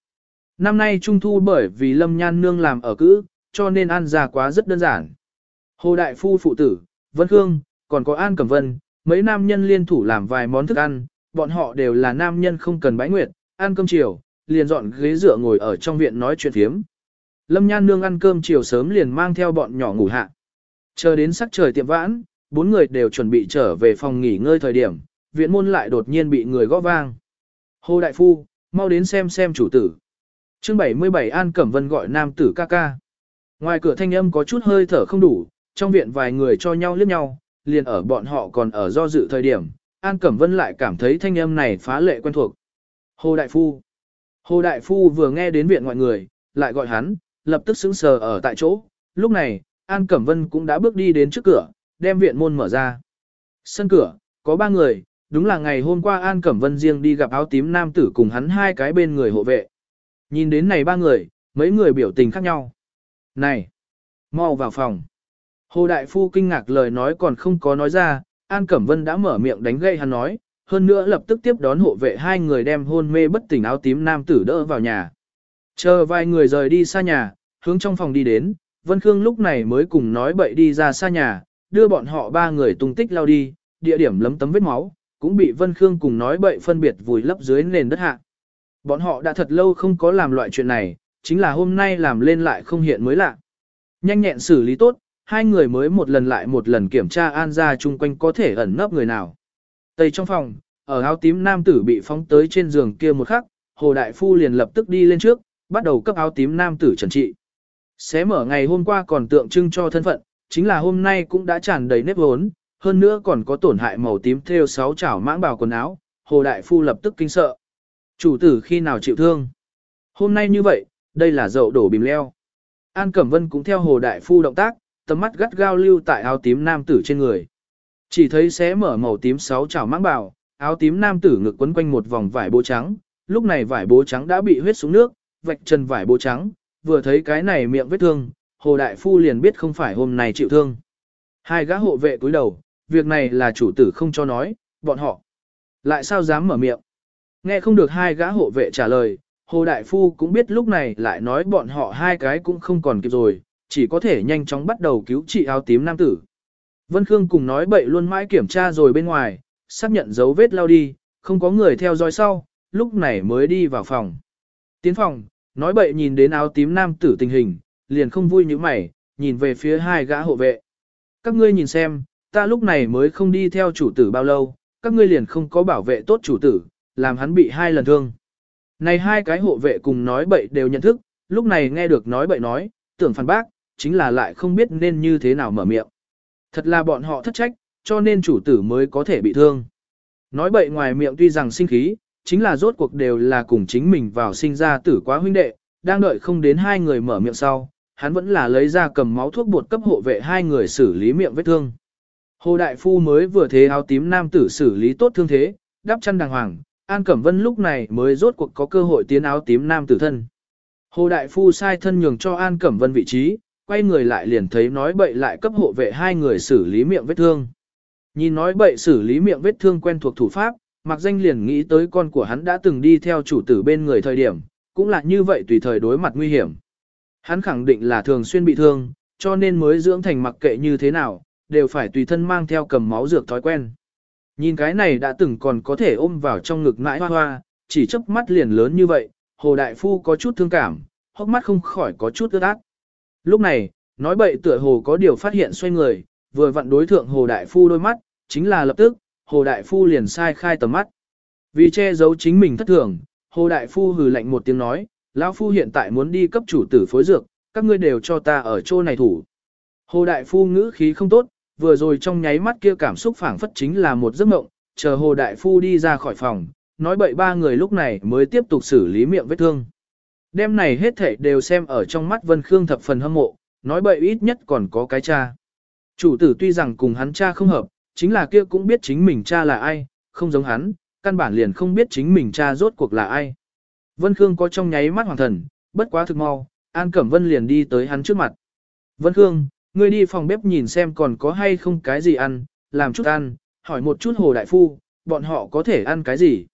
Năm nay Trung Thu bởi vì Lâm Nhan Nương làm ở cữ, cho nên An ra quá rất đơn giản. Hồ Đại Phu phụ tử, Vân Khương, còn có An Cẩm Vân, mấy nam nhân liên thủ làm vài món thức ăn, bọn họ đều là nam nhân không cần bãi nguyệt, ăn cơm chiều, liền dọn ghế dựa ngồi ở trong viện nói chuyện thiếm. Lâm Nhan Nương ăn cơm chiều sớm liền mang theo bọn nhỏ ngủ hạ. Chờ đến sắc trời tiệm vãn, bốn người đều chuẩn bị trở về phòng nghỉ ngơi thời điểm, viện môn lại đột nhiên bị người gõ vang. Hồ Đại Phu, mau đến xem xem chủ tử. chương 77 An Cẩm Vân gọi nam tử ca ca. Ngoài cửa thanh âm có chút hơi thở không đủ, trong viện vài người cho nhau liếc nhau, liền ở bọn họ còn ở do dự thời điểm, An Cẩm Vân lại cảm thấy thanh âm này phá lệ quen thuộc. Hồ Đại Phu. Hồ Đại Phu vừa nghe đến viện ngoại người, lại gọi hắn, lập tức sững sờ ở tại chỗ. Lúc này, An Cẩm Vân cũng đã bước đi đến trước cửa, đem viện môn mở ra. Sân cửa, có ba người, đúng là ngày hôm qua An Cẩm Vân riêng đi gặp áo tím nam tử cùng hắn hai cái bên người hộ vệ. Nhìn đến này ba người, mấy người biểu tình khác nhau. Này! mau vào phòng. Hồ Đại Phu kinh ngạc lời nói còn không có nói ra, An Cẩm Vân đã mở miệng đánh gây hắn nói, hơn nữa lập tức tiếp đón hộ vệ hai người đem hôn mê bất tỉnh áo tím nam tử đỡ vào nhà. Chờ vài người rời đi xa nhà, hướng trong phòng đi đến, Vân Khương lúc này mới cùng nói bậy đi ra xa nhà, đưa bọn họ ba người tung tích lao đi, địa điểm lấm tấm vết máu, cũng bị Vân Khương cùng nói bậy phân biệt vùi lấp dưới nền đất hạ. Bọn họ đã thật lâu không có làm loại chuyện này, chính là hôm nay làm lên lại không hiện mới lạ. Nhanh nhẹn xử lý tốt, hai người mới một lần lại một lần kiểm tra an ra chung quanh có thể ẩn nấp người nào. Tây trong phòng, ở áo tím nam tử bị phóng tới trên giường kia một khắc, Hồ Đại Phu liền lập tức đi lên trước, bắt đầu cấp áo tím nam tử trần trị. Xé mở ngày hôm qua còn tượng trưng cho thân phận, chính là hôm nay cũng đã tràn đầy nếp hốn, hơn nữa còn có tổn hại màu tím theo sáu chảo mãng bào quần áo, Hồ Đại Phu lập tức kinh sợ. Chủ tử khi nào chịu thương? Hôm nay như vậy, đây là dậu đổ bìm leo. An Cẩm Vân cũng theo Hồ Đại Phu động tác, tầm mắt gắt gao lưu tại áo tím nam tử trên người. Chỉ thấy xé mở màu tím sáu chảo mãng bào, áo tím nam tử ngực quấn quanh một vòng vải bố trắng, lúc này vải bố trắng đã bị huyết xuống nước, vạch chân vải bố trắng, vừa thấy cái này miệng vết thương, Hồ Đại Phu liền biết không phải hôm nay chịu thương. Hai gã hộ vệ cúi đầu, việc này là chủ tử không cho nói, bọn họ. Lại sao dám mở miệng? Nghe không được hai gã hộ vệ trả lời, Hồ Đại Phu cũng biết lúc này lại nói bọn họ hai cái cũng không còn kịp rồi, chỉ có thể nhanh chóng bắt đầu cứu trị áo tím nam tử. Vân Khương cùng nói bậy luôn mãi kiểm tra rồi bên ngoài, xác nhận dấu vết lao đi, không có người theo dõi sau, lúc này mới đi vào phòng. Tiến phòng, nói bậy nhìn đến áo tím nam tử tình hình, liền không vui như mày, nhìn về phía hai gã hộ vệ. Các ngươi nhìn xem, ta lúc này mới không đi theo chủ tử bao lâu, các ngươi liền không có bảo vệ tốt chủ tử, làm hắn bị hai lần thương. Này hai cái hộ vệ cùng nói bậy đều nhận thức, lúc này nghe được nói bậy nói, tưởng phản bác, chính là lại không biết nên như thế nào mở miệng. Thật là bọn họ thất trách, cho nên chủ tử mới có thể bị thương. Nói bậy ngoài miệng tuy rằng sinh khí, chính là rốt cuộc đều là cùng chính mình vào sinh ra tử quá huynh đệ, đang đợi không đến hai người mở miệng sau, hắn vẫn là lấy ra cầm máu thuốc bột cấp hộ vệ hai người xử lý miệng vết thương. Hồ Đại Phu mới vừa thế áo tím nam tử xử lý tốt thương thế, đắp chăn đàng hoàng, An Cẩm Vân lúc này mới rốt cuộc có cơ hội tiến áo tím nam tử thân. Hồ Đại Phu sai thân nhường cho An Cẩm Vân vị trí, quay người lại liền thấy nói bậy lại cấp hộ vệ hai người xử lý miệng vết thương. Nhìn nói bậy xử lý miệng vết thương quen thuộc thủ pháp, mặc danh liền nghĩ tới con của hắn đã từng đi theo chủ tử bên người thời điểm, cũng là như vậy tùy thời đối mặt nguy hiểm. Hắn khẳng định là thường xuyên bị thương, cho nên mới dưỡng thành mặc kệ như thế nào, đều phải tùy thân mang theo cầm máu dược thói quen. Nhìn cái này đã từng còn có thể ôm vào trong ngực nãi hoa hoa, chỉ chớp mắt liền lớn như vậy, Hồ Đại Phu có chút thương cảm, hốc mắt không khỏi có chút ướt át. Lúc này, nói bậy tựa hồ có điều phát hiện xoay người, vừa vặn đối thượng Hồ Đại Phu đôi mắt, chính là lập tức, Hồ Đại Phu liền sai khai tầm mắt. Vì che giấu chính mình thất thường, Hồ Đại Phu hừ lạnh một tiếng nói, lão Phu hiện tại muốn đi cấp chủ tử phối dược, các ngươi đều cho ta ở chỗ này thủ. Hồ Đại Phu ngữ khí không tốt, vừa rồi trong nháy mắt kia cảm xúc phảng phất chính là một giấc mộng, chờ Hồ Đại Phu đi ra khỏi phòng, nói bậy ba người lúc này mới tiếp tục xử lý miệng vết thương. Đêm này hết thảy đều xem ở trong mắt Vân Khương thập phần hâm mộ, nói bậy ít nhất còn có cái cha. Chủ tử tuy rằng cùng hắn cha không hợp, chính là kia cũng biết chính mình cha là ai, không giống hắn, căn bản liền không biết chính mình cha rốt cuộc là ai. Vân Khương có trong nháy mắt hoàng thần, bất quá thực mau, An Cẩm Vân liền đi tới hắn trước mặt. Vân Khương, ngươi đi phòng bếp nhìn xem còn có hay không cái gì ăn, làm chút ăn, hỏi một chút Hồ Đại Phu, bọn họ có thể ăn cái gì.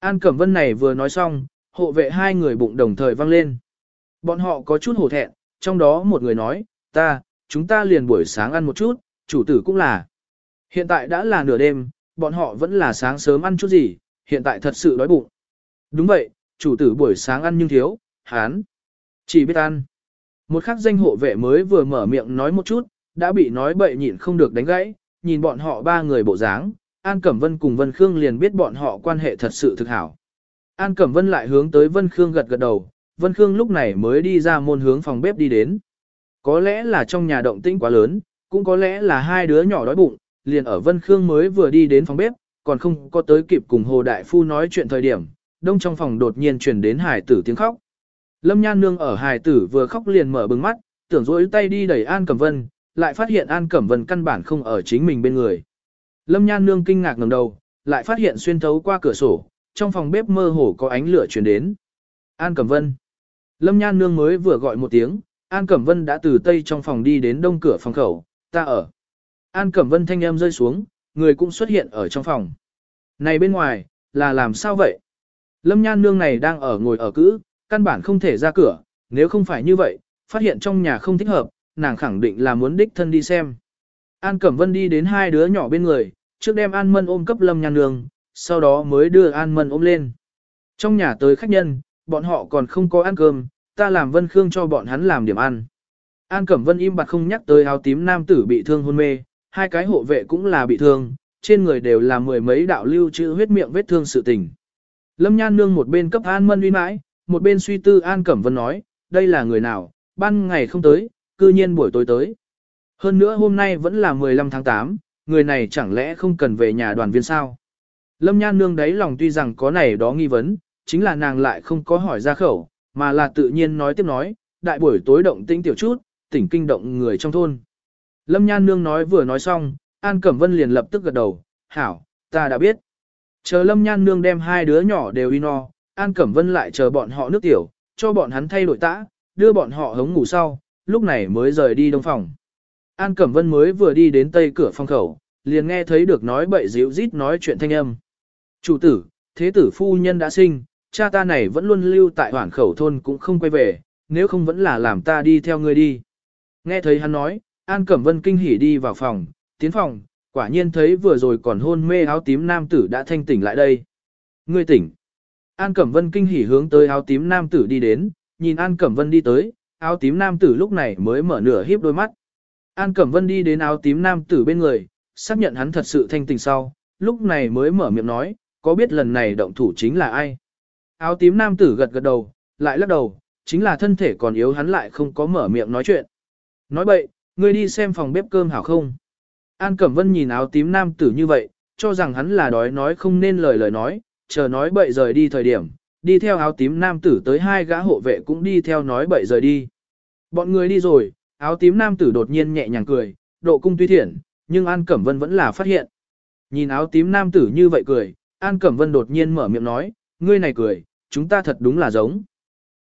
An Cẩm Vân này vừa nói xong, hộ vệ hai người bụng đồng thời vang lên. Bọn họ có chút hổ thẹn, trong đó một người nói, ta, chúng ta liền buổi sáng ăn một chút, chủ tử cũng là. Hiện tại đã là nửa đêm, bọn họ vẫn là sáng sớm ăn chút gì, hiện tại thật sự đói bụng. Đúng vậy, chủ tử buổi sáng ăn nhưng thiếu, hán. Chỉ biết ăn. Một khắc danh hộ vệ mới vừa mở miệng nói một chút, đã bị nói bậy nhịn không được đánh gãy, nhìn bọn họ ba người bộ dáng, An Cẩm Vân cùng Vân Khương liền biết bọn họ quan hệ thật sự thực hảo. An Cẩm Vân lại hướng tới Vân Khương gật gật đầu, Vân Khương lúc này mới đi ra môn hướng phòng bếp đi đến. Có lẽ là trong nhà động tĩnh quá lớn, cũng có lẽ là hai đứa nhỏ đói bụng, liền ở Vân Khương mới vừa đi đến phòng bếp, còn không có tới kịp cùng Hồ Đại Phu nói chuyện thời điểm, đông trong phòng đột nhiên truyền đến hải tử tiếng khóc. Lâm Nhan Nương ở hải tử vừa khóc liền mở bừng mắt, tưởng dối tay đi đẩy An Cẩm Vân, lại phát hiện An Cẩm Vân căn bản không ở chính mình bên người. Lâm Nhan Nương kinh ngạc ngẩng đầu, lại phát hiện xuyên thấu qua cửa sổ, trong phòng bếp mơ hồ có ánh lửa truyền đến. An Cẩm Vân. Lâm Nhan Nương mới vừa gọi một tiếng, An Cẩm Vân đã từ tây trong phòng đi đến đông cửa phòng khẩu, ta ở. An Cẩm Vân thanh em rơi xuống, người cũng xuất hiện ở trong phòng. Này bên ngoài, là làm sao vậy? Lâm Nhan Nương này đang ở ngồi ở cữ, căn bản không thể ra cửa, nếu không phải như vậy, phát hiện trong nhà không thích hợp, nàng khẳng định là muốn đích thân đi xem. An Cẩm Vân đi đến hai đứa nhỏ bên người, trước đem An Mân ôm cấp Lâm Nhan Nương, sau đó mới đưa An Mân ôm lên. Trong nhà tới khách nhân, bọn họ còn không có ăn cơm, ta làm Vân Khương cho bọn hắn làm điểm ăn. An Cẩm Vân im bặt không nhắc tới áo tím nam tử bị thương hôn mê, hai cái hộ vệ cũng là bị thương, trên người đều là mười mấy đạo lưu chữ huyết miệng vết thương sự tình. Lâm Nhan Nương một bên cấp An Mân uy mãi, một bên suy tư An Cẩm Vân nói, đây là người nào, ban ngày không tới, cư nhiên buổi tối tới. Hơn nữa hôm nay vẫn là 15 tháng 8, người này chẳng lẽ không cần về nhà đoàn viên sao? Lâm Nhan Nương đấy lòng tuy rằng có này đó nghi vấn, chính là nàng lại không có hỏi ra khẩu, mà là tự nhiên nói tiếp nói, đại buổi tối động tĩnh tiểu chút, tỉnh kinh động người trong thôn. Lâm Nhan Nương nói vừa nói xong, An Cẩm Vân liền lập tức gật đầu, hảo, ta đã biết. Chờ Lâm Nhan Nương đem hai đứa nhỏ đều y no, An Cẩm Vân lại chờ bọn họ nước tiểu, cho bọn hắn thay đổi tã, đưa bọn họ hống ngủ sau, lúc này mới rời đi đông phòng. An Cẩm Vân mới vừa đi đến tây cửa phòng khẩu, liền nghe thấy được nói bậy dịu rít nói chuyện thanh âm. Chủ tử, thế tử phu nhân đã sinh, cha ta này vẫn luôn lưu tại hoảng khẩu thôn cũng không quay về, nếu không vẫn là làm ta đi theo ngươi đi. Nghe thấy hắn nói, An Cẩm Vân kinh hỉ đi vào phòng, tiến phòng, quả nhiên thấy vừa rồi còn hôn mê áo tím nam tử đã thanh tỉnh lại đây. Ngươi tỉnh. An Cẩm Vân kinh hỉ hướng tới áo tím nam tử đi đến, nhìn An Cẩm Vân đi tới, áo tím nam tử lúc này mới mở nửa híp đôi mắt. An Cẩm Vân đi đến áo tím nam tử bên người, xác nhận hắn thật sự thanh tỉnh sau, lúc này mới mở miệng nói, có biết lần này động thủ chính là ai? Áo tím nam tử gật gật đầu, lại lắc đầu, chính là thân thể còn yếu hắn lại không có mở miệng nói chuyện. Nói bậy, ngươi đi xem phòng bếp cơm hảo không? An Cẩm Vân nhìn áo tím nam tử như vậy, cho rằng hắn là đói nói không nên lời lời nói, chờ nói bậy rời đi thời điểm, đi theo áo tím nam tử tới hai gã hộ vệ cũng đi theo nói bậy rời đi. Bọn người đi rồi, áo tím nam tử đột nhiên nhẹ nhàng cười, độ cung tuy thiện, nhưng An Cẩm Vân vẫn là phát hiện. Nhìn áo tím nam tử như vậy cười, An Cẩm Vân đột nhiên mở miệng nói, ngươi này cười, chúng ta thật đúng là giống.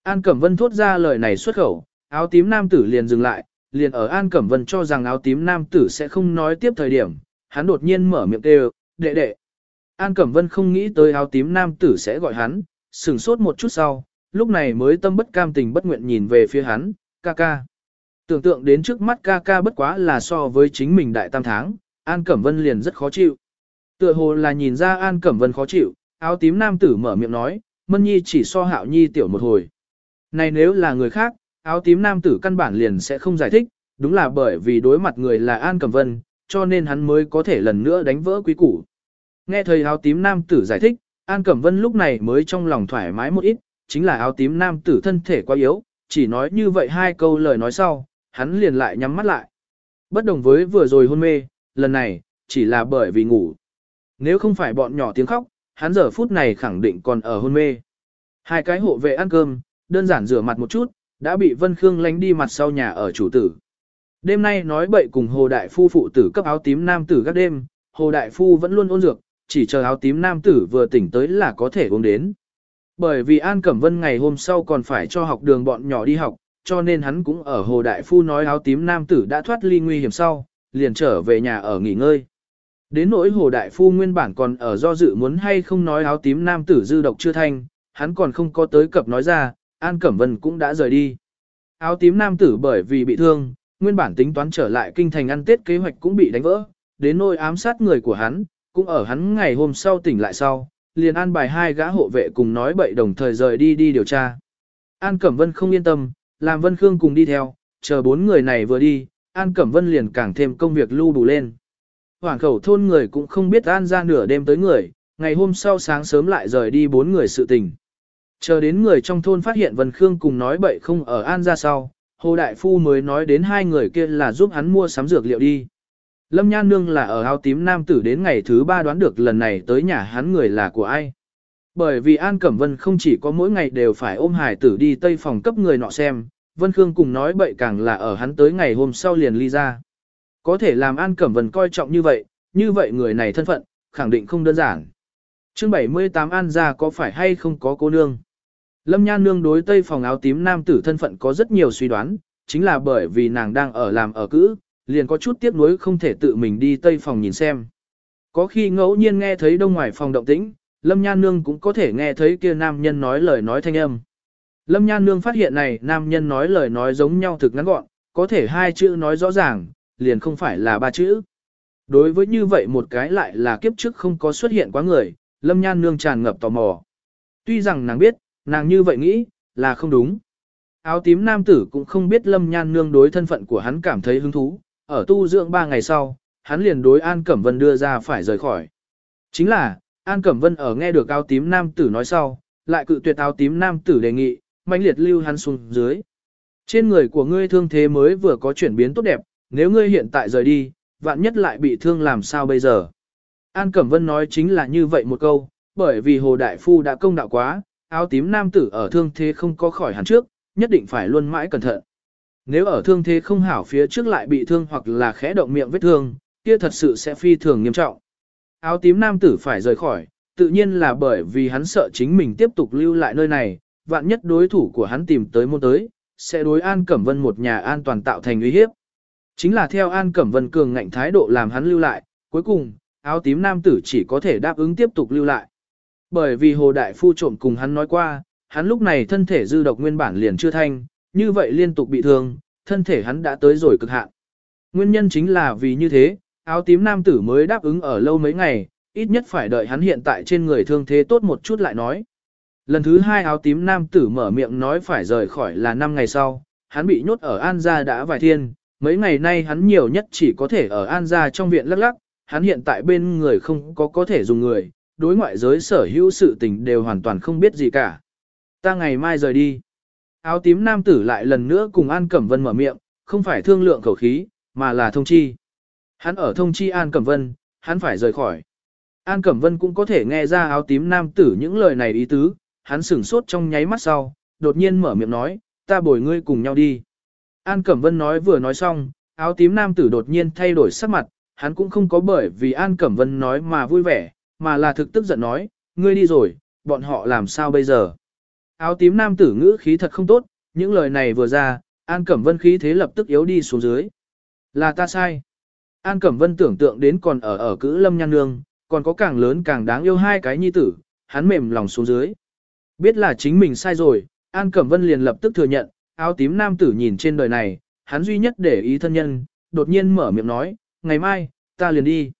An Cẩm Vân thốt ra lời này xuất khẩu, áo tím nam tử liền dừng lại, liền ở An Cẩm Vân cho rằng áo tím nam tử sẽ không nói tiếp thời điểm, hắn đột nhiên mở miệng kêu, đệ đệ. An Cẩm Vân không nghĩ tới áo tím nam tử sẽ gọi hắn, sừng sốt một chút sau, lúc này mới tâm bất cam tình bất nguyện nhìn về phía hắn, ca ca. Tưởng tượng đến trước mắt ca ca bất quá là so với chính mình đại tam tháng, An Cẩm Vân liền rất khó chịu. Tựa hồ là nhìn ra An Cẩm Vân khó chịu, áo tím nam tử mở miệng nói, Mân Nhi chỉ so hạo nhi tiểu một hồi. Này nếu là người khác, áo tím nam tử căn bản liền sẽ không giải thích, đúng là bởi vì đối mặt người là An Cẩm Vân, cho nên hắn mới có thể lần nữa đánh vỡ quý củ. Nghe thầy áo tím nam tử giải thích, An Cẩm Vân lúc này mới trong lòng thoải mái một ít, chính là áo tím nam tử thân thể quá yếu, chỉ nói như vậy hai câu lời nói sau, hắn liền lại nhắm mắt lại. Bất đồng với vừa rồi hôn mê, lần này, chỉ là bởi vì ngủ. Nếu không phải bọn nhỏ tiếng khóc, hắn giờ phút này khẳng định còn ở hôn mê. Hai cái hộ vệ ăn cơm, đơn giản rửa mặt một chút, đã bị Vân Khương lánh đi mặt sau nhà ở chủ tử. Đêm nay nói bậy cùng Hồ Đại Phu phụ tử cấp áo tím nam tử các đêm, Hồ Đại Phu vẫn luôn ôn dược, chỉ chờ áo tím nam tử vừa tỉnh tới là có thể uống đến. Bởi vì An Cẩm Vân ngày hôm sau còn phải cho học đường bọn nhỏ đi học, cho nên hắn cũng ở Hồ Đại Phu nói áo tím nam tử đã thoát ly nguy hiểm sau, liền trở về nhà ở nghỉ ngơi. Đến nỗi Hồ Đại Phu nguyên bản còn ở do dự muốn hay không nói áo tím nam tử dư độc chưa thanh, hắn còn không có tới cập nói ra, An Cẩm Vân cũng đã rời đi. Áo tím nam tử bởi vì bị thương, nguyên bản tính toán trở lại kinh thành ăn Tết kế hoạch cũng bị đánh vỡ, đến nỗi ám sát người của hắn, cũng ở hắn ngày hôm sau tỉnh lại sau, liền an bài hai gã hộ vệ cùng nói bậy đồng thời rời đi đi điều tra. An Cẩm Vân không yên tâm, làm Vân Khương cùng đi theo, chờ bốn người này vừa đi, An Cẩm Vân liền càng thêm công việc lưu đủ lên. Hoàng khẩu thôn người cũng không biết An ra nửa đêm tới người, ngày hôm sau sáng sớm lại rời đi bốn người sự tình. Chờ đến người trong thôn phát hiện Vân Khương cùng nói bậy không ở An ra sau, Hồ Đại Phu mới nói đến hai người kia là giúp hắn mua sắm dược liệu đi. Lâm Nhan Nương là ở áo tím nam tử đến ngày thứ ba đoán được lần này tới nhà hắn người là của ai. Bởi vì An Cẩm Vân không chỉ có mỗi ngày đều phải ôm hải tử đi tây phòng cấp người nọ xem, Vân Khương cùng nói bậy càng là ở hắn tới ngày hôm sau liền ly ra. Có thể làm An Cẩm Vân coi trọng như vậy, như vậy người này thân phận, khẳng định không đơn giản. chương 78 An ra có phải hay không có cô nương? Lâm Nhan Nương đối tây phòng áo tím nam tử thân phận có rất nhiều suy đoán, chính là bởi vì nàng đang ở làm ở cữ, liền có chút tiếc nuối không thể tự mình đi tây phòng nhìn xem. Có khi ngẫu nhiên nghe thấy đông ngoài phòng động tĩnh, Lâm Nhan Nương cũng có thể nghe thấy kia nam nhân nói lời nói thanh âm. Lâm Nhan Nương phát hiện này nam nhân nói lời nói giống nhau thực ngắn gọn, có thể hai chữ nói rõ ràng, liền không phải là ba chữ. Đối với như vậy một cái lại là kiếp trước không có xuất hiện quá người, Lâm Nhan Nương tràn ngập tò mò. Tuy rằng nàng biết, nàng như vậy nghĩ, là không đúng. Áo tím nam tử cũng không biết Lâm Nhan Nương đối thân phận của hắn cảm thấy hứng thú, ở tu dưỡng ba ngày sau, hắn liền đối An Cẩm Vân đưa ra phải rời khỏi. Chính là, An Cẩm Vân ở nghe được áo tím nam tử nói sau, lại cự tuyệt áo tím nam tử đề nghị, mãnh liệt lưu hắn xuống dưới. Trên người của ngươi thương thế mới vừa có chuyển biến tốt đẹp, nếu ngươi hiện tại rời đi, vạn nhất lại bị thương làm sao bây giờ. An Cẩm Vân nói chính là như vậy một câu, bởi vì Hồ Đại Phu đã công đạo quá, áo tím nam tử ở thương thế không có khỏi hẳn trước, nhất định phải luôn mãi cẩn thận. Nếu ở thương thế không hảo phía trước lại bị thương hoặc là khẽ động miệng vết thương, kia thật sự sẽ phi thường nghiêm trọng. Áo tím nam tử phải rời khỏi, tự nhiên là bởi vì hắn sợ chính mình tiếp tục lưu lại nơi này, vạn nhất đối thủ của hắn tìm tới môn tới, sẽ đối An Cẩm Vân một nhà an toàn tạo thành uy hiếp. Chính là theo An Cẩm Vân cường ngạnh thái độ làm hắn lưu lại, cuối cùng, áo tím nam tử chỉ có thể đáp ứng tiếp tục lưu lại. Bởi vì Hồ Đại Phu trộm cùng hắn nói qua, hắn lúc này thân thể dư độc nguyên bản liền chưa thanh, như vậy liên tục bị thương, thân thể hắn đã tới rồi cực hạn. Nguyên nhân chính là vì như thế, áo tím nam tử mới đáp ứng ở lâu mấy ngày, ít nhất phải đợi hắn hiện tại trên người thương thế tốt một chút lại nói. Lần thứ hai áo tím nam tử mở miệng nói phải rời khỏi là 5 ngày sau, hắn bị nhốt ở An Gia đã vài thiên, mấy ngày nay hắn nhiều nhất chỉ có thể ở An Gia trong viện lắc lắc, hắn hiện tại bên người không có có thể dùng người, đối ngoại giới sở hữu sự tình đều hoàn toàn không biết gì cả. Ta ngày mai rời đi. Áo tím nam tử lại lần nữa cùng An Cẩm Vân mở miệng, không phải thương lượng khẩu khí, mà là thông chi. Hắn ở thông chi An Cẩm Vân, hắn phải rời khỏi. An Cẩm Vân cũng có thể nghe ra áo tím nam tử những lời này ý tứ, hắn sửng sốt trong nháy mắt sau, đột nhiên mở miệng nói, ta bồi ngươi cùng nhau đi. An Cẩm Vân nói vừa nói xong, áo tím nam tử đột nhiên thay đổi sắc mặt, hắn cũng không có bởi vì An Cẩm Vân nói mà vui vẻ, mà là thực tức giận nói, ngươi đi rồi, bọn họ làm sao bây giờ. Áo tím nam tử ngữ khí thật không tốt, những lời này vừa ra, An Cẩm Vân khí thế lập tức yếu đi xuống dưới. Là ta sai. An Cẩm Vân tưởng tượng đến còn ở ở cữ lâm nhan nương, còn có càng lớn càng đáng yêu hai cái nhi tử, hắn mềm lòng xuống dưới. Biết là chính mình sai rồi, An Cẩm Vân liền lập tức thừa nhận, áo tím nam tử nhìn trên đời này, hắn duy nhất để ý thân nhân, đột nhiên mở miệng nói, ngày mai, ta liền đi.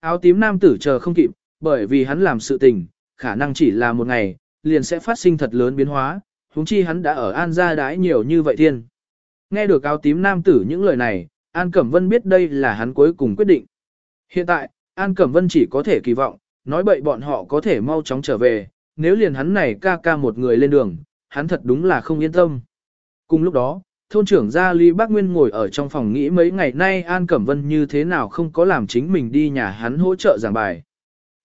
áo tím nam tử chờ không kịp, bởi vì hắn làm sự tình, khả năng chỉ là một ngày, liền sẽ phát sinh thật lớn biến hóa, huống chi hắn đã ở An gia đái nhiều như vậy thiên. Nghe được áo tím nam tử những lời này, An Cẩm Vân biết đây là hắn cuối cùng quyết định. Hiện tại, An Cẩm Vân chỉ có thể kỳ vọng, nói bậy bọn họ có thể mau chóng trở về, nếu liền hắn này ca ca một người lên đường, hắn thật đúng là không yên tâm. Cùng lúc đó, thôn trưởng gia Lý Bác Nguyên ngồi ở trong phòng nghĩ mấy ngày nay An Cẩm Vân như thế nào không có làm chính mình đi nhà hắn hỗ trợ giảng bài.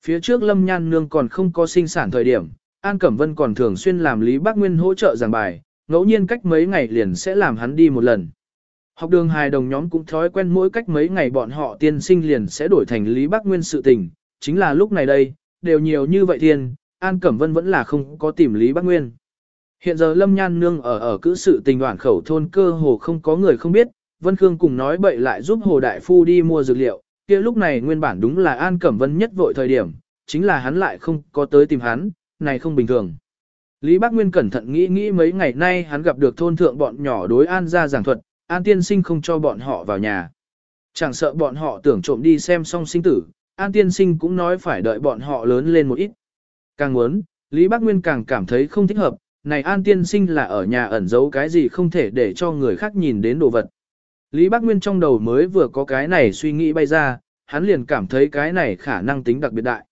Phía trước Lâm Nhan Nương còn không có sinh sản thời điểm, An Cẩm Vân còn thường xuyên làm Lý Bác Nguyên hỗ trợ giảng bài, ngẫu nhiên cách mấy ngày liền sẽ làm hắn đi một lần. Học đường hài đồng nhóm cũng thói quen mỗi cách mấy ngày bọn họ tiên sinh liền sẽ đổi thành Lý Bác Nguyên sự tình, chính là lúc này đây, đều nhiều như vậy thiên, An Cẩm Vân vẫn là không có tìm Lý Bác Nguyên. Hiện giờ Lâm Nhan Nương ở ở cữ sự tình đoạn khẩu thôn cơ hồ không có người không biết, Vân Khương cùng nói bậy lại giúp Hồ Đại Phu đi mua dược liệu, kia lúc này nguyên bản đúng là An Cẩm Vân nhất vội thời điểm, chính là hắn lại không có tới tìm hắn, này không bình thường. Lý Bác Nguyên cẩn thận nghĩ nghĩ mấy ngày nay hắn gặp được thôn thượng bọn nhỏ đối An ra giảng thuật, An tiên sinh không cho bọn họ vào nhà. Chẳng sợ bọn họ tưởng trộm đi xem xong sinh tử, An tiên sinh cũng nói phải đợi bọn họ lớn lên một ít. Càng muốn, Lý Bác Nguyên càng cảm thấy không thích hợp, này An tiên sinh là ở nhà ẩn giấu cái gì không thể để cho người khác nhìn đến đồ vật. Lý Bác Nguyên trong đầu mới vừa có cái này suy nghĩ bay ra, hắn liền cảm thấy cái này khả năng tính đặc biệt đại.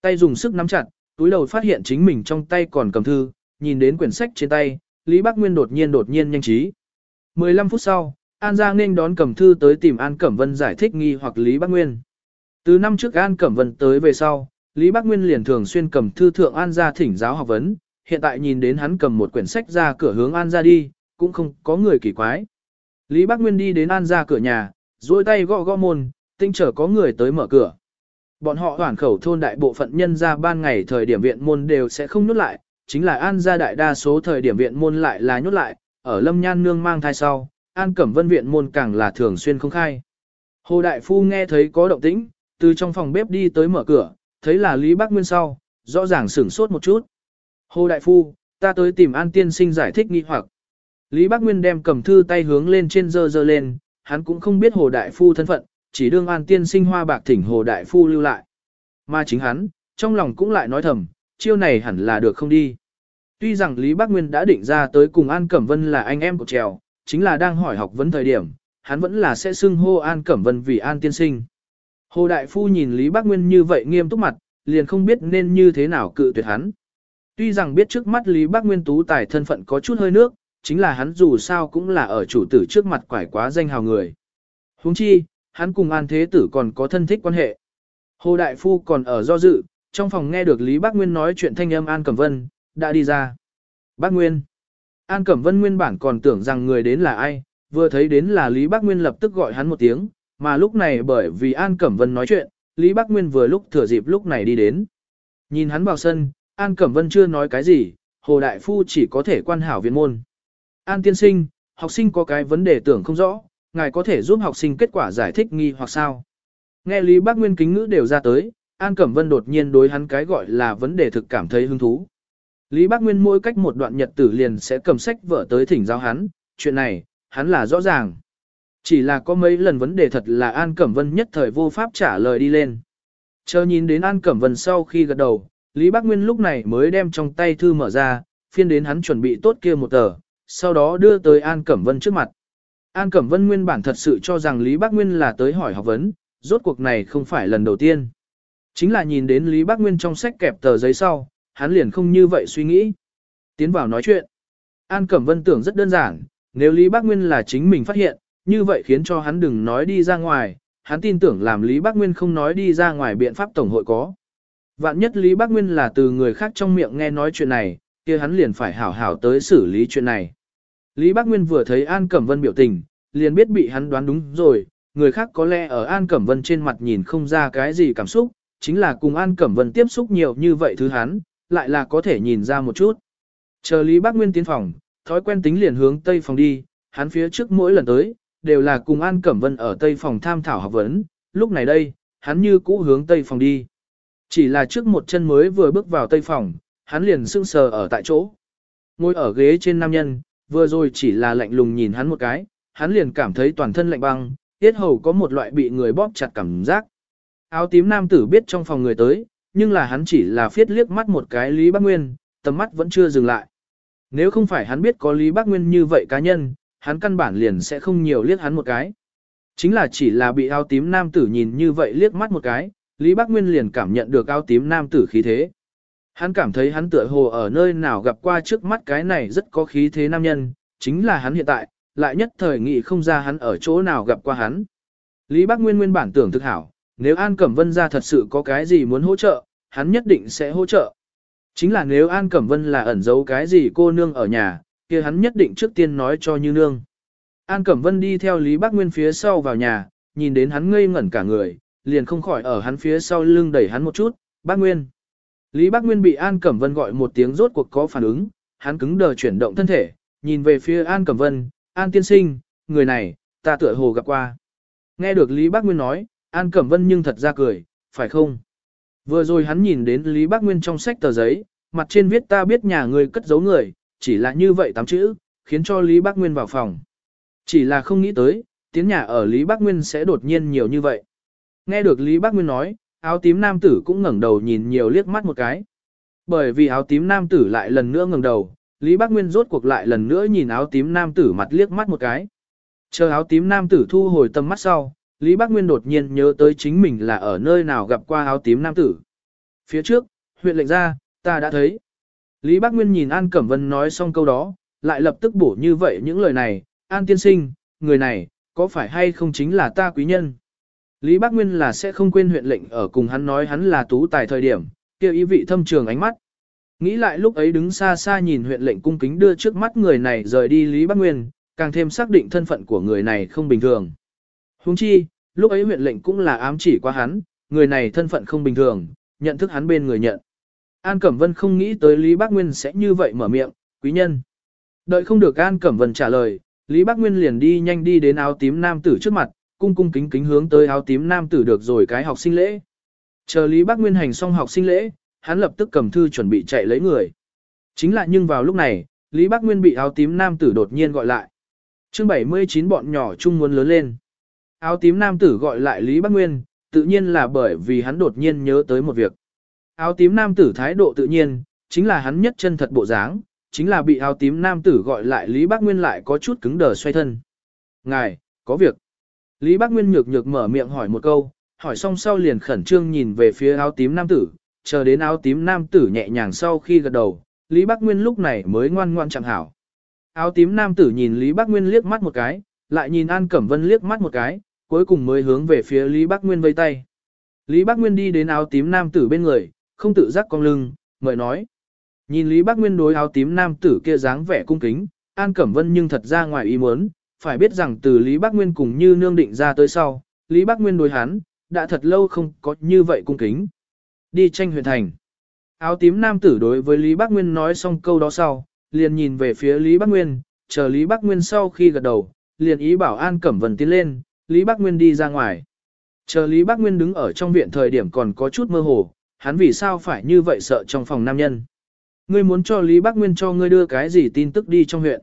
Tay dùng sức nắm chặt, túi đầu phát hiện chính mình trong tay còn cầm thư, nhìn đến quyển sách trên tay, Lý Bác Nguyên đột nhiên đột nhiên nhanh trí. 15 phút sau, An Giang nên đón cầm thư tới tìm An Cẩm Vân giải thích nghi hoặc Lý Bác Nguyên. Từ năm trước An Cẩm Vân tới về sau, Lý Bác Nguyên liền thường xuyên cầm thư thượng An ra thỉnh giáo học vấn, hiện tại nhìn đến hắn cầm một quyển sách ra cửa hướng An ra đi, cũng không có người kỳ quái. Lý Bác Nguyên đi đến An ra cửa nhà, duỗi tay gõ gõ môn, tinh chờ có người tới mở cửa. Bọn họ hoàn khẩu thôn đại bộ phận nhân ra ban ngày thời điểm viện môn đều sẽ không nhốt lại, chính là An gia đại đa số thời điểm viện môn lại là nhốt lại, ở Lâm Nhan Nương mang thai sau, An Cẩm Vân viện môn càng là thường xuyên không khai. Hồ Đại Phu nghe thấy có động tĩnh, từ trong phòng bếp đi tới mở cửa, thấy là Lý Bác Nguyên sau, rõ ràng sửng sốt một chút. Hồ Đại Phu, ta tới tìm An Tiên Sinh giải thích nghi hoặc. Lý Bác Nguyên đem cầm thư tay hướng lên trên dơ dơ lên, hắn cũng không biết Hồ Đại Phu thân phận, chỉ đương An Tiên Sinh hoa bạc thỉnh Hồ Đại Phu lưu lại. Mà chính hắn, trong lòng cũng lại nói thầm, chiêu này hẳn là được không đi. Tuy rằng Lý Bác Nguyên đã định ra tới cùng An Cẩm Vân là anh em của trèo, chính là đang hỏi học vấn thời điểm, hắn vẫn là sẽ xưng hô An Cẩm Vân vì An Tiên Sinh. Hồ Đại Phu nhìn Lý Bác Nguyên như vậy nghiêm túc mặt, liền không biết nên như thế nào cự tuyệt hắn. Tuy rằng biết trước mắt Lý Bác Nguyên tú tài thân phận có chút hơi nước, chính là hắn dù sao cũng là ở chủ tử trước mặt quải quá danh hào người. huống chi, hắn cùng An Thế Tử còn có thân thích quan hệ. Hồ Đại Phu còn ở do dự, trong phòng nghe được Lý Bác Nguyên nói chuyện thanh âm An Cẩm Vân, đã đi ra. Bác Nguyên. An Cẩm Vân nguyên bản còn tưởng rằng người đến là ai, vừa thấy đến là Lý Bác Nguyên lập tức gọi hắn một tiếng, mà lúc này bởi vì An Cẩm Vân nói chuyện, Lý Bác Nguyên vừa lúc thừa dịp lúc này đi đến. Nhìn hắn vào sân, An Cẩm Vân chưa nói cái gì, Hồ Đại Phu chỉ có thể quan hảo viện môn. An tiên sinh, học sinh có cái vấn đề tưởng không rõ, ngài có thể giúp học sinh kết quả giải thích nghi hoặc sao. Nghe Lý Bác Nguyên kính ngữ đều ra tới, An Cẩm Vân đột nhiên đối hắn cái gọi là vấn đề thực cảm thấy hứng thú. Lý Bác Nguyên mỗi cách một đoạn nhật tử liền sẽ cầm sách vở tới thỉnh giáo hắn, chuyện này, hắn là rõ ràng. Chỉ là có mấy lần vấn đề thật là An Cẩm Vân nhất thời vô pháp trả lời đi lên. Chờ nhìn đến An Cẩm Vân sau khi gật đầu, Lý Bác Nguyên lúc này mới đem trong tay thư mở ra, phiên đến hắn chuẩn bị tốt kia một tờ, sau đó đưa tới An Cẩm Vân trước mặt. An Cẩm Vân nguyên bản thật sự cho rằng Lý Bác Nguyên là tới hỏi học vấn, rốt cuộc này không phải lần đầu tiên. Chính là nhìn đến Lý Bác Nguyên trong sách kẹp tờ giấy sau, hắn liền không như vậy suy nghĩ. Tiến vào nói chuyện. An Cẩm Vân tưởng rất đơn giản, nếu Lý Bác Nguyên là chính mình phát hiện, như vậy khiến cho hắn đừng nói đi ra ngoài, hắn tin tưởng làm Lý Bác Nguyên không nói đi ra ngoài biện pháp tổng hội có. Vạn nhất Lý Bác Nguyên là từ người khác trong miệng nghe nói chuyện này, kia hắn liền phải hảo hảo tới xử lý chuyện này. Lý Bác Nguyên vừa thấy An Cẩm Vân biểu tình, liền biết bị hắn đoán đúng rồi, người khác có lẽ ở An Cẩm Vân trên mặt nhìn không ra cái gì cảm xúc, chính là cùng An Cẩm Vân tiếp xúc nhiều như vậy thứ hắn, lại là có thể nhìn ra một chút. Chờ Lý Bác Nguyên tiến phòng, thói quen tính liền hướng tây phòng đi, hắn phía trước mỗi lần tới, đều là cùng An Cẩm Vân ở tây phòng tham thảo học vấn, lúc này đây, hắn như cũ hướng tây phòng đi. Chỉ là trước một chân mới vừa bước vào tây phòng, hắn liền sững sờ ở tại chỗ. Ngồi ở ghế trên nam nhân, vừa rồi chỉ là lạnh lùng nhìn hắn một cái, hắn liền cảm thấy toàn thân lạnh băng, tiết hầu có một loại bị người bóp chặt cảm giác. Áo tím nam tử biết trong phòng người tới, nhưng là hắn chỉ là phiết liếc mắt một cái Lý Bác Nguyên, tầm mắt vẫn chưa dừng lại. Nếu không phải hắn biết có Lý Bác Nguyên như vậy cá nhân, hắn căn bản liền sẽ không nhiều liếc hắn một cái. Chính là chỉ là bị áo tím nam tử nhìn như vậy liếc mắt một cái, Lý Bác Nguyên liền cảm nhận được áo tím nam tử khí thế. Hắn cảm thấy hắn tựa hồ ở nơi nào gặp qua trước mắt cái này rất có khí thế nam nhân, chính là hắn hiện tại, lại nhất thời nghị không ra hắn ở chỗ nào gặp qua hắn. Lý Bác Nguyên nguyên bản tưởng thực hảo, nếu An Cẩm Vân ra thật sự có cái gì muốn hỗ trợ, hắn nhất định sẽ hỗ trợ. Chính là nếu An Cẩm Vân là ẩn giấu cái gì cô nương ở nhà, kia hắn nhất định trước tiên nói cho Như Nương. An Cẩm Vân đi theo Lý Bác Nguyên phía sau vào nhà, nhìn đến hắn ngây ngẩn cả người, liền không khỏi ở hắn phía sau lưng đẩy hắn một chút, Bác Nguyên. Lý Bác Nguyên bị An Cẩm Vân gọi một tiếng rốt cuộc có phản ứng, hắn cứng đờ chuyển động thân thể, nhìn về phía An Cẩm Vân, An tiên sinh, người này, ta tựa hồ gặp qua. Nghe được Lý Bác Nguyên nói, An Cẩm Vân nhưng thật ra cười, phải không? Vừa rồi hắn nhìn đến Lý Bác Nguyên trong sách tờ giấy, mặt trên viết ta biết nhà người cất giấu người, chỉ là như vậy tám chữ, khiến cho Lý Bác Nguyên vào phòng. Chỉ là không nghĩ tới, tiếng nhà ở Lý Bác Nguyên sẽ đột nhiên nhiều như vậy. Nghe được Lý Bác Nguyên nói, áo tím nam tử cũng ngẩng đầu nhìn nhiều liếc mắt một cái. Bởi vì áo tím nam tử lại lần nữa ngẩng đầu, Lý Bác Nguyên rốt cuộc lại lần nữa nhìn áo tím nam tử mặt liếc mắt một cái. Chờ áo tím nam tử thu hồi tầm mắt sau, Lý Bác Nguyên đột nhiên nhớ tới chính mình là ở nơi nào gặp qua áo tím nam tử. Phía trước, huyện lệnh ra, ta đã thấy. Lý Bác Nguyên nhìn An Cẩm Vân nói xong câu đó, lại lập tức bổ như vậy những lời này, An tiên sinh, người này, có phải hay không chính là ta quý nhân? Lý Bác Nguyên là sẽ không quên huyện lệnh ở cùng hắn nói hắn là tú tài thời điểm, kêu ý vị thâm trường ánh mắt. Nghĩ lại lúc ấy đứng xa xa nhìn huyện lệnh cung kính đưa trước mắt người này rời đi Lý Bác Nguyên, càng thêm xác định thân phận của người này không bình thường. Huống chi, lúc ấy huyện lệnh cũng là ám chỉ qua hắn, người này thân phận không bình thường, nhận thức hắn bên người nhận. An Cẩm Vân không nghĩ tới Lý Bác Nguyên sẽ như vậy mở miệng, quý nhân. Đợi không được An Cẩm Vân trả lời, Lý Bác Nguyên liền đi nhanh đi đến áo tím nam tử trước mặt, cung cung kính kính hướng tới áo tím nam tử được rồi cái học sinh lễ. Chờ Lý Bác Nguyên hành xong học sinh lễ, hắn lập tức cầm thư chuẩn bị chạy lấy người. Chính là nhưng vào lúc này, Lý Bác Nguyên bị áo tím nam tử đột nhiên gọi lại. chương 79 bọn nhỏ chung muốn lớn lên. Áo tím nam tử gọi lại Lý Bác Nguyên, tự nhiên là bởi vì hắn đột nhiên nhớ tới một việc. Áo tím nam tử thái độ tự nhiên, chính là hắn nhất chân thật bộ dáng, chính là bị áo tím nam tử gọi lại Lý Bác Nguyên lại có chút cứng đờ xoay thân. Ngài, có việc. Lý Bác Nguyên nhược nhược mở miệng hỏi một câu, hỏi xong sau liền khẩn trương nhìn về phía áo tím nam tử, chờ đến áo tím nam tử nhẹ nhàng sau khi gật đầu, Lý Bác Nguyên lúc này mới ngoan ngoan chẳng hảo. Áo tím nam tử nhìn Lý Bác Nguyên liếc mắt một cái, lại nhìn An Cẩm Vân liếc mắt một cái, cuối cùng mới hướng về phía Lý Bác Nguyên vây tay. Lý Bác Nguyên đi đến áo tím nam tử bên người, không tự giác cong lưng, mời nói. Nhìn Lý Bác Nguyên đối áo tím nam tử kia dáng vẻ cung kính, An Cẩm Vân nhưng thật ra ngoài ý muốn, phải biết rằng từ Lý Bác Nguyên cùng như nương định ra tới sau, Lý Bác Nguyên đối hắn, đã thật lâu không có như vậy cung kính. Đi tranh huyện thành. Áo tím nam tử đối với Lý Bác Nguyên nói xong câu đó sau, liền nhìn về phía Lý Bác Nguyên, chờ Lý Bác Nguyên sau khi gật đầu, liền ý bảo An Cẩm Vân tiến lên, Lý Bác Nguyên đi ra ngoài. Chờ Lý Bác Nguyên đứng ở trong viện thời điểm còn có chút mơ hồ, hắn vì sao phải như vậy sợ trong phòng nam nhân. Ngươi muốn cho Lý Bác Nguyên cho ngươi đưa cái gì tin tức đi trong huyện.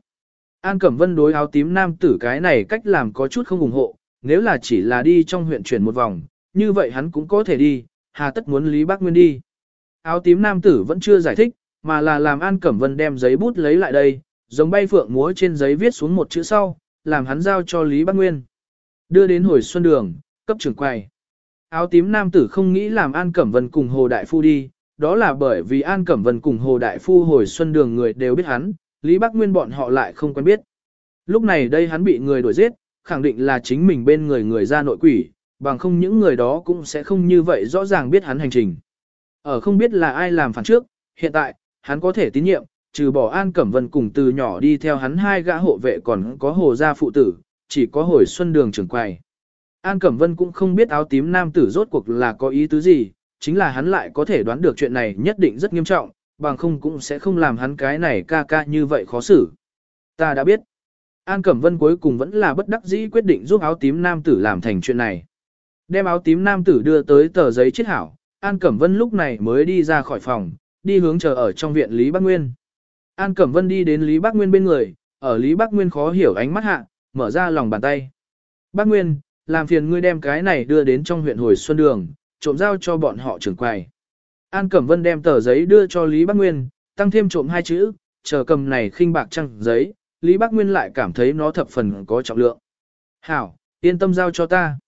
An Cẩm Vân đối áo tím nam tử cái này cách làm có chút không ủng hộ, nếu là chỉ là đi trong huyện chuyển một vòng, như vậy hắn cũng có thể đi, hà tất muốn Lý Bác Nguyên đi. Áo tím nam tử vẫn chưa giải thích, mà là làm An Cẩm Vân đem giấy bút lấy lại đây, giống bay phượng múa trên giấy viết xuống một chữ sau, làm hắn giao cho Lý Bác Nguyên. Đưa đến hồi xuân đường, cấp trưởng quầy. Áo tím nam tử không nghĩ làm An Cẩm Vân cùng Hồ Đại Phu đi, đó là bởi vì An Cẩm Vân cùng Hồ Đại Phu hồi xuân đường người đều biết hắn, Lý Bắc Nguyên bọn họ lại không quen biết. Lúc này đây hắn bị người đuổi giết, khẳng định là chính mình bên người người ra nội quỷ, bằng không những người đó cũng sẽ không như vậy rõ ràng biết hắn hành trình. Ở không biết là ai làm phản trước, hiện tại, hắn có thể tín nhiệm, trừ bỏ An Cẩm Vân cùng từ nhỏ đi theo hắn hai gã hộ vệ còn có hồ gia phụ tử, chỉ có hồi xuân đường trưởng quầy. An Cẩm Vân cũng không biết áo tím nam tử rốt cuộc là có ý tứ gì, chính là hắn lại có thể đoán được chuyện này nhất định rất nghiêm trọng, bằng không cũng sẽ không làm hắn cái này ca ca như vậy khó xử. Ta đã biết. An Cẩm Vân cuối cùng vẫn là bất đắc dĩ quyết định giúp áo tím nam tử làm thành chuyện này. Đem áo tím nam tử đưa tới tờ giấy chết hảo, An Cẩm Vân lúc này mới đi ra khỏi phòng, đi hướng chờ ở trong viện Lý Bắc Nguyên. An Cẩm Vân đi đến Lý Bắc Nguyên bên người, ở Lý Bắc Nguyên khó hiểu ánh mắt hạ, mở ra lòng bàn tay. Bắc Nguyên, làm phiền ngươi đem cái này đưa đến trong huyện hồi xuân đường, trộm giao cho bọn họ trưởng quầy. An Cẩm Vân đem tờ giấy đưa cho Lý Bắc Nguyên, tăng thêm trộm hai chữ, chờ cầm này khinh bạc trăng giấy, Lý Bắc Nguyên lại cảm thấy nó thập phần có trọng lượng. Hảo, yên tâm giao cho ta.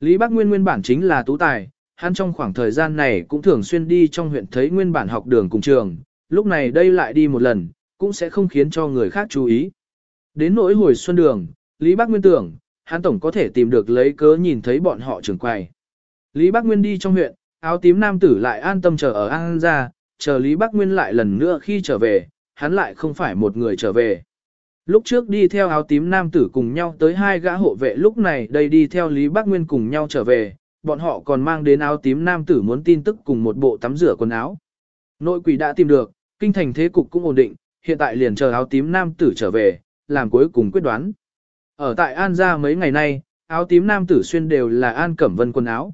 Lý Bắc Nguyên nguyên bản chính là tú tài, hắn trong khoảng thời gian này cũng thường xuyên đi trong huyện thấy nguyên bản học đường cùng trường, lúc này đây lại đi một lần, cũng sẽ không khiến cho người khác chú ý. Đến nỗi hồi xuân đường, Lý Bắc Nguyên tưởng, hắn tổng có thể tìm được lấy cớ nhìn thấy bọn họ trưởng quầy. Lý Bắc Nguyên đi trong huyện, áo tím nam tử lại an tâm chờ ở An gia, chờ Lý Bắc Nguyên lại lần nữa khi trở về, hắn lại không phải một người trở về. Lúc trước đi theo áo tím nam tử cùng nhau tới hai gã hộ vệ lúc này đây đi theo Lý Bắc Nguyên cùng nhau trở về, bọn họ còn mang đến áo tím nam tử muốn tin tức cùng một bộ tắm rửa quần áo. Nội quỷ đã tìm được, kinh thành thế cục cũng ổn định, hiện tại liền chờ áo tím nam tử trở về, làm cuối cùng quyết đoán. Ở tại An gia mấy ngày nay, áo tím nam tử xuyên đều là An Cẩm Vân quần áo.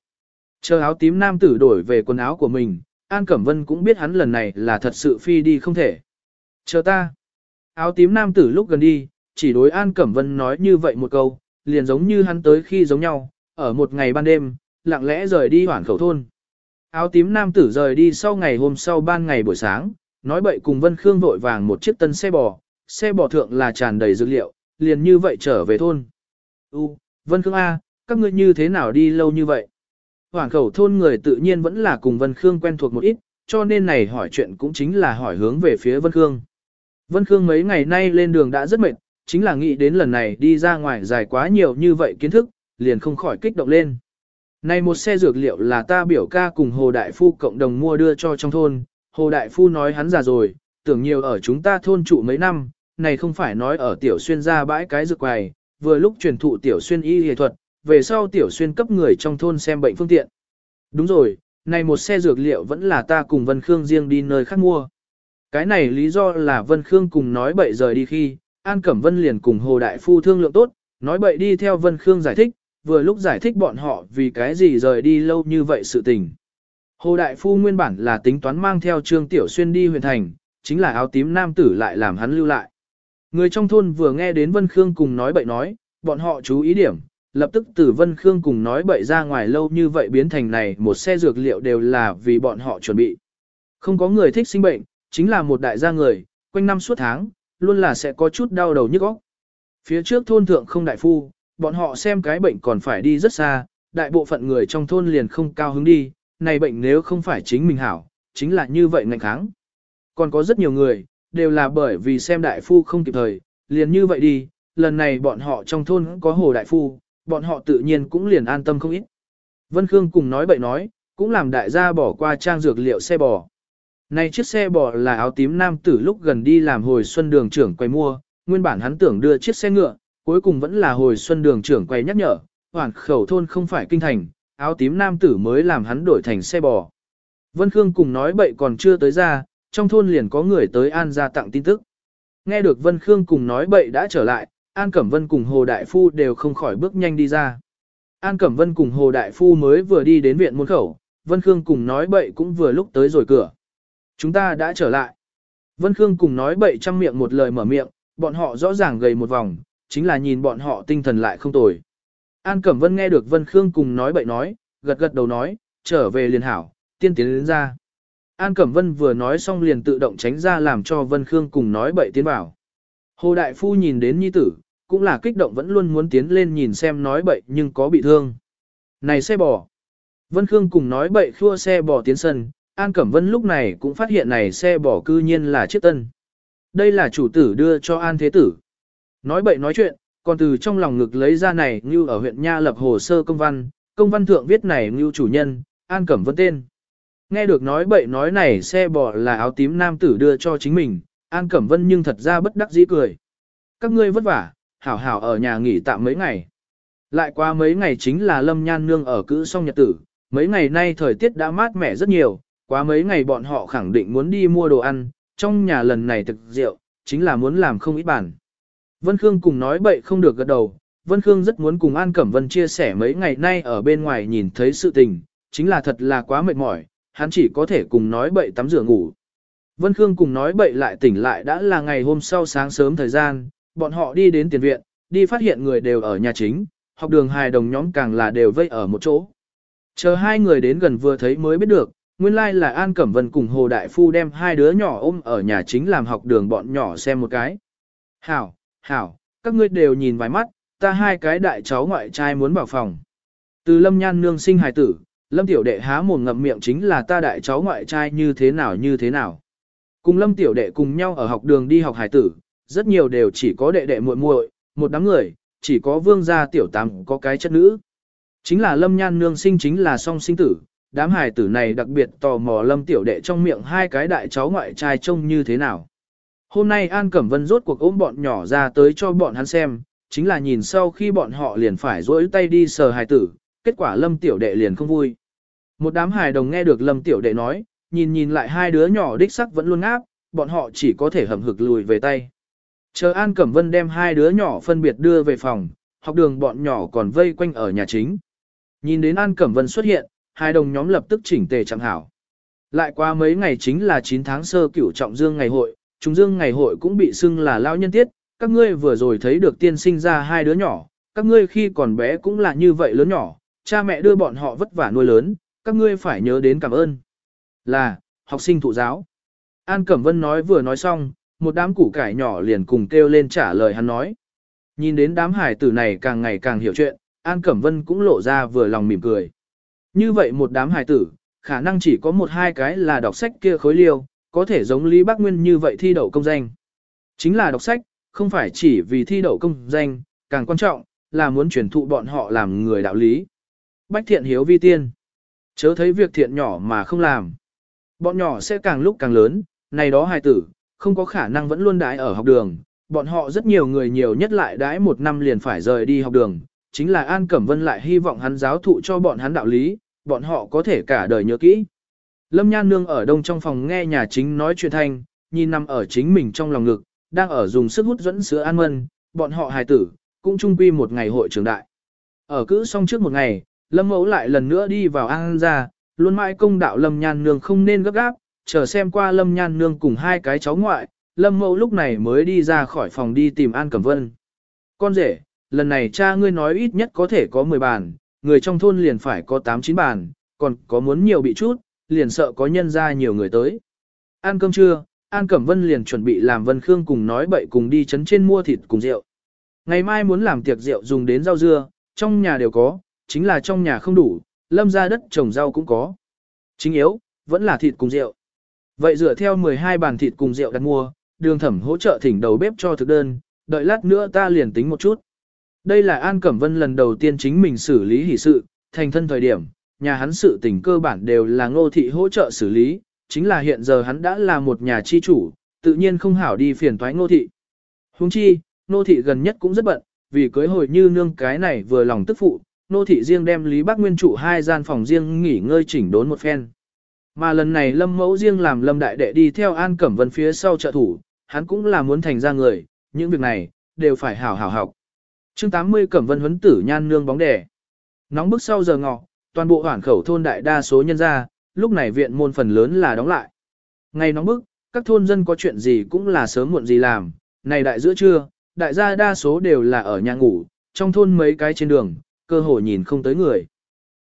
Chờ áo tím nam tử đổi về quần áo của mình, An Cẩm Vân cũng biết hắn lần này là thật sự phi đi không thể. Chờ ta. Áo tím nam tử lúc gần đi, chỉ đối An Cẩm Vân nói như vậy một câu, liền giống như hắn tới khi giống nhau, ở một ngày ban đêm, lặng lẽ rời đi hoảng khẩu thôn. Áo tím nam tử rời đi sau ngày hôm sau ban ngày buổi sáng, nói bậy cùng Vân Khương vội vàng một chiếc tân xe bò, xe bò thượng là tràn đầy dữ liệu, liền như vậy trở về thôn. U, Vân Khương A, các ngươi như thế nào đi lâu như vậy? Hoàng khẩu thôn người tự nhiên vẫn là cùng Vân Khương quen thuộc một ít, cho nên này hỏi chuyện cũng chính là hỏi hướng về phía Vân Khương. Vân Khương mấy ngày nay lên đường đã rất mệt, chính là nghĩ đến lần này đi ra ngoài dài quá nhiều như vậy kiến thức, liền không khỏi kích động lên. Này một xe dược liệu là ta biểu ca cùng Hồ Đại Phu cộng đồng mua đưa cho trong thôn, Hồ Đại Phu nói hắn già rồi, tưởng nhiều ở chúng ta thôn trụ mấy năm, này không phải nói ở tiểu xuyên ra bãi cái dược quài, vừa lúc truyền thụ tiểu xuyên y y thuật, về sau tiểu xuyên cấp người trong thôn xem bệnh phương tiện. Đúng rồi, này một xe dược liệu vẫn là ta cùng Vân Khương riêng đi nơi khác mua. Cái này lý do là Vân Khương cùng nói bậy rời đi khi, An Cẩm Vân liền cùng Hồ Đại Phu thương lượng tốt, nói bậy đi theo Vân Khương giải thích, vừa lúc giải thích bọn họ vì cái gì rời đi lâu như vậy sự tình. Hồ Đại Phu nguyên bản là tính toán mang theo Trương Tiểu Xuyên đi huyền thành, chính là áo tím nam tử lại làm hắn lưu lại. Người trong thôn vừa nghe đến Vân Khương cùng nói bậy nói, bọn họ chú ý điểm, lập tức tử Vân Khương cùng nói bậy ra ngoài lâu như vậy biến thành này một xe dược liệu đều là vì bọn họ chuẩn bị. Không có người thích sinh bệnh, chính là một đại gia người, quanh năm suốt tháng, luôn là sẽ có chút đau đầu nhức óc. Phía trước thôn thượng không đại phu, bọn họ xem cái bệnh còn phải đi rất xa, đại bộ phận người trong thôn liền không cao hứng đi, này bệnh nếu không phải chính mình hảo, chính là như vậy ngành kháng. Còn có rất nhiều người, đều là bởi vì xem đại phu không kịp thời, liền như vậy đi, lần này bọn họ trong thôn có hồ đại phu, bọn họ tự nhiên cũng liền an tâm không ít. Vân Khương cùng nói bậy nói, cũng làm đại gia bỏ qua trang dược liệu xe bò. Này chiếc xe bò là áo tím nam tử lúc gần đi làm hồi xuân đường trưởng quay mua, nguyên bản hắn tưởng đưa chiếc xe ngựa, cuối cùng vẫn là hồi xuân đường trưởng quay nhắc nhở, hoàn khẩu thôn không phải kinh thành, áo tím nam tử mới làm hắn đổi thành xe bò. Vân Khương cùng nói bậy còn chưa tới ra, trong thôn liền có người tới An ra tặng tin tức. Nghe được Vân Khương cùng nói bậy đã trở lại, An Cẩm Vân cùng Hồ Đại Phu đều không khỏi bước nhanh đi ra. An Cẩm Vân cùng Hồ Đại Phu mới vừa đi đến viện môn khẩu, Vân Khương cùng nói bậy cũng vừa lúc tới rồi cửa. Chúng ta đã trở lại. Vân Khương cùng nói bậy trăm miệng một lời mở miệng, bọn họ rõ ràng gầy một vòng, chính là nhìn bọn họ tinh thần lại không tồi. An Cẩm Vân nghe được Vân Khương cùng nói bậy nói, gật gật đầu nói, trở về liền hảo, tiên tiến đến ra. An Cẩm Vân vừa nói xong liền tự động tránh ra làm cho Vân Khương cùng nói bậy tiến vào. Hồ Đại Phu nhìn đến nhi tử, cũng là kích động vẫn luôn muốn tiến lên nhìn xem nói bậy nhưng có bị thương. Này xe bò. Vân Khương cùng nói bậy khua xe bò tiến sân, An Cẩm Vân lúc này cũng phát hiện này xe bò cư nhiên là chiếc tân. Đây là chủ tử đưa cho An Thế Tử. Nói bậy nói chuyện, còn từ trong lòng ngực lấy ra này như ở huyện Nha lập hồ sơ công văn, công văn thượng viết này như chủ nhân, An Cẩm Vân tên. Nghe được nói bậy nói này xe bò là áo tím nam tử đưa cho chính mình, An Cẩm Vân nhưng thật ra bất đắc dĩ cười. Các ngươi vất vả, hảo hảo ở nhà nghỉ tạm mấy ngày. Lại qua mấy ngày chính là Lâm Nhan Nương ở cữ song nhật tử, mấy ngày nay thời tiết đã mát mẻ rất nhiều, quá mấy ngày bọn họ khẳng định muốn đi mua đồ ăn, trong nhà lần này thực rượu, chính là muốn làm không ít bản. Vân Khương cùng nói bậy không được gật đầu, Vân Khương rất muốn cùng An Cẩm Vân chia sẻ mấy ngày nay ở bên ngoài nhìn thấy sự tình, chính là thật là quá mệt mỏi, hắn chỉ có thể cùng nói bậy tắm rửa ngủ. Vân Khương cùng nói bậy lại tỉnh lại đã là ngày hôm sau sáng sớm thời gian, bọn họ đi đến tiền viện, đi phát hiện người đều ở nhà chính, học đường hài đồng nhóm càng là đều vây ở một chỗ. Chờ hai người đến gần vừa thấy mới biết được, nguyên lai là An Cẩm Vân cùng Hồ Đại Phu đem hai đứa nhỏ ôm ở nhà chính làm học đường bọn nhỏ xem một cái. Hảo, hảo, các ngươi đều nhìn vài mắt, ta hai cái đại cháu ngoại trai muốn vào phòng. Từ lâm nhan nương sinh hài tử, lâm tiểu đệ há mồm ngậm miệng chính là ta đại cháu ngoại trai như thế nào như thế nào. Cùng lâm tiểu đệ cùng nhau ở học đường đi học hài tử, rất nhiều đều chỉ có đệ đệ muội muội, một đám người, chỉ có vương gia tiểu tam có cái chất nữ. Chính là lâm nhan nương sinh chính là song sinh tử, đám hài tử này đặc biệt tò mò lâm tiểu đệ trong miệng hai cái đại cháu ngoại trai trông như thế nào. Hôm nay An Cẩm Vân rốt cuộc ôm bọn nhỏ ra tới cho bọn hắn xem, chính là nhìn sau khi bọn họ liền phải rỗi tay đi sờ hài tử, kết quả lâm tiểu đệ liền không vui. Một đám hài đồng nghe được lâm tiểu đệ nói, nhìn nhìn lại hai đứa nhỏ đích sắc vẫn luôn áp, bọn họ chỉ có thể hầm hực lùi về tay. Chờ An Cẩm Vân đem hai đứa nhỏ phân biệt đưa về phòng, học đường bọn nhỏ còn vây quanh ở nhà chính. Nhìn đến An Cẩm Vân xuất hiện, hai đồng nhóm lập tức chỉnh tề chẳng hảo. Lại qua mấy ngày chính là 9 tháng sơ cửu trọng dương ngày hội, trung dương ngày hội cũng bị xưng là lao nhân tiết, các ngươi vừa rồi thấy được tiên sinh ra hai đứa nhỏ, các ngươi khi còn bé cũng là như vậy lớn nhỏ, cha mẹ đưa bọn họ vất vả nuôi lớn, các ngươi phải nhớ đến cảm ơn. Là, học sinh thụ giáo. An Cẩm Vân nói vừa nói xong, một đám củ cải nhỏ liền cùng kêu lên trả lời hắn nói. Nhìn đến đám hải tử này càng ngày càng hiểu chuyện, An Cẩm Vân cũng lộ ra vừa lòng mỉm cười. Như vậy một đám hải tử, khả năng chỉ có một hai cái là đọc sách kia khối liêu, có thể giống Lý Bác Nguyên như vậy thi đậu công danh. Chính là đọc sách, không phải chỉ vì thi đậu công danh, càng quan trọng, là muốn truyền thụ bọn họ làm người đạo lý. Bách thiện hiếu vi tiên. Chớ thấy việc thiện nhỏ mà không làm. Bọn nhỏ sẽ càng lúc càng lớn, này đó hài tử, không có khả năng vẫn luôn đái ở học đường. Bọn họ rất nhiều người nhiều nhất lại đái một năm liền phải rời đi học đường. Chính là An Cẩm Vân lại hy vọng hắn giáo thụ cho bọn hắn đạo lý, bọn họ có thể cả đời nhớ kỹ. Lâm Nhan Nương ở đông trong phòng nghe nhà chính nói chuyện thanh, nhìn nằm ở chính mình trong lòng ngực, đang ở dùng sức hút dẫn sữa an mân, bọn họ hài tử, cũng chung quy một ngày hội trường đại. Ở cữ xong trước một ngày, Lâm Mẫu lại lần nữa đi vào an ra, luôn mãi công đạo Lâm Nhan Nương không nên gấp gáp, chờ xem qua Lâm Nhan Nương cùng hai cái cháu ngoại, Lâm Mẫu lúc này mới đi ra khỏi phòng đi tìm An Cẩm Vân. Con rể, lần này cha ngươi nói ít nhất có thể có 10 bàn, người trong thôn liền phải có 8-9 bàn, còn có muốn nhiều bị chút, liền sợ có nhân ra nhiều người tới. Ăn cơm trưa, An Cẩm Vân liền chuẩn bị làm Vân Khương cùng nói bậy cùng đi chấn trên mua thịt cùng rượu. Ngày mai muốn làm tiệc rượu dùng đến rau dưa, trong nhà đều có, chính là trong nhà không đủ, lâm ra đất trồng rau cũng có. Chính yếu, vẫn là thịt cùng rượu. Vậy dựa theo 12 bàn thịt cùng rượu đặt mua, đường thẩm hỗ trợ thỉnh đầu bếp cho thực đơn, đợi lát nữa ta liền tính một chút. Đây là An Cẩm Vân lần đầu tiên chính mình xử lý hỷ sự, thành thân thời điểm, nhà hắn sự tình cơ bản đều là ngô thị hỗ trợ xử lý, chính là hiện giờ hắn đã là một nhà chi chủ, tự nhiên không hảo đi phiền thoái ngô thị. Huống chi, ngô thị gần nhất cũng rất bận, vì cưới hồi như nương cái này vừa lòng tức phụ, ngô thị riêng đem Lý Bác Nguyên trụ hai gian phòng riêng nghỉ ngơi chỉnh đốn một phen. Mà lần này Lâm Mẫu riêng làm Lâm Đại Đệ đi theo An Cẩm Vân phía sau trợ thủ, hắn cũng là muốn thành ra người, những việc này, đều phải hảo hảo học. chương 80 Cẩm Vân huấn tử nhan nương bóng đẻ. Nóng bức sau giờ ngọ, toàn bộ hoảng khẩu thôn đại đa số nhân gia, lúc này viện môn phần lớn là đóng lại. Ngày nóng bức, các thôn dân có chuyện gì cũng là sớm muộn gì làm, này đại giữa trưa, đại gia đa số đều là ở nhà ngủ, trong thôn mấy cái trên đường, cơ hội nhìn không tới người.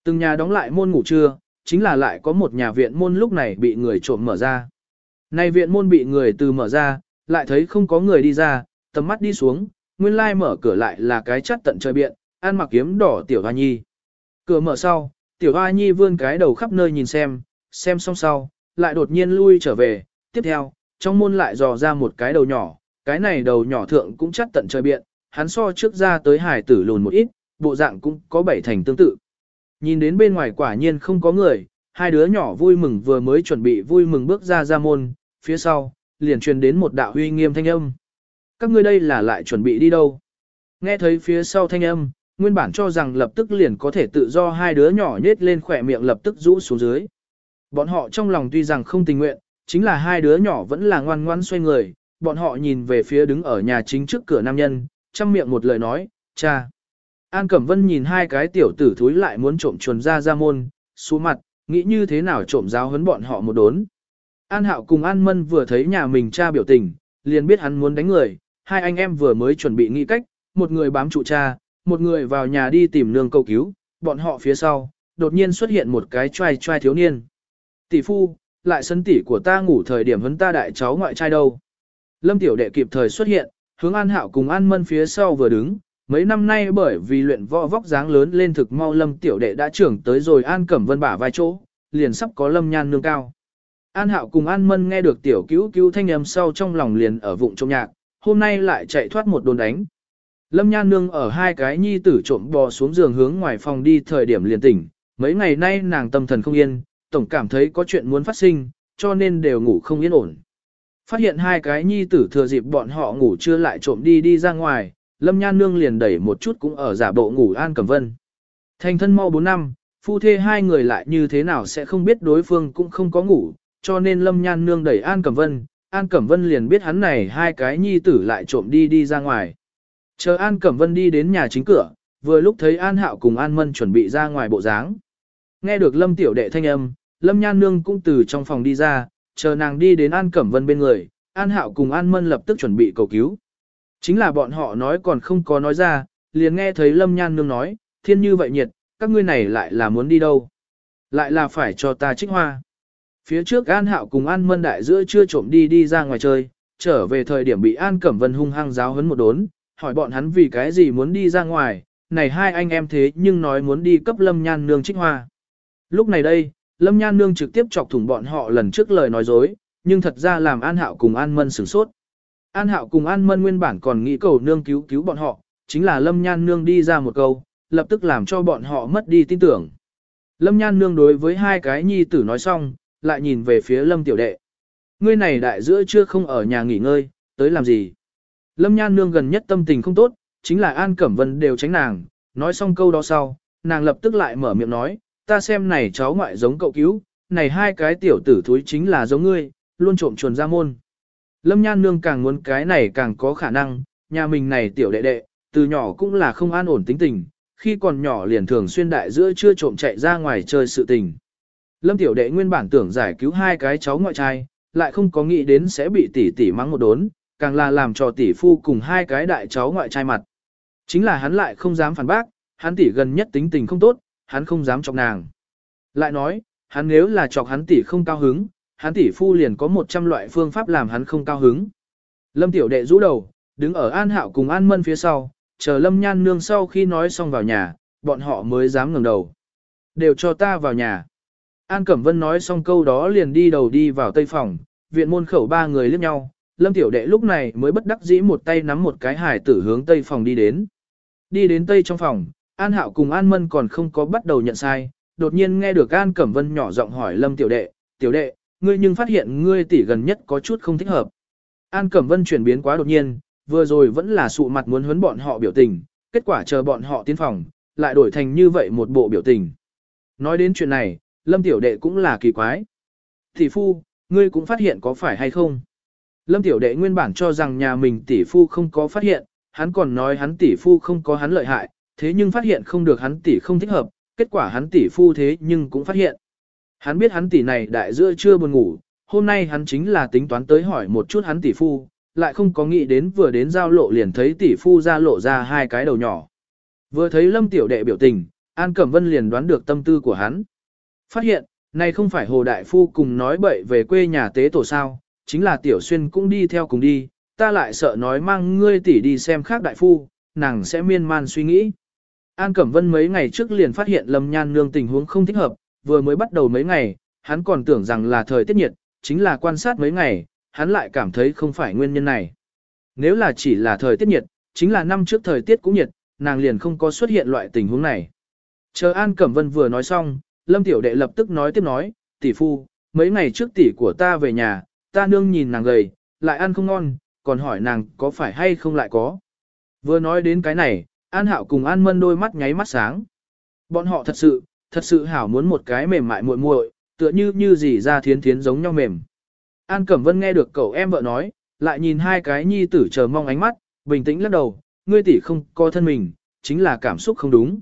Từng nhà đóng lại môn ngủ trưa, chính là lại có một nhà viện môn lúc này bị người trộm mở ra. Này viện môn bị người từ mở ra, lại thấy không có người đi ra, tầm mắt đi xuống, nguyên lai mở cửa lại là cái chắt tận trời biện, ăn mặc kiếm đỏ tiểu hoa nhi. Cửa mở sau, tiểu hoa nhi vươn cái đầu khắp nơi nhìn xem, xem xong sau, lại đột nhiên lui trở về, tiếp theo, trong môn lại dò ra một cái đầu nhỏ, cái này đầu nhỏ thượng cũng chất tận trời biện, hắn so trước ra tới hải tử lùn một ít, bộ dạng cũng có bảy thành tương tự. Nhìn đến bên ngoài quả nhiên không có người, hai đứa nhỏ vui mừng vừa mới chuẩn bị vui mừng bước ra ra môn, phía sau, liền truyền đến một đạo huy nghiêm thanh âm. Các ngươi đây là lại chuẩn bị đi đâu? Nghe thấy phía sau thanh âm, nguyên bản cho rằng lập tức liền có thể tự do hai đứa nhỏ nhết lên khỏe miệng lập tức rũ xuống dưới. Bọn họ trong lòng tuy rằng không tình nguyện, chính là hai đứa nhỏ vẫn là ngoan ngoan xoay người, bọn họ nhìn về phía đứng ở nhà chính trước cửa nam nhân, chăm miệng một lời nói, cha. An Cẩm Vân nhìn hai cái tiểu tử thúi lại muốn trộm chuồn ra ra môn, xuống mặt, nghĩ như thế nào trộm giáo huấn bọn họ một đốn. An Hạo cùng An Mân vừa thấy nhà mình cha biểu tình, liền biết hắn muốn đánh người, hai anh em vừa mới chuẩn bị nghĩ cách, một người bám trụ cha, một người vào nhà đi tìm nương cầu cứu, bọn họ phía sau, đột nhiên xuất hiện một cái trai trai thiếu niên. Tỷ phu, lại sân tỷ của ta ngủ thời điểm hấn ta đại cháu ngoại trai đâu. Lâm tiểu đệ kịp thời xuất hiện, hướng An Hạo cùng An Mân phía sau vừa đứng, mấy năm nay bởi vì luyện võ vóc dáng lớn lên thực mau Lâm tiểu đệ đã trưởng tới rồi An Cẩm Vân bả vai chỗ, liền sắp có Lâm Nhan nương cao. An Hạo cùng An Mân nghe được tiểu cứu cứu thanh âm sau trong lòng liền ở vụng trong nhạc, hôm nay lại chạy thoát một đồn đánh. Lâm Nhan nương ở hai cái nhi tử trộm bò xuống giường hướng ngoài phòng đi thời điểm liền tỉnh, mấy ngày nay nàng tâm thần không yên, tổng cảm thấy có chuyện muốn phát sinh, cho nên đều ngủ không yên ổn. Phát hiện hai cái nhi tử thừa dịp bọn họ ngủ chưa lại trộm đi đi ra ngoài, Lâm Nhan Nương liền đẩy một chút cũng ở giả bộ ngủ An Cẩm Vân. Thành thân mau 4 năm, phu thê hai người lại như thế nào sẽ không biết đối phương cũng không có ngủ, cho nên Lâm Nhan Nương đẩy An Cẩm Vân, An Cẩm Vân liền biết hắn này hai cái nhi tử lại trộm đi đi ra ngoài. Chờ An Cẩm Vân đi đến nhà chính cửa, vừa lúc thấy An Hạo cùng An Mân chuẩn bị ra ngoài bộ dáng. Nghe được Lâm Tiểu Đệ thanh âm, Lâm Nhan Nương cũng từ trong phòng đi ra, chờ nàng đi đến An Cẩm Vân bên người, An Hạo cùng An Mân lập tức chuẩn bị cầu cứu. Chính là bọn họ nói còn không có nói ra, liền nghe thấy Lâm Nhan Nương nói, thiên như vậy nhiệt, các ngươi này lại là muốn đi đâu? Lại là phải cho ta trích hoa. Phía trước An Hạo cùng An Mân đại giữa chưa trộm đi đi ra ngoài chơi, trở về thời điểm bị An Cẩm Vân hung hăng giáo hấn một đốn, hỏi bọn hắn vì cái gì muốn đi ra ngoài, này hai anh em thế nhưng nói muốn đi cấp Lâm Nhan Nương trích hoa. Lúc này đây, Lâm Nhan Nương trực tiếp chọc thủng bọn họ lần trước lời nói dối, nhưng thật ra làm An Hạo cùng An Mân sửng sốt. An Hạo cùng An Mân nguyên bản còn nghĩ cầu nương cứu cứu bọn họ, chính là Lâm Nhan Nương đi ra một câu, lập tức làm cho bọn họ mất đi tin tưởng. Lâm Nhan Nương đối với hai cái nhi tử nói xong, lại nhìn về phía Lâm Tiểu Đệ. Ngươi này đại giữa chưa không ở nhà nghỉ ngơi, tới làm gì? Lâm Nhan Nương gần nhất tâm tình không tốt, chính là An Cẩm Vân đều tránh nàng, nói xong câu đó sau, nàng lập tức lại mở miệng nói, ta xem này cháu ngoại giống cậu cứu, này hai cái tiểu tử thúi chính là giống ngươi, luôn trộm chuồn ra môn. Lâm Nhan Nương càng muốn cái này càng có khả năng, nhà mình này tiểu đệ đệ, từ nhỏ cũng là không an ổn tính tình, khi còn nhỏ liền thường xuyên đại giữa chưa trộm chạy ra ngoài chơi sự tình. Lâm tiểu đệ nguyên bản tưởng giải cứu hai cái cháu ngoại trai, lại không có nghĩ đến sẽ bị tỷ tỷ mắng một đốn, càng là làm cho tỷ phu cùng hai cái đại cháu ngoại trai mặt. Chính là hắn lại không dám phản bác, hắn tỷ gần nhất tính tình không tốt, hắn không dám chọc nàng. Lại nói, hắn nếu là chọc hắn tỷ không cao hứng, hắn tỷ phu liền có 100 loại phương pháp làm hắn không cao hứng. Lâm tiểu đệ rũ đầu, đứng ở An Hạo cùng An Mân phía sau, chờ Lâm Nhan Nương sau khi nói xong vào nhà, bọn họ mới dám ngẩng đầu. Đều cho ta vào nhà. An Cẩm Vân nói xong câu đó liền đi đầu đi vào tây phòng, viện môn khẩu ba người liếc nhau, Lâm Tiểu Đệ lúc này mới bất đắc dĩ một tay nắm một cái hải tử hướng tây phòng đi đến. Đi đến tây trong phòng, An Hạo cùng An Mân còn không có bắt đầu nhận sai, đột nhiên nghe được An Cẩm Vân nhỏ giọng hỏi Lâm Tiểu Đệ, Tiểu Đệ, ngươi nhưng phát hiện ngươi tỷ gần nhất có chút không thích hợp. An Cẩm Vân chuyển biến quá đột nhiên, vừa rồi vẫn là sụ mặt muốn huấn bọn họ biểu tình, kết quả chờ bọn họ tiến phòng, lại đổi thành như vậy một bộ biểu tình. Nói đến chuyện này, Lâm Tiểu Đệ cũng là kỳ quái. Tỷ phu, ngươi cũng phát hiện có phải hay không? Lâm Tiểu Đệ nguyên bản cho rằng nhà mình tỷ phu không có phát hiện, hắn còn nói hắn tỷ phu không có hắn lợi hại, thế nhưng phát hiện không được hắn tỷ không thích hợp, kết quả hắn tỷ phu thế nhưng cũng phát hiện. Hắn biết hắn tỷ này đại giữa chưa buồn ngủ, hôm nay hắn chính là tính toán tới hỏi một chút hắn tỷ phu, lại không có nghĩ đến vừa đến giao lộ liền thấy tỷ phu ra lộ ra hai cái đầu nhỏ. Vừa thấy lâm tiểu đệ biểu tình, An Cẩm Vân liền đoán được tâm tư của hắn. Phát hiện, này không phải Hồ Đại Phu cùng nói bậy về quê nhà tế tổ sao, chính là Tiểu Xuyên cũng đi theo cùng đi, ta lại sợ nói mang ngươi tỷ đi xem khác Đại Phu, nàng sẽ miên man suy nghĩ. An Cẩm Vân mấy ngày trước liền phát hiện Lâm Nhan Nương tình huống không thích hợp, vừa mới bắt đầu mấy ngày, hắn còn tưởng rằng là thời tiết nhiệt, chính là quan sát mấy ngày, hắn lại cảm thấy không phải nguyên nhân này. Nếu là chỉ là thời tiết nhiệt, chính là năm trước thời tiết cũng nhiệt, nàng liền không có xuất hiện loại tình huống này. Chờ An Cẩm Vân vừa nói xong, Lâm Tiểu Đệ lập tức nói tiếp nói, tỷ phu, mấy ngày trước tỷ của ta về nhà, ta nương nhìn nàng gầy, lại ăn không ngon, còn hỏi nàng có phải hay không lại có. Vừa nói đến cái này, An Hạo cùng An Mân đôi mắt nháy mắt sáng. Bọn họ thật sự, thật sự hảo muốn một cái mềm mại muội muội, tựa như như gì ra thiến thiến giống nhau mềm. An Cẩm Vân nghe được cậu em vợ nói, lại nhìn hai cái nhi tử chờ mong ánh mắt, bình tĩnh lắc đầu, ngươi tỷ không có thân mình, chính là cảm xúc không đúng.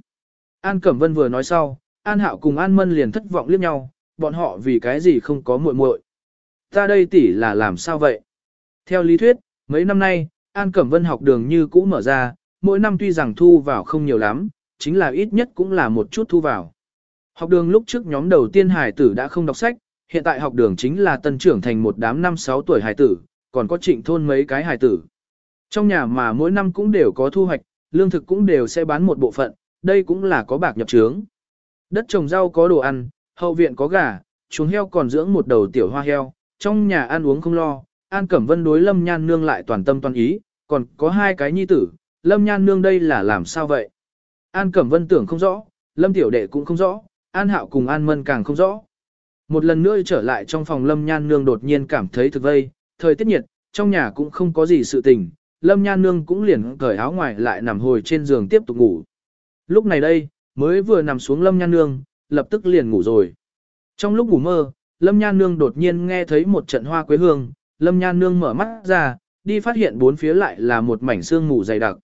An Cẩm Vân vừa nói sau, An Hạo cùng An Mân liền thất vọng liếc nhau, bọn họ vì cái gì không có muội muội. Ta đây tỷ là làm sao vậy? Theo lý thuyết, mấy năm nay, An Cẩm Vân học đường như cũ mở ra, mỗi năm tuy rằng thu vào không nhiều lắm, chính là ít nhất cũng là một chút thu vào. Học đường lúc trước nhóm đầu tiên hải tử đã không đọc sách, hiện tại học đường chính là tân trưởng thành một đám năm 6 tuổi hải tử, còn có trịnh thôn mấy cái hải tử. Trong nhà mà mỗi năm cũng đều có thu hoạch, lương thực cũng đều sẽ bán một bộ phận, đây cũng là có bạc nhập trướng. Đất trồng rau có đồ ăn, hậu viện có gà, chuồng heo còn dưỡng một đầu tiểu hoa heo, trong nhà ăn uống không lo, An Cẩm Vân đối Lâm Nhan Nương lại toàn tâm toàn ý, còn có hai cái nhi tử, Lâm Nhan Nương đây là làm sao vậy? An Cẩm Vân tưởng không rõ, Lâm Tiểu Đệ cũng không rõ, An Hạo cùng An Mân càng không rõ. Một lần nữa trở lại trong phòng Lâm Nhan Nương đột nhiên cảm thấy thực vây, thời tiết nhiệt, trong nhà cũng không có gì sự tình, Lâm Nhan Nương cũng liền cởi áo ngoài lại nằm hồi trên giường tiếp tục ngủ. Lúc này đây, mới vừa nằm xuống Lâm Nhan Nương, lập tức liền ngủ rồi. Trong lúc ngủ mơ, Lâm Nhan Nương đột nhiên nghe thấy một trận hoa quế hương, Lâm Nhan Nương mở mắt ra, đi phát hiện bốn phía lại là một mảnh xương ngủ dày đặc.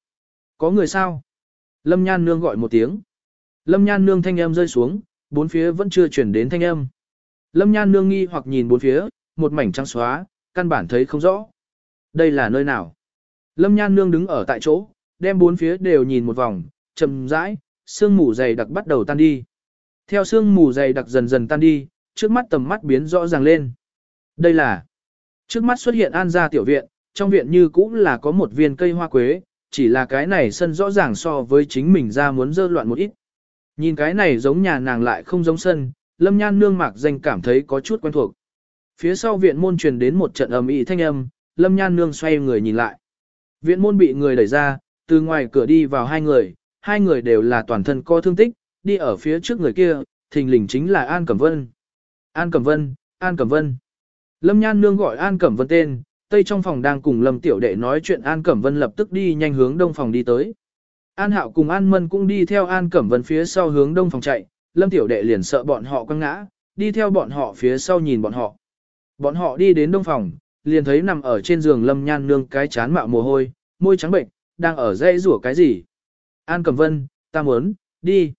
Có người sao? Lâm Nhan Nương gọi một tiếng. Lâm Nhan Nương thanh em rơi xuống, bốn phía vẫn chưa chuyển đến thanh âm. Lâm Nhan Nương nghi hoặc nhìn bốn phía, một mảnh trắng xóa, căn bản thấy không rõ. Đây là nơi nào? Lâm Nhan Nương đứng ở tại chỗ, đem bốn phía đều nhìn một vòng, chậm rãi, sương mù dày đặc bắt đầu tan đi. Theo sương mù dày đặc dần dần tan đi, trước mắt tầm mắt biến rõ ràng lên. Đây là Trước mắt xuất hiện an gia tiểu viện, trong viện như cũng là có một viên cây hoa quế, chỉ là cái này sân rõ ràng so với chính mình ra muốn dơ loạn một ít. Nhìn cái này giống nhà nàng lại không giống sân, lâm nhan nương mạc danh cảm thấy có chút quen thuộc. Phía sau viện môn truyền đến một trận ầm ĩ thanh âm, lâm nhan nương xoay người nhìn lại. Viện môn bị người đẩy ra, từ ngoài cửa đi vào hai người, hai người đều là toàn thân co thương tích, đi ở phía trước người kia, thình lình chính là An Cẩm Vân. An Cẩm Vân, An Cẩm Vân. Lâm Nhan Nương gọi An Cẩm Vân tên, Tây trong phòng đang cùng Lâm Tiểu Đệ nói chuyện An Cẩm Vân lập tức đi nhanh hướng đông phòng đi tới. An Hạo cùng An Mân cũng đi theo An Cẩm Vân phía sau hướng đông phòng chạy, Lâm Tiểu Đệ liền sợ bọn họ quăng ngã, đi theo bọn họ phía sau nhìn bọn họ. Bọn họ đi đến đông phòng, liền thấy nằm ở trên giường Lâm Nhan Nương cái chán mạo mồ hôi, môi trắng bệnh, đang ở dây rủa cái gì. An Cẩm Vân, ta muốn, đi.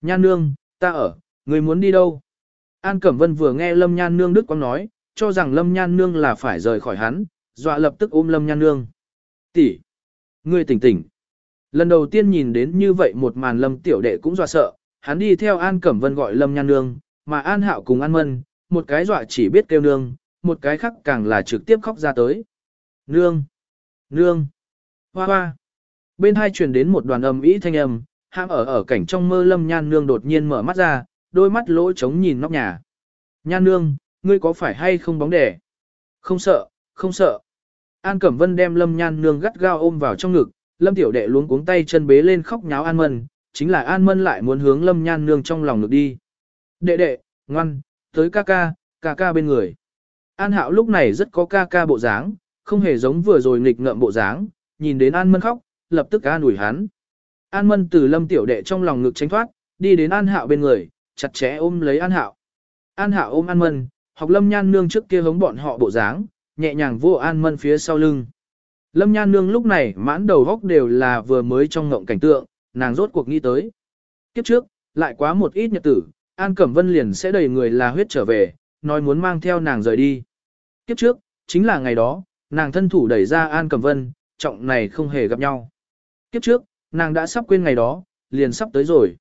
Nhan Nương, ta ở, người muốn đi đâu? An Cẩm Vân vừa nghe Lâm Nhan Nương Đức Quang nói, cho rằng Lâm Nhan Nương là phải rời khỏi hắn, dọa lập tức ôm Lâm Nhan Nương. Tỷ, ngươi tỉnh tỉnh. Lần đầu tiên nhìn đến như vậy một màn Lâm Tiểu Đệ cũng dọa sợ, hắn đi theo An Cẩm Vân gọi Lâm Nhan Nương, mà An Hạo cùng An Mân, một cái dọa chỉ biết kêu nương, một cái khác càng là trực tiếp khóc ra tới. Nương! Nương! Hoa hoa! Bên hai truyền đến một đoàn âm ý thanh âm, hãng ở ở cảnh trong mơ Lâm Nhan Nương đột nhiên mở mắt ra, đôi mắt lỗ trống nhìn nóc nhà. Nhan Nương, ngươi có phải hay không bóng đẻ? Không sợ, không sợ. An Cẩm Vân đem Lâm Nhan Nương gắt gao ôm vào trong ngực, Lâm Tiểu Đệ luống cuống tay chân bế lên khóc nháo An Mân, chính là An Mân lại muốn hướng Lâm Nhan Nương trong lòng ngực đi. Đệ đệ, ngoan, tới ca ca, ca ca bên người. An Hạo lúc này rất có ca ca bộ dáng, không hề giống vừa rồi nghịch ngợm bộ dáng, nhìn đến An Mân khóc, lập tức an ủi hắn. An Mân từ Lâm Tiểu Đệ trong lòng ngực tránh thoát, đi đến An Hạo bên người, chặt chẽ ôm lấy An Hạo. An Hạo ôm An Mân, học lâm nhan nương trước kia hống bọn họ bộ dáng, nhẹ nhàng vô an mân phía sau lưng. Lâm nhan nương lúc này mãn đầu góc đều là vừa mới trong ngộng cảnh tượng, nàng rốt cuộc nghĩ tới. Kiếp trước, lại quá một ít nhật tử, An Cẩm Vân liền sẽ đầy người là huyết trở về, nói muốn mang theo nàng rời đi. Kiếp trước, chính là ngày đó, nàng thân thủ đẩy ra An Cẩm Vân, trọng này không hề gặp nhau. Kiếp trước, nàng đã sắp quên ngày đó, liền sắp tới rồi.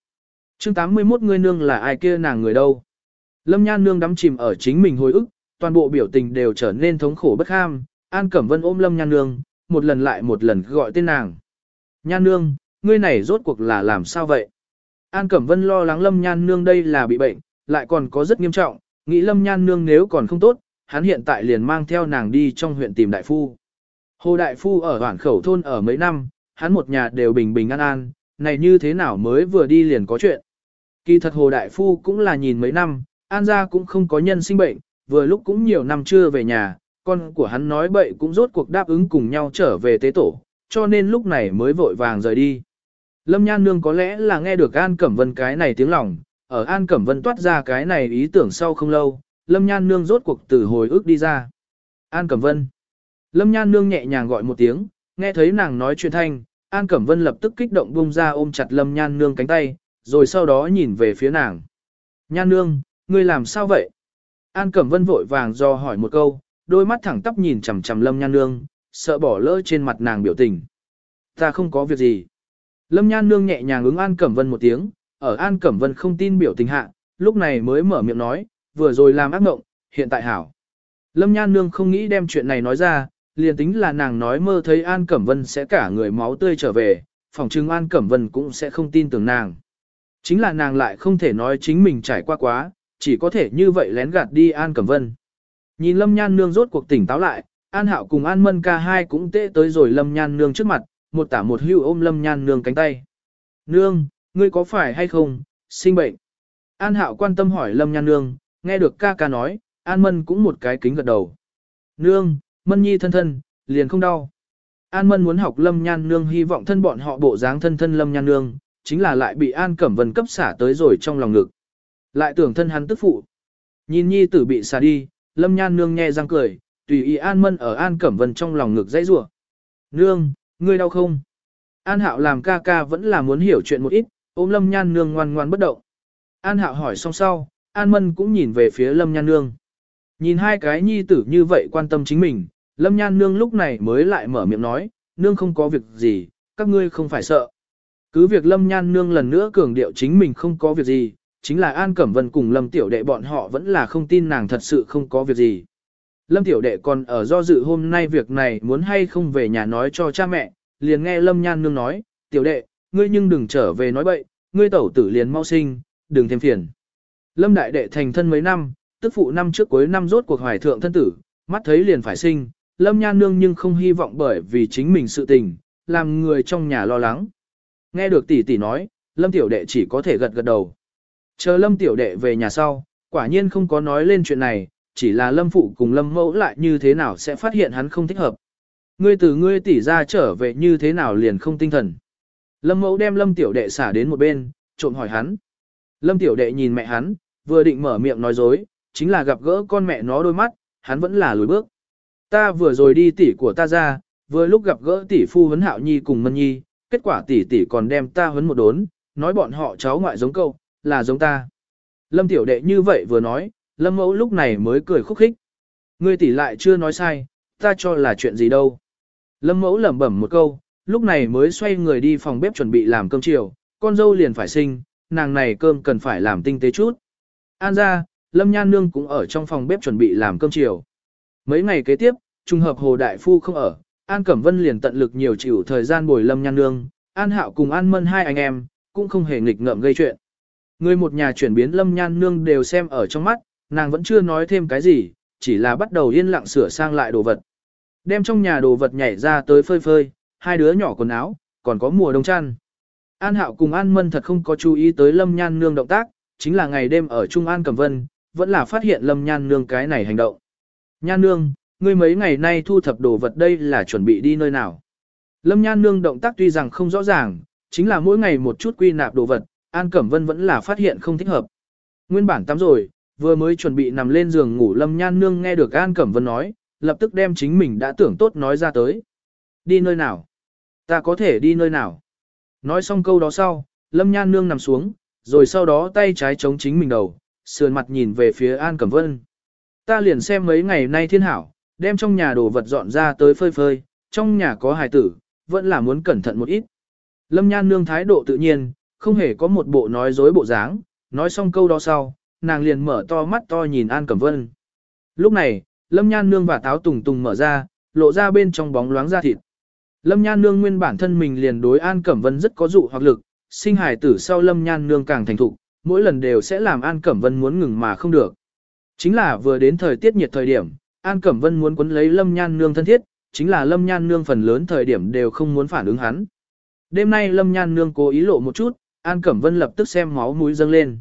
chương 81 người nương là ai kia nàng người đâu. Lâm Nhan Nương đắm chìm ở chính mình hồi ức, toàn bộ biểu tình đều trở nên thống khổ bất ham. An Cẩm Vân ôm Lâm Nhan Nương, một lần lại một lần gọi tên nàng. Nhan Nương, ngươi này rốt cuộc là làm sao vậy? An Cẩm Vân lo lắng Lâm Nhan Nương đây là bị bệnh, lại còn có rất nghiêm trọng, nghĩ Lâm Nhan Nương nếu còn không tốt, hắn hiện tại liền mang theo nàng đi trong huyện tìm đại phu. Hồ đại phu ở Hoản khẩu thôn ở mấy năm, hắn một nhà đều bình bình an an, này như thế nào mới vừa đi liền có chuyện. Kỳ thật Hồ đại phu cũng là nhìn mấy năm, An gia cũng không có nhân sinh bệnh, vừa lúc cũng nhiều năm chưa về nhà, con của hắn nói bậy cũng rốt cuộc đáp ứng cùng nhau trở về tế tổ, cho nên lúc này mới vội vàng rời đi. Lâm Nhan Nương có lẽ là nghe được An Cẩm Vân cái này tiếng lòng, ở An Cẩm Vân toát ra cái này ý tưởng sau không lâu, Lâm Nhan Nương rốt cuộc từ hồi ức đi ra. An Cẩm Vân. Lâm Nhan Nương nhẹ nhàng gọi một tiếng, nghe thấy nàng nói chuyện thanh, An Cẩm Vân lập tức kích động bung ra ôm chặt Lâm Nhan Nương cánh tay, rồi sau đó nhìn về phía nàng. Nhan Nương, ngươi làm sao vậy? An Cẩm Vân vội vàng do hỏi một câu, đôi mắt thẳng tắp nhìn chằm chằm Lâm Nhan Nương, sợ bỏ lỡ trên mặt nàng biểu tình. Ta không có việc gì. Lâm Nhan Nương nhẹ nhàng ứng An Cẩm Vân một tiếng, ở An Cẩm Vân không tin biểu tình hạ, lúc này mới mở miệng nói, vừa rồi làm ác mộng, hiện tại hảo. Lâm Nhan Nương không nghĩ đem chuyện này nói ra, liền tính là nàng nói mơ thấy An Cẩm Vân sẽ cả người máu tươi trở về, phòng trưng An Cẩm Vân cũng sẽ không tin tưởng nàng. Chính là nàng lại không thể nói chính mình trải qua quá, chỉ có thể như vậy lén gạt đi An Cẩm Vân. Nhìn Lâm Nhan Nương rốt cuộc tỉnh táo lại, An Hạo cùng An Mân ca hai cũng tệ tới rồi Lâm Nhan Nương trước mặt, một tả một hưu ôm Lâm Nhan Nương cánh tay. Nương, ngươi có phải hay không, sinh bệnh? An Hạo quan tâm hỏi Lâm Nhan Nương, nghe được ca ca nói, An Mân cũng một cái kính gật đầu. Nương, Mân Nhi thân thân, liền không đau. An Mân muốn học Lâm Nhan Nương hy vọng thân bọn họ bộ dáng thân thân Lâm Nhan Nương, chính là lại bị An Cẩm Vân cấp xả tới rồi trong lòng ngực. Lại tưởng thân hắn tức phụ. Nhìn Nhi tử bị xả đi, Lâm Nhan Nương nhe răng cười, tùy ý An Mân ở An Cẩm Vân trong lòng ngực dãy rủa. Nương, ngươi đau không? An Hạo làm ca ca vẫn là muốn hiểu chuyện một ít, ôm Lâm Nhan Nương ngoan ngoan bất động. An Hạo hỏi xong sau, An Mân cũng nhìn về phía Lâm Nhan Nương. Nhìn hai cái nhi tử như vậy quan tâm chính mình, Lâm Nhan Nương lúc này mới lại mở miệng nói, Nương không có việc gì, các ngươi không phải sợ. Cứ việc Lâm Nhan Nương lần nữa cường điệu chính mình không có việc gì, chính là An Cẩm Vân cùng Lâm Tiểu Đệ bọn họ vẫn là không tin nàng thật sự không có việc gì. Lâm Tiểu Đệ còn ở do dự hôm nay việc này muốn hay không về nhà nói cho cha mẹ, liền nghe Lâm Nhan Nương nói, Tiểu Đệ, ngươi nhưng đừng trở về nói bậy, ngươi tẩu tử liền mau sinh, đừng thêm phiền. Lâm Đại Đệ thành thân mấy năm, tức phụ năm trước cuối năm rốt cuộc hoài thượng thân tử, mắt thấy liền phải sinh, Lâm Nhan Nương nhưng không hy vọng bởi vì chính mình sự tình, làm người trong nhà lo lắng. Nghe được tỷ tỷ nói, Lâm Tiểu Đệ chỉ có thể gật gật đầu. Chờ Lâm Tiểu Đệ về nhà sau, quả nhiên không có nói lên chuyện này, chỉ là Lâm Phụ cùng Lâm Mẫu lại như thế nào sẽ phát hiện hắn không thích hợp. Ngươi từ ngươi tỷ ra trở về như thế nào liền không tinh thần. Lâm Mẫu đem Lâm Tiểu Đệ xả đến một bên, trộm hỏi hắn. Lâm Tiểu Đệ nhìn mẹ hắn, vừa định mở miệng nói dối, chính là gặp gỡ con mẹ nó đôi mắt, hắn vẫn là lùi bước. Ta vừa rồi đi tỷ của ta ra, vừa lúc gặp gỡ tỷ phu huấn hạo nhi cùng mân nhi, kết quả tỷ tỷ còn đem ta huấn một đốn, nói bọn họ cháu ngoại giống câu, là giống ta. Lâm tiểu đệ như vậy vừa nói, lâm mẫu lúc này mới cười khúc khích. Ngươi tỷ lại chưa nói sai, ta cho là chuyện gì đâu. Lâm mẫu lẩm bẩm một câu, lúc này mới xoay người đi phòng bếp chuẩn bị làm cơm chiều, con dâu liền phải sinh, nàng này cơm cần phải làm tinh tế chút. An ra, Lâm Nhan Nương cũng ở trong phòng bếp chuẩn bị làm cơm chiều. Mấy ngày kế tiếp, trùng hợp Hồ Đại Phu không ở, An Cẩm Vân liền tận lực nhiều chịu thời gian bồi Lâm Nhan Nương, An Hạo cùng An Mân hai anh em, cũng không hề nghịch ngợm gây chuyện. Người một nhà chuyển biến Lâm Nhan Nương đều xem ở trong mắt, nàng vẫn chưa nói thêm cái gì, chỉ là bắt đầu yên lặng sửa sang lại đồ vật. Đem trong nhà đồ vật nhảy ra tới phơi phơi, hai đứa nhỏ quần áo, còn có mùa đông chăn. An Hạo cùng An Mân thật không có chú ý tới Lâm Nhan Nương động tác, chính là ngày đêm ở Trung An Cẩm Vân, vẫn là phát hiện Lâm Nhan Nương cái này hành động. Nhan Nương, ngươi mấy ngày nay thu thập đồ vật đây là chuẩn bị đi nơi nào? Lâm Nhan Nương động tác tuy rằng không rõ ràng, chính là mỗi ngày một chút quy nạp đồ vật, An Cẩm Vân vẫn là phát hiện không thích hợp. Nguyên bản tắm rồi, vừa mới chuẩn bị nằm lên giường ngủ Lâm Nhan Nương nghe được An Cẩm Vân nói, lập tức đem chính mình đã tưởng tốt nói ra tới. Đi nơi nào? Ta có thể đi nơi nào? Nói xong câu đó sau, Lâm Nhan Nương nằm xuống, rồi sau đó tay trái chống chính mình đầu, sườn mặt nhìn về phía An Cẩm Vân. Ta liền xem mấy ngày nay thiên hảo, đem trong nhà đồ vật dọn ra tới phơi phơi, trong nhà có hài tử, vẫn là muốn cẩn thận một ít. Lâm Nhan Nương thái độ tự nhiên, không hề có một bộ nói dối bộ dáng, nói xong câu đó sau, nàng liền mở to mắt to nhìn An Cẩm Vân. Lúc này, Lâm Nhan Nương và Táo Tùng Tùng mở ra, lộ ra bên trong bóng loáng da thịt. Lâm Nhan Nương nguyên bản thân mình liền đối An Cẩm Vân rất có dụ hoặc lực, sinh hài tử sau Lâm Nhan Nương càng thành thục, mỗi lần đều sẽ làm An Cẩm Vân muốn ngừng mà không được. Chính là vừa đến thời tiết nhiệt thời điểm, An Cẩm Vân muốn quấn lấy Lâm Nhan Nương thân thiết, chính là Lâm Nhan Nương phần lớn thời điểm đều không muốn phản ứng hắn. Đêm nay Lâm Nhan Nương cố ý lộ một chút, An Cẩm Vân lập tức xem máu mũi dâng lên.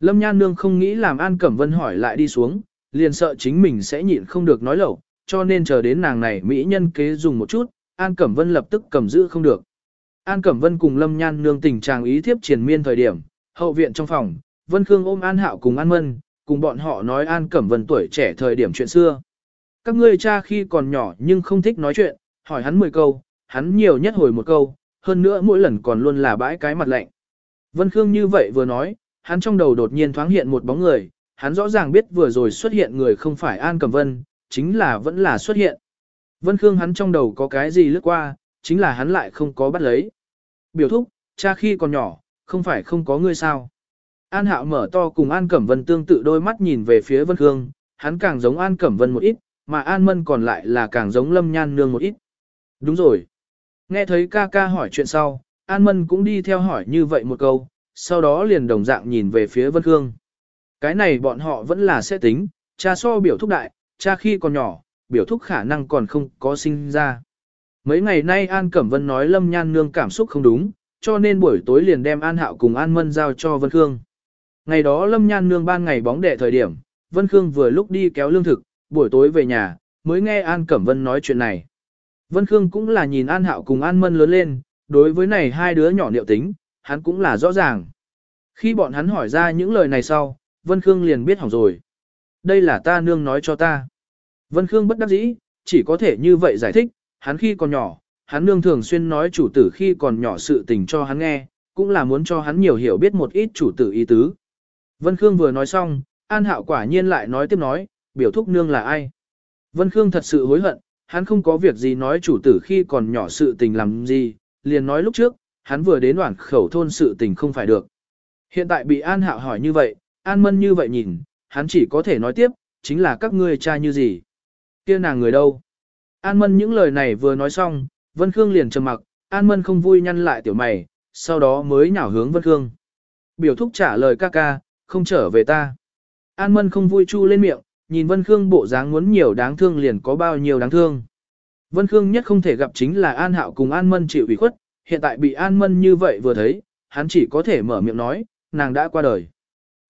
Lâm Nhan Nương không nghĩ làm An Cẩm Vân hỏi lại đi xuống, liền sợ chính mình sẽ nhịn không được nói lẩu, cho nên chờ đến nàng này Mỹ nhân kế dùng một chút, An Cẩm Vân lập tức cầm giữ không được. An Cẩm Vân cùng Lâm Nhan Nương tình trạng ý thiếp triền miên thời điểm, hậu viện trong phòng, Vân Khương ôm An Hạo cùng An Mân, cùng bọn họ nói An Cẩm Vân tuổi trẻ thời điểm chuyện xưa. Các ngươi cha khi còn nhỏ nhưng không thích nói chuyện, hỏi hắn 10 câu, hắn nhiều nhất hồi một câu, hơn nữa mỗi lần còn luôn là bãi cái mặt lạnh. Vân Khương như vậy vừa nói, hắn trong đầu đột nhiên thoáng hiện một bóng người, hắn rõ ràng biết vừa rồi xuất hiện người không phải An Cẩm Vân, chính là vẫn là xuất hiện. Vân Khương hắn trong đầu có cái gì lướt qua, chính là hắn lại không có bắt lấy. Biểu thúc, cha khi còn nhỏ, không phải không có ngươi sao. An Hạo mở to cùng An Cẩm Vân tương tự đôi mắt nhìn về phía Vân Khương, hắn càng giống An Cẩm Vân một ít, mà An Mân còn lại là càng giống Lâm Nhan Nương một ít. Đúng rồi. Nghe thấy ca ca hỏi chuyện sau, An Mân cũng đi theo hỏi như vậy một câu, sau đó liền đồng dạng nhìn về phía Vân Khương. Cái này bọn họ vẫn là sẽ tính, cha so biểu thúc đại, cha khi còn nhỏ, biểu thúc khả năng còn không có sinh ra. Mấy ngày nay An Cẩm Vân nói Lâm Nhan Nương cảm xúc không đúng, cho nên buổi tối liền đem An Hạo cùng An Mân giao cho Vân Khương. Ngày đó Lâm Nhan Nương ban ngày bóng đệ thời điểm, Vân Khương vừa lúc đi kéo lương thực, buổi tối về nhà, mới nghe An Cẩm Vân nói chuyện này. Vân Khương cũng là nhìn An Hạo cùng An Mân lớn lên, đối với này hai đứa nhỏ niệu tính, hắn cũng là rõ ràng. Khi bọn hắn hỏi ra những lời này sau, Vân Khương liền biết hỏng rồi. Đây là ta nương nói cho ta. Vân Khương bất đắc dĩ, chỉ có thể như vậy giải thích, hắn khi còn nhỏ, hắn nương thường xuyên nói chủ tử khi còn nhỏ sự tình cho hắn nghe, cũng là muốn cho hắn nhiều hiểu biết một ít chủ tử ý tứ. Vân Khương vừa nói xong, An Hạo quả nhiên lại nói tiếp nói, biểu thúc nương là ai. Vân Khương thật sự hối hận, hắn không có việc gì nói chủ tử khi còn nhỏ sự tình làm gì, liền nói lúc trước, hắn vừa đến đoạn khẩu thôn sự tình không phải được. Hiện tại bị An Hạo hỏi như vậy, An Mân như vậy nhìn, hắn chỉ có thể nói tiếp, chính là các ngươi cha như gì. kia nàng người đâu? An Mân những lời này vừa nói xong, Vân Khương liền trầm mặc, An Mân không vui nhăn lại tiểu mày, sau đó mới nhảo hướng Vân Khương. Biểu thúc trả lời ca ca, không trở về ta. An Mân không vui chu lên miệng, nhìn Vân Khương bộ dáng muốn nhiều đáng thương liền có bao nhiêu đáng thương. Vân Khương nhất không thể gặp chính là An Hạo cùng An Mân chịu ủy khuất, hiện tại bị An Mân như vậy vừa thấy, hắn chỉ có thể mở miệng nói, nàng đã qua đời.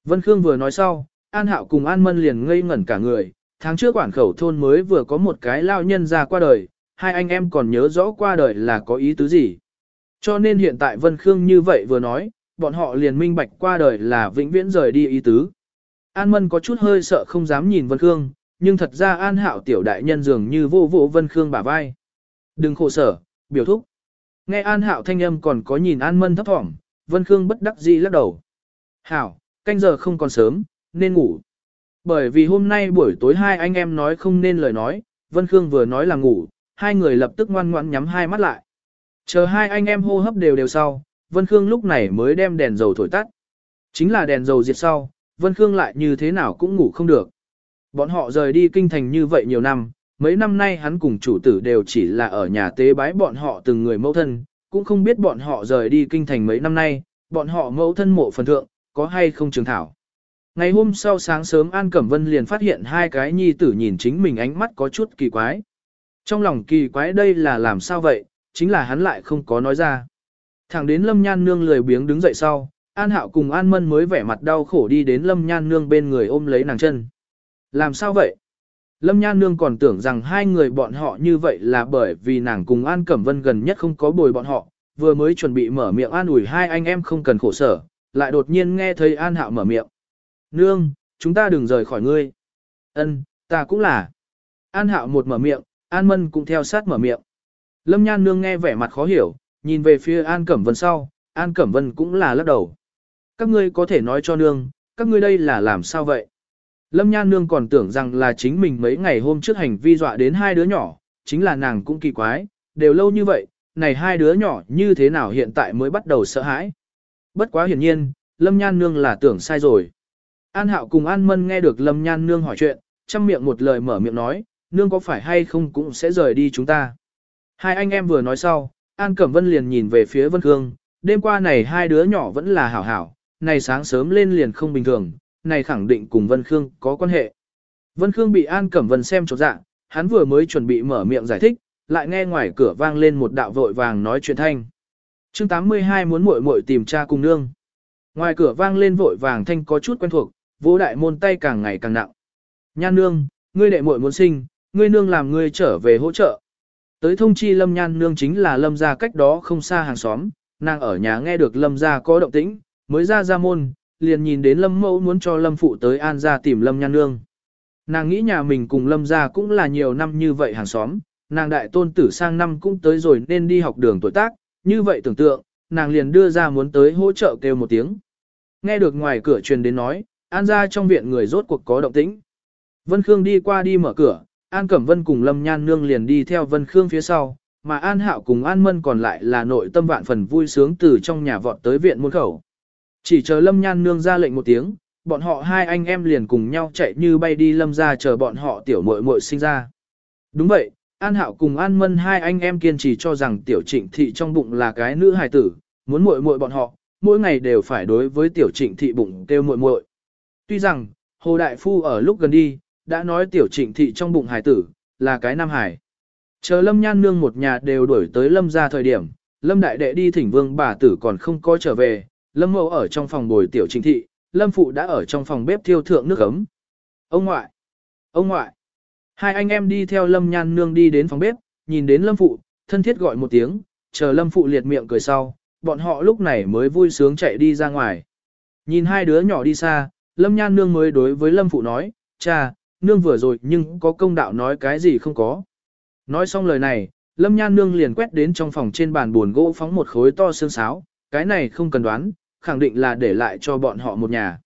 Vân Khương vừa nói sau, An Hạo cùng An Mân liền ngây ngẩn cả người, tháng trước quản khẩu thôn mới vừa có một cái lao nhân ra qua đời, hai anh em còn nhớ rõ qua đời là có ý tứ gì. Cho nên hiện tại Vân Khương như vậy vừa nói, bọn họ liền minh bạch qua đời là vĩnh viễn rời đi ý tứ. An Mân có chút hơi sợ không dám nhìn Vân Khương, nhưng thật ra An Hạo tiểu đại nhân dường như vô vô Vân Khương bả vai. Đừng khổ sở, biểu thúc. Nghe An Hạo thanh âm còn có nhìn An Mân thấp thỏm, Vân Khương bất đắc dĩ lắc đầu. Hảo, canh giờ không còn sớm, nên ngủ. Bởi vì hôm nay buổi tối hai anh em nói không nên lời nói, Vân Khương vừa nói là ngủ, hai người lập tức ngoan ngoãn nhắm hai mắt lại. Chờ hai anh em hô hấp đều đều sau, Vân Khương lúc này mới đem đèn dầu thổi tắt. Chính là đèn dầu diệt sau, Vân Khương lại như thế nào cũng ngủ không được. Bọn họ rời đi kinh thành như vậy nhiều năm, mấy năm nay hắn cùng chủ tử đều chỉ là ở nhà tế bái bọn họ từng người mẫu thân, cũng không biết bọn họ rời đi kinh thành mấy năm nay, bọn họ mẫu thân mộ phần thượng, có hay không trường thảo. Ngày hôm sau sáng sớm An Cẩm Vân liền phát hiện hai cái nhi tử nhìn chính mình ánh mắt có chút kỳ quái. Trong lòng kỳ quái đây là làm sao vậy, chính là hắn lại không có nói ra. Thẳng đến Lâm Nhan Nương lười biếng đứng dậy sau, An Hạo cùng An Mân mới vẻ mặt đau khổ đi đến Lâm Nhan Nương bên người ôm lấy nàng chân. Làm sao vậy? Lâm Nhan Nương còn tưởng rằng hai người bọn họ như vậy là bởi vì nàng cùng An Cẩm Vân gần nhất không có bồi bọn họ, vừa mới chuẩn bị mở miệng an ủi hai anh em không cần khổ sở, lại đột nhiên nghe thấy An Hạo mở miệng. Nương, chúng ta đừng rời khỏi ngươi. Ân, ta cũng là. An Hạo một mở miệng, An Mân cũng theo sát mở miệng. Lâm Nhan Nương nghe vẻ mặt khó hiểu, nhìn về phía An Cẩm Vân sau, An Cẩm Vân cũng là lắc đầu. Các ngươi có thể nói cho nương, các ngươi đây là làm sao vậy? Lâm Nhan Nương còn tưởng rằng là chính mình mấy ngày hôm trước hành vi dọa đến hai đứa nhỏ, chính là nàng cũng kỳ quái, đều lâu như vậy, này hai đứa nhỏ như thế nào hiện tại mới bắt đầu sợ hãi. Bất quá hiển nhiên, Lâm Nhan Nương là tưởng sai rồi. An Hạo cùng An Mân nghe được Lâm Nhan Nương hỏi chuyện, chăm miệng một lời mở miệng nói, Nương có phải hay không cũng sẽ rời đi chúng ta. Hai anh em vừa nói sau, An Cẩm Vân liền nhìn về phía Vân Khương, đêm qua này hai đứa nhỏ vẫn là hảo hảo, này sáng sớm lên liền không bình thường, này khẳng định cùng Vân Khương có quan hệ. Vân Khương bị An Cẩm Vân xem chột dạ, hắn vừa mới chuẩn bị mở miệng giải thích, lại nghe ngoài cửa vang lên một đạo vội vàng nói chuyện thanh. Chương 82 muốn muội muội tìm cha cùng nương. Ngoài cửa vang lên vội vàng thanh có chút quen thuộc, vô đại môn tay càng ngày càng nặng. Nhan nương, ngươi đệ muội muốn sinh, ngươi nương làm ngươi trở về hỗ trợ. Tới thông chi lâm nhan nương chính là lâm gia cách đó không xa hàng xóm, nàng ở nhà nghe được lâm gia có động tĩnh, mới ra ra môn, liền nhìn đến lâm mẫu muốn cho lâm phụ tới an gia tìm lâm nhan nương. Nàng nghĩ nhà mình cùng lâm gia cũng là nhiều năm như vậy hàng xóm, nàng đại tôn tử sang năm cũng tới rồi nên đi học đường tuổi tác, như vậy tưởng tượng, nàng liền đưa ra muốn tới hỗ trợ kêu một tiếng. Nghe được ngoài cửa truyền đến nói, an gia trong viện người rốt cuộc có động tĩnh. Vân Khương đi qua đi mở cửa, An Cẩm Vân cùng Lâm Nhan Nương liền đi theo Vân Khương phía sau, mà An Hạo cùng An Mân còn lại là nội tâm vạn phần vui sướng từ trong nhà vọt tới viện môn khẩu. Chỉ chờ Lâm Nhan Nương ra lệnh một tiếng, bọn họ hai anh em liền cùng nhau chạy như bay đi Lâm ra chờ bọn họ tiểu muội muội sinh ra. Đúng vậy, An Hạo cùng An Mân hai anh em kiên trì cho rằng tiểu trịnh thị trong bụng là cái nữ hài tử, muốn muội muội bọn họ, mỗi ngày đều phải đối với tiểu trịnh thị bụng kêu muội muội. Tuy rằng, Hồ Đại Phu ở lúc gần đi, đã nói tiểu trịnh thị trong bụng hài tử, là cái nam hải. Chờ Lâm Nhan Nương một nhà đều đuổi tới Lâm ra thời điểm, Lâm Đại Đệ đi thỉnh vương bà tử còn không có trở về, Lâm mẫu ở trong phòng bồi tiểu Trình thị, Lâm Phụ đã ở trong phòng bếp thiêu thượng nước ấm. Ông ngoại! Ông ngoại! Hai anh em đi theo Lâm Nhan Nương đi đến phòng bếp, nhìn đến Lâm Phụ, thân thiết gọi một tiếng, chờ Lâm Phụ liệt miệng cười sau, bọn họ lúc này mới vui sướng chạy đi ra ngoài. Nhìn hai đứa nhỏ đi xa, Lâm Nhan Nương mới đối với Lâm Phụ nói, cha, Nương vừa rồi nhưng có công đạo nói cái gì không có. Nói xong lời này, Lâm Nhan Nương liền quét đến trong phòng trên bàn buồn gỗ phóng một khối to xương sáo, cái này không cần đoán, khẳng định là để lại cho bọn họ một nhà.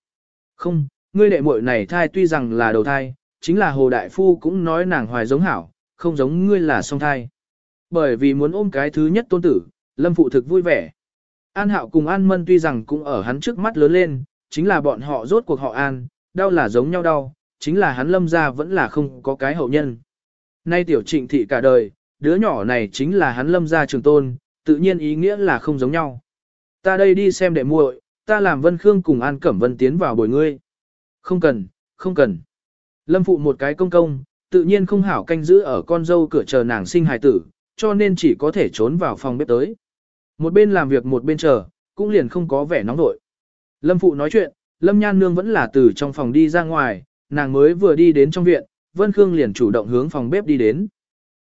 Không, ngươi đệ muội này thai tuy rằng là đầu thai, chính là Hồ Đại Phu cũng nói nàng hoài giống hảo, không giống ngươi là song thai. Bởi vì muốn ôm cái thứ nhất tôn tử, Lâm Phụ thực vui vẻ. An Hạo cùng An Mân tuy rằng cũng ở hắn trước mắt lớn lên, chính là bọn họ rốt cuộc họ An, đau là giống nhau đau, chính là hắn Lâm ra vẫn là không có cái hậu nhân. Nay tiểu trịnh thị cả đời, đứa nhỏ này chính là hắn Lâm ra trường tôn, tự nhiên ý nghĩa là không giống nhau. Ta đây đi xem đệ muội, ta làm Vân Khương cùng An Cẩm Vân tiến vào bồi ngươi. Không cần, không cần. Lâm phụ một cái công công, tự nhiên không hảo canh giữ ở con dâu cửa chờ nàng sinh hài tử, cho nên chỉ có thể trốn vào phòng bếp tới. Một bên làm việc một bên chờ, cũng liền không có vẻ nóng nội. Lâm phụ nói chuyện, Lâm Nhan Nương vẫn là từ trong phòng đi ra ngoài, nàng mới vừa đi đến trong viện, Vân Khương liền chủ động hướng phòng bếp đi đến.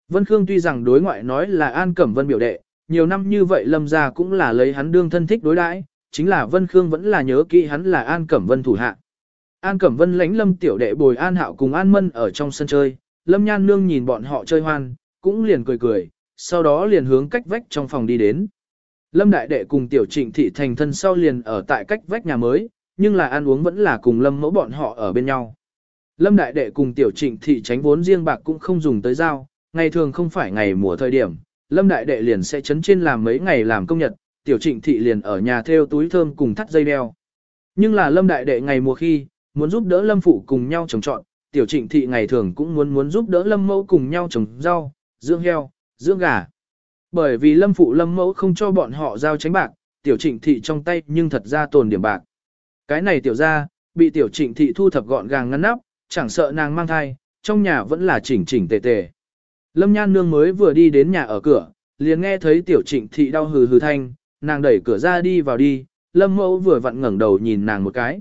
Vân Khương tuy rằng đối ngoại nói là An Cẩm Vân biểu đệ, nhiều năm như vậy Lâm gia cũng là lấy hắn đương thân thích đối đãi, chính là Vân Khương vẫn là nhớ kỹ hắn là An Cẩm Vân thủ hạ. An Cẩm Vân lãnh Lâm tiểu đệ bồi An Hạo cùng An Mân ở trong sân chơi, Lâm Nhan Nương nhìn bọn họ chơi hoan, cũng liền cười cười, sau đó liền hướng cách vách trong phòng đi đến. Lâm đại đệ cùng tiểu trịnh thị thành thân sau liền ở tại cách vách nhà mới, nhưng là ăn uống vẫn là cùng Lâm mẫu bọn họ ở bên nhau. Lâm đại đệ cùng tiểu trịnh thị tránh vốn riêng bạc cũng không dùng tới dao, ngày thường không phải ngày mùa thời điểm, Lâm đại đệ liền sẽ chấn trên làm mấy ngày làm công nhật, tiểu trịnh thị liền ở nhà theo túi thơm cùng thắt dây đeo. Nhưng là Lâm đại đệ ngày mùa khi, muốn giúp đỡ Lâm phụ cùng nhau trồng trọt, tiểu trịnh thị ngày thường cũng muốn muốn giúp đỡ Lâm mẫu cùng nhau trồng rau, dưỡng heo, dưỡng gà. Bởi vì Lâm phụ Lâm mẫu không cho bọn họ giao tránh bạc, tiểu trịnh thị trong tay nhưng thật ra tồn điểm bạc. Cái này tiểu ra, bị tiểu trịnh thị thu thập gọn gàng ngăn nắp, chẳng sợ nàng mang thai, trong nhà vẫn là chỉnh chỉnh tề tề. Lâm Nhan Nương mới vừa đi đến nhà ở cửa, liền nghe thấy tiểu trịnh thị đau hừ hừ thanh, nàng đẩy cửa ra đi vào đi, Lâm Mẫu vừa vặn ngẩng đầu nhìn nàng một cái.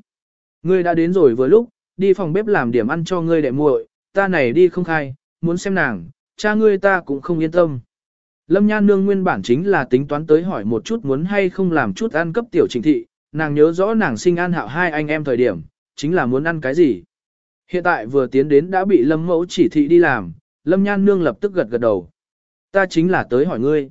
Ngươi đã đến rồi vừa lúc, đi phòng bếp làm điểm ăn cho ngươi đệ muội, ta này đi không khai, muốn xem nàng, cha ngươi ta cũng không yên tâm. Lâm Nhan Nương nguyên bản chính là tính toán tới hỏi một chút muốn hay không làm chút ăn cấp tiểu trịnh thị, nàng nhớ rõ nàng sinh an hạo hai anh em thời điểm, chính là muốn ăn cái gì. Hiện tại vừa tiến đến đã bị Lâm Mẫu chỉ thị đi làm, Lâm Nhan Nương lập tức gật gật đầu. Ta chính là tới hỏi ngươi.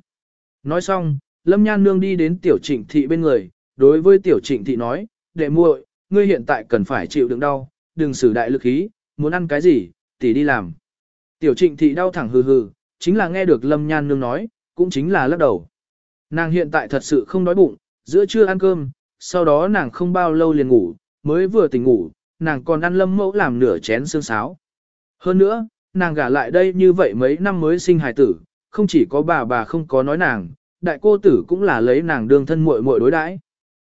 Nói xong, Lâm Nhan Nương đi đến tiểu trịnh thị bên người, đối với tiểu trịnh thị nói, đệ muội, ngươi hiện tại cần phải chịu đựng đau, đừng sử đại lực khí, muốn ăn cái gì, tỉ đi làm. Tiểu trịnh thị đau thẳng hừ hừ, chính là nghe được Lâm Nhan Nương nói, cũng chính là lắc đầu. Nàng hiện tại thật sự không đói bụng, giữa trưa ăn cơm, sau đó nàng không bao lâu liền ngủ, mới vừa tỉnh ngủ, nàng còn ăn lâm mẫu làm nửa chén xương sáo. Hơn nữa, nàng gả lại đây như vậy mấy năm mới sinh hài tử, không chỉ có bà bà không có nói nàng, đại cô tử cũng là lấy nàng đương thân muội muội đối đãi.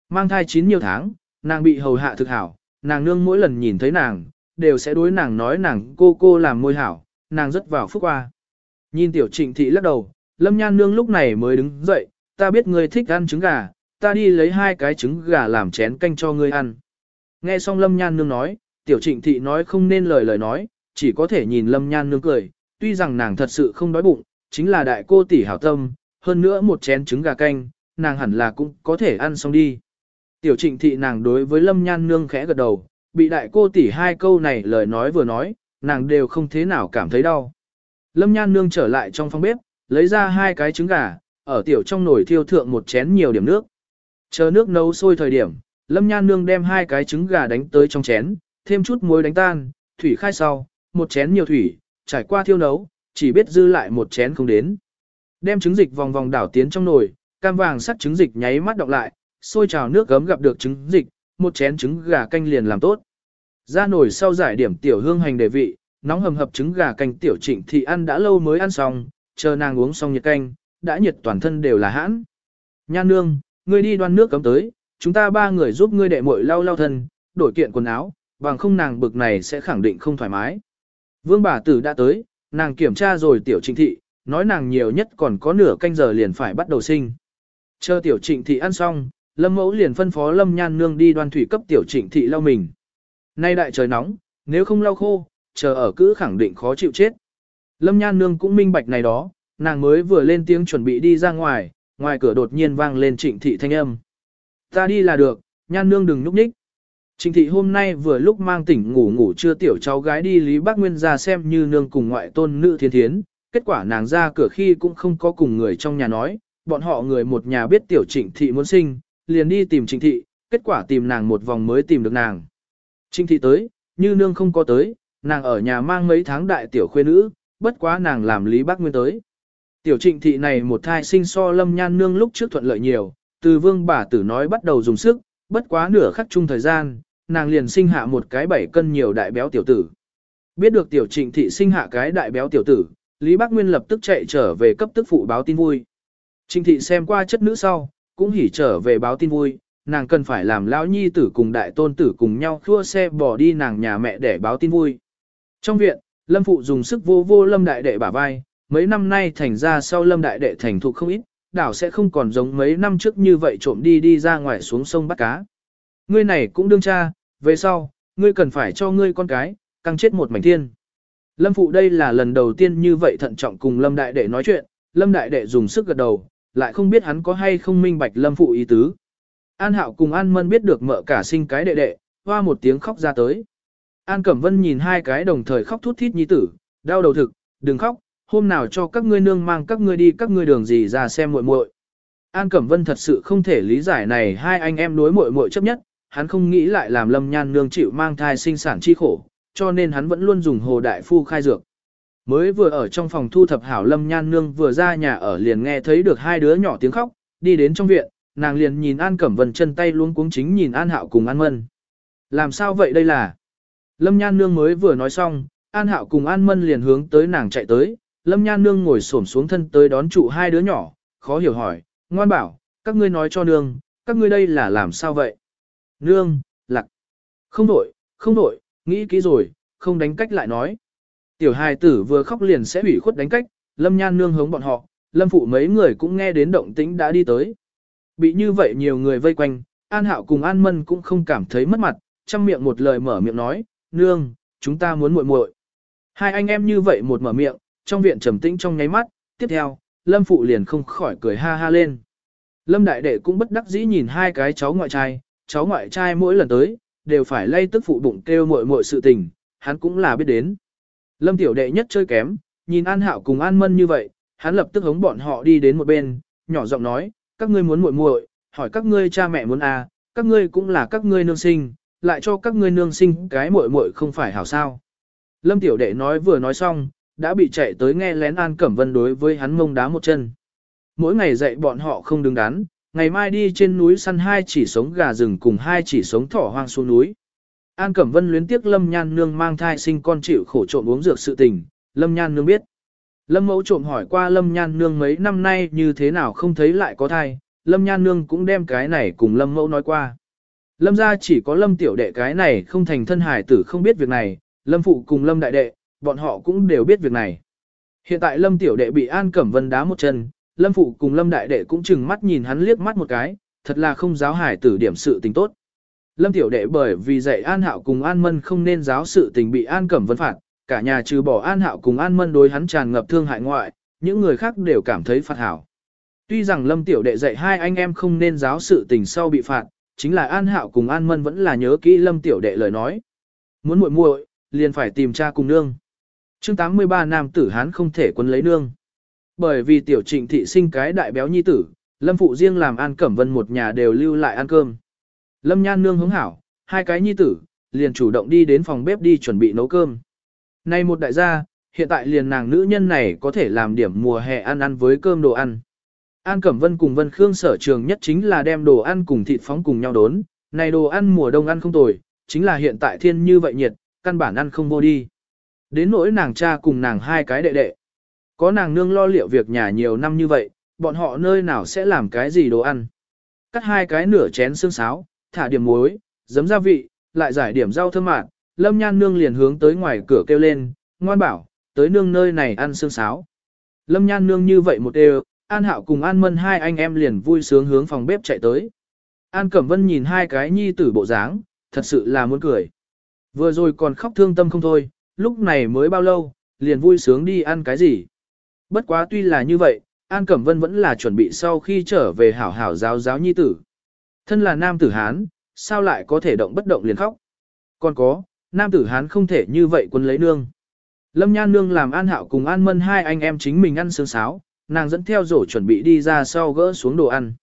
Mang thai chín nhiều tháng, nàng bị hầu hạ thực hảo, nàng nương mỗi lần nhìn thấy nàng, đều sẽ đối nàng nói nàng cô cô làm môi hảo, nàng rất vào phúc qua. Nhìn tiểu trịnh thị lắc đầu, lâm nhan nương lúc này mới đứng dậy, ta biết ngươi thích ăn trứng gà, ta đi lấy hai cái trứng gà làm chén canh cho ngươi ăn. Nghe xong lâm nhan nương nói, tiểu trịnh thị nói không nên lời lời nói, chỉ có thể nhìn lâm nhan nương cười, tuy rằng nàng thật sự không đói bụng, chính là đại cô tỷ hảo tâm, hơn nữa một chén trứng gà canh, nàng hẳn là cũng có thể ăn xong đi. Tiểu trịnh thị nàng đối với lâm nhan nương khẽ gật đầu, bị đại cô tỷ hai câu này lời nói vừa nói, nàng đều không thế nào cảm thấy đau. Lâm nhan nương trở lại trong phòng bếp, lấy ra hai cái trứng gà, ở tiểu trong nồi thiêu thượng một chén nhiều điểm nước. Chờ nước nấu sôi thời điểm, lâm nhan nương đem hai cái trứng gà đánh tới trong chén, thêm chút muối đánh tan, thủy khai sau, một chén nhiều thủy, trải qua thiêu nấu, chỉ biết dư lại một chén không đến. Đem trứng dịch vòng vòng đảo tiến trong nồi, cam vàng sắt trứng dịch nháy mắt đọc lại, sôi trào nước gấm gặp được trứng dịch, một chén trứng gà canh liền làm tốt. Ra nồi sau giải điểm tiểu hương hành đề vị, nóng hầm hập trứng gà canh tiểu trịnh thì ăn đã lâu mới ăn xong, chờ nàng uống xong nhiệt canh, đã nhiệt toàn thân đều là hãn. Nhan nương, ngươi đi đoan nước cấm tới, chúng ta ba người giúp ngươi đệ muội lau lau thân, đổi kiện quần áo, bằng không nàng bực này sẽ khẳng định không thoải mái. Vương bà tử đã tới, nàng kiểm tra rồi tiểu trịnh thị, nói nàng nhiều nhất còn có nửa canh giờ liền phải bắt đầu sinh. Chờ tiểu trịnh thị ăn xong, lâm mẫu liền phân phó lâm nhan nương đi đoan thủy cấp tiểu trịnh thị lau mình. Nay đại trời nóng, nếu không lau khô, chờ ở cữ khẳng định khó chịu chết. Lâm nhan nương cũng minh bạch này đó, nàng mới vừa lên tiếng chuẩn bị đi ra ngoài, ngoài cửa đột nhiên vang lên trịnh thị thanh âm. Ta đi là được, nhan nương đừng núp nhích. Trình thị hôm nay vừa lúc mang tỉnh ngủ ngủ chưa tiểu cháu gái đi Lý Bác Nguyên ra xem như nương cùng ngoại tôn nữ thiên thiến, kết quả nàng ra cửa khi cũng không có cùng người trong nhà nói, bọn họ người một nhà biết tiểu trịnh thị muốn sinh, liền đi tìm trịnh thị, kết quả tìm nàng một vòng mới tìm được nàng. Trịnh thị tới, như nương không có tới, nàng ở nhà mang mấy tháng đại tiểu khuê nữ, bất quá nàng làm Lý Bác Nguyên tới. Tiểu trịnh thị này một thai sinh so lâm nhan nương lúc trước thuận lợi nhiều, từ vương bà tử nói bắt đầu dùng sức, bất quá nửa khắc chung thời gian, nàng liền sinh hạ một cái bảy cân nhiều đại béo tiểu tử. Biết được tiểu trịnh thị sinh hạ cái đại béo tiểu tử, Lý Bác Nguyên lập tức chạy trở về cấp tức phụ báo tin vui. Trịnh thị xem qua chất nữ sau, cũng hỉ trở về báo tin vui, nàng cần phải làm lão nhi tử cùng đại tôn tử cùng nhau khua xe bỏ đi nàng nhà mẹ để báo tin vui. Trong viện, Lâm Phụ dùng sức vô vô Lâm Đại Đệ bả vai, mấy năm nay thành ra sau Lâm Đại Đệ thành thục không ít, đảo sẽ không còn giống mấy năm trước như vậy trộm đi đi ra ngoài xuống sông bắt cá. Ngươi này cũng đương cha, về sau, ngươi cần phải cho ngươi con cái, căng chết một mảnh thiên. Lâm Phụ đây là lần đầu tiên như vậy thận trọng cùng Lâm Đại Đệ nói chuyện, Lâm Đại Đệ dùng sức gật đầu, lại không biết hắn có hay không minh bạch Lâm Phụ ý tứ. An Hạo cùng An Mân biết được mợ cả sinh cái đệ đệ, hoa một tiếng khóc ra tới. An Cẩm Vân nhìn hai cái đồng thời khóc thút thít nhi tử, đau đầu thực, đừng khóc, hôm nào cho các ngươi nương mang các ngươi đi các ngươi đường gì ra xem muội muội. An Cẩm Vân thật sự không thể lý giải này hai anh em đối muội muội chấp nhất, hắn không nghĩ lại làm Lâm Nhan nương chịu mang thai sinh sản chi khổ, cho nên hắn vẫn luôn dùng hồ đại phu khai dược. Mới vừa ở trong phòng thu thập hảo Lâm Nhan nương vừa ra nhà ở liền nghe thấy được hai đứa nhỏ tiếng khóc, đi đến trong viện, nàng liền nhìn An Cẩm Vân chân tay luống cuống chính nhìn An Hạo cùng An Mân. Làm sao vậy đây là? Lâm Nhan Nương mới vừa nói xong, An Hạo cùng An Mân liền hướng tới nàng chạy tới, Lâm Nhan Nương ngồi xổm xuống thân tới đón trụ hai đứa nhỏ, khó hiểu hỏi, ngoan bảo, các ngươi nói cho Nương, các ngươi đây là làm sao vậy? Nương, lạc, không đổi, không đổi, nghĩ kỹ rồi, không đánh cách lại nói. Tiểu hài tử vừa khóc liền sẽ bị khuất đánh cách, Lâm Nhan Nương hống bọn họ, Lâm Phụ mấy người cũng nghe đến động tĩnh đã đi tới. Bị như vậy nhiều người vây quanh, An Hạo cùng An Mân cũng không cảm thấy mất mặt, chăm miệng một lời mở miệng nói, nương, chúng ta muốn muội muội. Hai anh em như vậy một mở miệng, trong viện trầm tĩnh trong nháy mắt, tiếp theo, Lâm Phụ liền không khỏi cười ha ha lên. Lâm Đại Đệ cũng bất đắc dĩ nhìn hai cái cháu ngoại trai, cháu ngoại trai mỗi lần tới, đều phải lay tức phụ bụng kêu muội muội sự tình, hắn cũng là biết đến. Lâm Tiểu Đệ nhất chơi kém, nhìn An Hạo cùng An Mân như vậy, hắn lập tức hống bọn họ đi đến một bên, nhỏ giọng nói, các ngươi muốn muội muội, hỏi các ngươi cha mẹ muốn à, các ngươi cũng là các ngươi nương sinh, lại cho các ngươi nương sinh cái muội muội không phải hảo sao. Lâm Tiểu Đệ nói vừa nói xong, đã bị chạy tới nghe lén An Cẩm Vân đối với hắn mông đá một chân. Mỗi ngày dạy bọn họ không đứng đắn, ngày mai đi trên núi săn hai chỉ sống gà rừng cùng hai chỉ sống thỏ hoang xuống núi. An Cẩm Vân luyến tiếc Lâm Nhan Nương mang thai sinh con chịu khổ trộm uống dược sự tình, Lâm Nhan Nương biết. Lâm Mẫu trộm hỏi qua Lâm Nhan Nương mấy năm nay như thế nào không thấy lại có thai, Lâm Nhan Nương cũng đem cái này cùng Lâm Mẫu nói qua. Lâm gia chỉ có Lâm tiểu đệ cái này không thành thân hài tử không biết việc này, Lâm phụ cùng Lâm đại đệ, bọn họ cũng đều biết việc này. Hiện tại Lâm tiểu đệ bị An Cẩm Vân đá một chân, Lâm phụ cùng Lâm đại đệ cũng chừng mắt nhìn hắn liếc mắt một cái, thật là không giáo hải tử điểm sự tình tốt. Lâm tiểu đệ bởi vì dạy An Hạo cùng An Mân không nên giáo sự tình bị An Cẩm Vân phạt, cả nhà trừ bỏ An Hạo cùng An Mân đối hắn tràn ngập thương hại ngoại, những người khác đều cảm thấy phạt hảo. Tuy rằng Lâm tiểu đệ dạy hai anh em không nên giáo sự tình sau bị phạt, chính là An Hạo cùng An Mân vẫn là nhớ kỹ Lâm Tiểu Đệ lời nói. Muốn muội muội, liền phải tìm cha cùng nương. Chương 83 nam tử hán không thể quân lấy nương. Bởi vì tiểu trịnh thị sinh cái đại béo nhi tử, Lâm phụ riêng làm An Cẩm Vân một nhà đều lưu lại ăn cơm. Lâm Nhan nương hứng hảo, hai cái nhi tử, liền chủ động đi đến phòng bếp đi chuẩn bị nấu cơm. Này một đại gia, hiện tại liền nàng nữ nhân này có thể làm điểm mùa hè ăn ăn với cơm đồ ăn. An Cẩm Vân cùng Vân Khương sở trường nhất chính là đem đồ ăn cùng thịt phóng cùng nhau đốn, này đồ ăn mùa đông ăn không tồi, chính là hiện tại thiên như vậy nhiệt, căn bản ăn không vô đi. Đến nỗi nàng cha cùng nàng hai cái đệ đệ. Có nàng nương lo liệu việc nhà nhiều năm như vậy, bọn họ nơi nào sẽ làm cái gì đồ ăn. Cắt hai cái nửa chén xương sáo, thả điểm muối, giấm gia vị, lại giải điểm rau thơm mạt, lâm nhan nương liền hướng tới ngoài cửa kêu lên, ngoan bảo, tới nương nơi này ăn xương sáo. Lâm nhan nương như vậy một đều, An Hạo cùng An Mân hai anh em liền vui sướng hướng phòng bếp chạy tới. An Cẩm Vân nhìn hai cái nhi tử bộ dáng, thật sự là muốn cười. Vừa rồi còn khóc thương tâm không thôi, lúc này mới bao lâu, liền vui sướng đi ăn cái gì. Bất quá tuy là như vậy, An Cẩm Vân vẫn là chuẩn bị sau khi trở về hảo hảo giáo giáo nhi tử. Thân là nam tử Hán, sao lại có thể động bất động liền khóc. Còn có, nam tử Hán không thể như vậy quân lấy nương. Lâm Nhan Nương làm An Hạo cùng An Mân hai anh em chính mình ăn sương sáo, nàng dẫn theo rổ chuẩn bị đi ra sau gỡ xuống đồ ăn.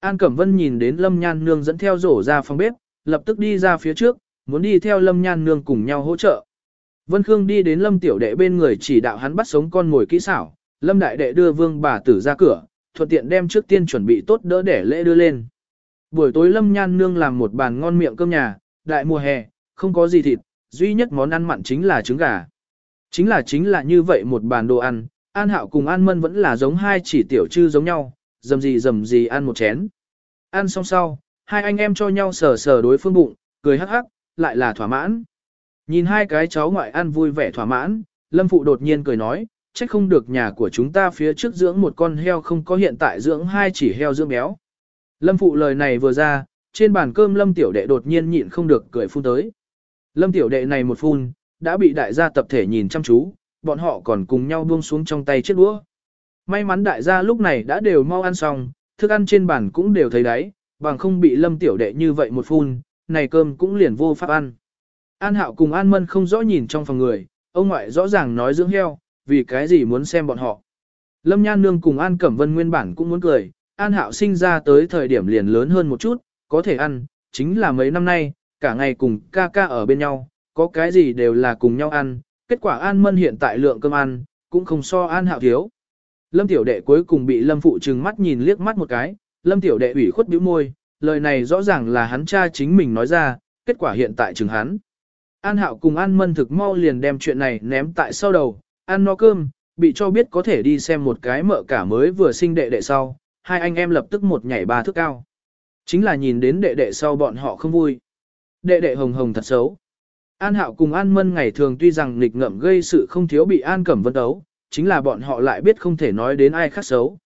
An Cẩm Vân nhìn đến Lâm Nhan Nương dẫn theo rổ ra phòng bếp, lập tức đi ra phía trước, muốn đi theo Lâm Nhan Nương cùng nhau hỗ trợ. Vân Khương đi đến Lâm Tiểu Đệ bên người chỉ đạo hắn bắt sống con ngồi kỹ xảo, Lâm Đại Đệ đưa Vương bà tử ra cửa, thuận tiện đem trước tiên chuẩn bị tốt đỡ để lễ đưa lên. Buổi tối Lâm Nhan Nương làm một bàn ngon miệng cơm nhà, đại mùa hè, không có gì thịt, duy nhất món ăn mặn chính là trứng gà. Chính là chính là như vậy một bàn đồ ăn, An Hạo cùng An Mân vẫn là giống hai chỉ tiểu trư giống nhau, dầm gì dầm gì ăn một chén. Ăn xong sau, hai anh em cho nhau sờ sờ đối phương bụng, cười hắc hắc, lại là thỏa mãn. Nhìn hai cái cháu ngoại ăn vui vẻ thỏa mãn, Lâm Phụ đột nhiên cười nói, trách không được nhà của chúng ta phía trước dưỡng một con heo không có hiện tại dưỡng hai chỉ heo dưỡng béo. Lâm Phụ lời này vừa ra, trên bàn cơm Lâm Tiểu Đệ đột nhiên nhịn không được cười phun tới. Lâm Tiểu Đệ này một phun, đã bị đại gia tập thể nhìn chăm chú, bọn họ còn cùng nhau buông xuống trong tay chiếc đũa. May mắn đại gia lúc này đã đều mau ăn xong, thức ăn trên bàn cũng đều thấy đấy, bằng không bị lâm tiểu đệ như vậy một phun, này cơm cũng liền vô pháp ăn. An hạo cùng An Mân không rõ nhìn trong phòng người, ông ngoại rõ ràng nói dưỡng heo, vì cái gì muốn xem bọn họ. Lâm Nhan Nương cùng An Cẩm Vân nguyên bản cũng muốn cười, An Hạo sinh ra tới thời điểm liền lớn hơn một chút, có thể ăn, chính là mấy năm nay, cả ngày cùng ca ca ở bên nhau, có cái gì đều là cùng nhau ăn, kết quả An Mân hiện tại lượng cơm ăn, cũng không so An Hạo thiếu. Lâm Tiểu Đệ cuối cùng bị Lâm Phụ trừng mắt nhìn liếc mắt một cái, Lâm Tiểu Đệ ủy khuất bĩu môi, lời này rõ ràng là hắn cha chính mình nói ra, kết quả hiện tại chừng hắn. An Hạo cùng An Mân thực mau liền đem chuyện này ném tại sau đầu, ăn no cơm, bị cho biết có thể đi xem một cái mợ cả mới vừa sinh đệ đệ sau, hai anh em lập tức một nhảy ba thước cao. Chính là nhìn đến đệ đệ sau bọn họ không vui. Đệ đệ hồng hồng thật xấu. An Hạo cùng An Mân ngày thường tuy rằng nghịch ngợm gây sự không thiếu bị An Cẩm Vân đấu, chính là bọn họ lại biết không thể nói đến ai khác xấu.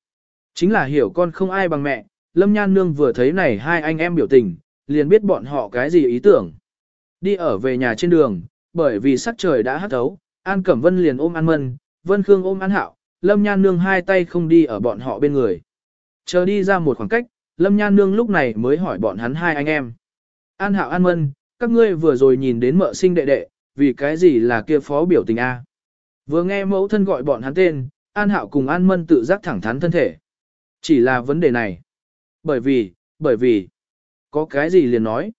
Chính là hiểu con không ai bằng mẹ, Lâm Nhan Nương vừa thấy này hai anh em biểu tình, liền biết bọn họ cái gì ý tưởng. Đi ở về nhà trên đường, bởi vì sắc trời đã hắt thấu, An Cẩm Vân liền ôm An Mân, Vân Khương ôm An Hạo, Lâm Nhan Nương hai tay không đi ở bọn họ bên người. Chờ đi ra một khoảng cách, Lâm Nhan Nương lúc này mới hỏi bọn hắn hai anh em. An Hạo An Mân, các ngươi vừa rồi nhìn đến mợ sinh đệ đệ, vì cái gì là kia phó biểu tình A. Vừa nghe mẫu thân gọi bọn hắn tên, An Hạo cùng An Mân tự giác thẳng thắn thân thể. Chỉ là vấn đề này. Bởi vì, bởi vì, có cái gì liền nói.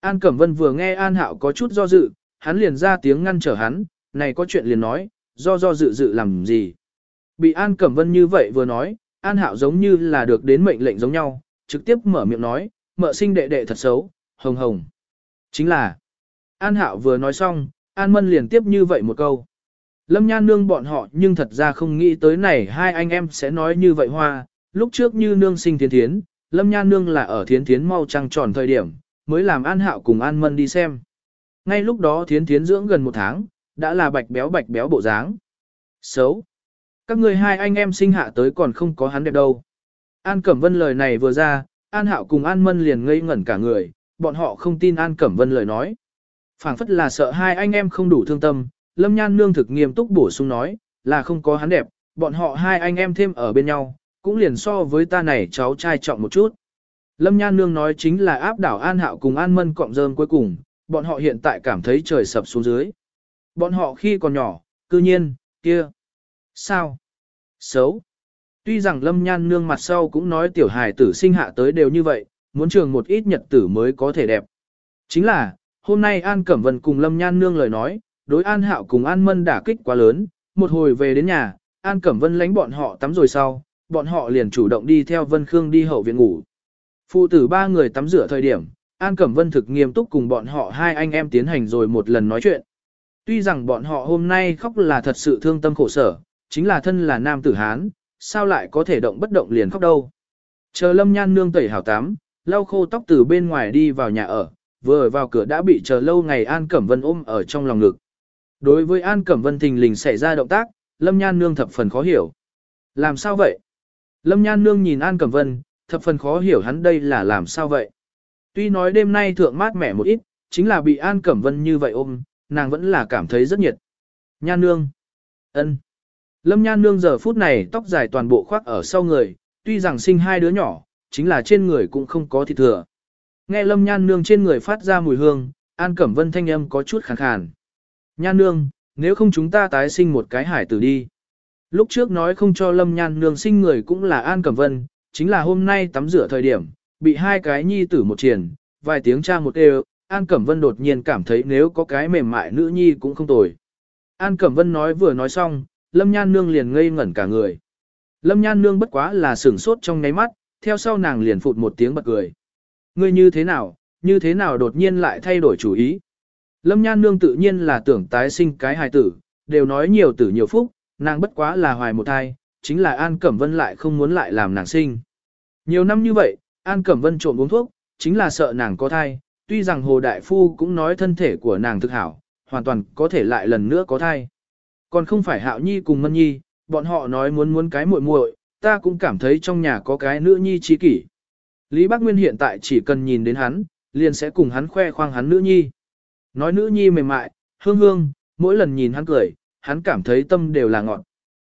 An Cẩm Vân vừa nghe An Hạo có chút do dự, hắn liền ra tiếng ngăn trở hắn, này có chuyện liền nói, do do dự dự làm gì. Bị An Cẩm Vân như vậy vừa nói, An Hạo giống như là được đến mệnh lệnh giống nhau, trực tiếp mở miệng nói, mợ sinh đệ đệ thật xấu, hồng hồng. Chính là, An Hạo vừa nói xong, An Mân liền tiếp như vậy một câu. Lâm Nhan Nương bọn họ nhưng thật ra không nghĩ tới này hai anh em sẽ nói như vậy hoa, lúc trước như Nương sinh thiến thiến, Lâm Nhan Nương là ở thiến thiến mau trăng tròn thời điểm, mới làm An Hạo cùng An Mân đi xem. Ngay lúc đó thiến thiến dưỡng gần một tháng, đã là bạch béo bạch béo bộ dáng. Xấu. Các người hai anh em sinh hạ tới còn không có hắn đẹp đâu. An Cẩm Vân lời này vừa ra, An Hạo cùng An Mân liền ngây ngẩn cả người, bọn họ không tin An Cẩm Vân lời nói. phảng phất là sợ hai anh em không đủ thương tâm, Lâm Nhan Nương thực nghiêm túc bổ sung nói, là không có hắn đẹp, bọn họ hai anh em thêm ở bên nhau, cũng liền so với ta này cháu trai trọng một chút. Lâm Nhan Nương nói chính là áp đảo An Hạo cùng An Mân cộng dơm cuối cùng, bọn họ hiện tại cảm thấy trời sập xuống dưới. Bọn họ khi còn nhỏ, cư nhiên, kia. Sao? Xấu. Tuy rằng Lâm Nhan Nương mặt sau cũng nói tiểu hài tử sinh hạ tới đều như vậy, muốn trường một ít nhật tử mới có thể đẹp. Chính là, hôm nay An Cẩm Vân cùng Lâm Nhan Nương lời nói, đối An Hạo cùng An Mân đả kích quá lớn, một hồi về đến nhà, An Cẩm Vân lánh bọn họ tắm rồi sau, bọn họ liền chủ động đi theo Vân Khương đi hậu viện ngủ. Phụ tử ba người tắm rửa thời điểm, An Cẩm Vân thực nghiêm túc cùng bọn họ hai anh em tiến hành rồi một lần nói chuyện. Tuy rằng bọn họ hôm nay khóc là thật sự thương tâm khổ sở, chính là thân là nam tử Hán, sao lại có thể động bất động liền khóc đâu. Chờ lâm nhan nương tẩy hảo tám, lau khô tóc từ bên ngoài đi vào nhà ở, vừa vào cửa đã bị chờ lâu ngày An Cẩm Vân ôm ở trong lòng ngực. Đối với An Cẩm Vân thình lình xảy ra động tác, lâm nhan nương thập phần khó hiểu. Làm sao vậy? Lâm nhan nương nhìn An Cẩm Vân, thập phần khó hiểu hắn đây là làm sao vậy? Tuy nói đêm nay thượng mát mẻ một ít, chính là bị An Cẩm Vân như vậy ôm, nàng vẫn là cảm thấy rất nhiệt. Nhan nương. ân. Lâm nhan nương giờ phút này tóc dài toàn bộ khoác ở sau người, tuy rằng sinh hai đứa nhỏ, chính là trên người cũng không có thịt thừa. Nghe lâm nhan nương trên người phát ra mùi hương, An Cẩm Vân thanh âm có chút khàn khàn. Nhan nương, nếu không chúng ta tái sinh một cái hải tử đi. Lúc trước nói không cho lâm nhan nương sinh người cũng là An Cẩm Vân, chính là hôm nay tắm rửa thời điểm, bị hai cái nhi tử một triển, vài tiếng cha một đều, An Cẩm Vân đột nhiên cảm thấy nếu có cái mềm mại nữ nhi cũng không tồi. An Cẩm Vân nói vừa nói xong, Lâm Nhan Nương liền ngây ngẩn cả người. Lâm Nhan Nương bất quá là sửng sốt trong ngáy mắt, theo sau nàng liền phụt một tiếng bật cười. Ngươi như thế nào, như thế nào đột nhiên lại thay đổi chủ ý. Lâm Nhan Nương tự nhiên là tưởng tái sinh cái hài tử, đều nói nhiều tử nhiều phúc, nàng bất quá là hoài một thai, chính là An Cẩm Vân lại không muốn lại làm nàng sinh. Nhiều năm như vậy, An Cẩm Vân trộm uống thuốc, chính là sợ nàng có thai, tuy rằng Hồ Đại Phu cũng nói thân thể của nàng thực hảo, hoàn toàn có thể lại lần nữa có thai. Còn không phải Hạo Nhi cùng Mân Nhi, bọn họ nói muốn muốn cái muội muội, ta cũng cảm thấy trong nhà có cái nữ nhi trí kỷ. Lý Bác Nguyên hiện tại chỉ cần nhìn đến hắn, liền sẽ cùng hắn khoe khoang hắn nữ nhi. Nói nữ nhi mềm mại, hương hương, mỗi lần nhìn hắn cười, hắn cảm thấy tâm đều là ngọt.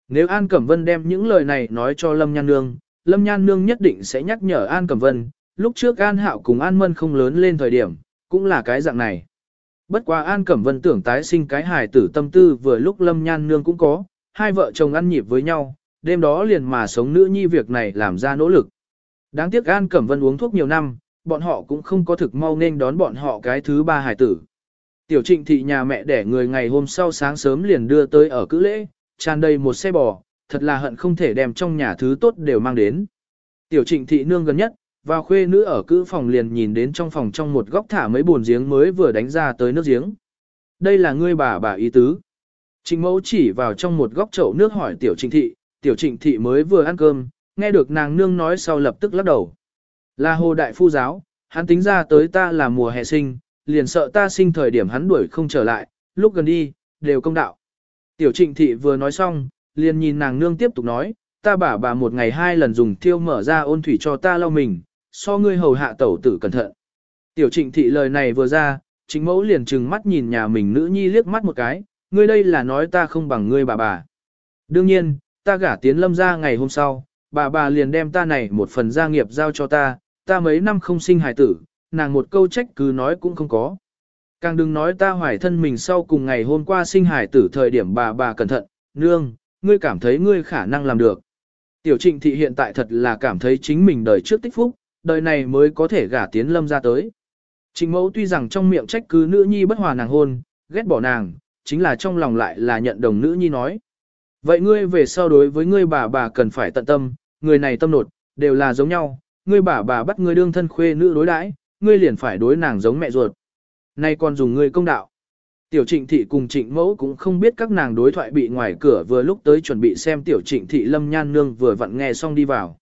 Nếu An Cẩm Vân đem những lời này nói cho Lâm Nhan Nương, Lâm Nhan Nương nhất định sẽ nhắc nhở An Cẩm Vân, lúc trước An Hạo cùng An Mân không lớn lên thời điểm, cũng là cái dạng này. Bất quá An Cẩm Vân tưởng tái sinh cái hài tử tâm tư vừa lúc Lâm Nhan Nương cũng có, hai vợ chồng ăn nhịp với nhau, đêm đó liền mà sống nữ nhi việc này làm ra nỗ lực. Đáng tiếc An Cẩm Vân uống thuốc nhiều năm, bọn họ cũng không có thực mau nên đón bọn họ cái thứ ba hài tử. Tiểu trịnh thị nhà mẹ đẻ người ngày hôm sau sáng sớm liền đưa tới ở cữ lễ, tràn đầy một xe bò, thật là hận không thể đem trong nhà thứ tốt đều mang đến. Tiểu trịnh thị nương gần nhất, vào khuê nữ ở cữ phòng liền nhìn đến trong phòng trong một góc thả mấy bồn giếng mới vừa đánh ra tới nước giếng. Đây là ngươi bà bà ý tứ. Trịnh mẫu chỉ vào trong một góc chậu nước hỏi tiểu trịnh thị, tiểu trịnh thị mới vừa ăn cơm, nghe được nàng nương nói sau lập tức lắc đầu. Là hồ đại phu giáo, hắn tính ra tới ta là mùa hè sinh, liền sợ ta sinh thời điểm hắn đuổi không trở lại, lúc gần đi, đều công đạo. Tiểu trịnh thị vừa nói xong, liền nhìn nàng nương tiếp tục nói, ta bà bà một ngày hai lần dùng thiêu mở ra ôn thủy cho ta lau mình, so ngươi hầu hạ tẩu tử cẩn thận. Tiểu trịnh thị lời này vừa ra, chính mẫu liền trừng mắt nhìn nhà mình nữ nhi liếc mắt một cái, ngươi đây là nói ta không bằng ngươi bà bà. Đương nhiên, ta gả tiến lâm ra ngày hôm sau, bà bà liền đem ta này một phần gia nghiệp giao cho ta, ta mấy năm không sinh hài tử, nàng một câu trách cứ nói cũng không có. Càng đừng nói ta hoài thân mình sau cùng ngày hôm qua sinh hài tử thời điểm bà bà cẩn thận, nương, ngươi cảm thấy ngươi khả năng làm được. Tiểu trịnh thị hiện tại thật là cảm thấy chính mình đời trước tích phúc, đời này mới có thể gả tiến lâm ra tới. Trình mẫu tuy rằng trong miệng trách cứ nữ nhi bất hòa nàng hôn, ghét bỏ nàng, chính là trong lòng lại là nhận đồng nữ nhi nói. Vậy ngươi về sau đối với ngươi bà bà cần phải tận tâm, người này tâm nột, đều là giống nhau, ngươi bà bà bắt ngươi đương thân khuê nữ đối đãi, ngươi liền phải đối nàng giống mẹ ruột. Nay còn dùng ngươi công đạo. Tiểu trịnh thị cùng trịnh mẫu cũng không biết các nàng đối thoại bị ngoài cửa vừa lúc tới chuẩn bị xem tiểu trịnh thị lâm nhan nương vừa vặn nghe xong đi vào.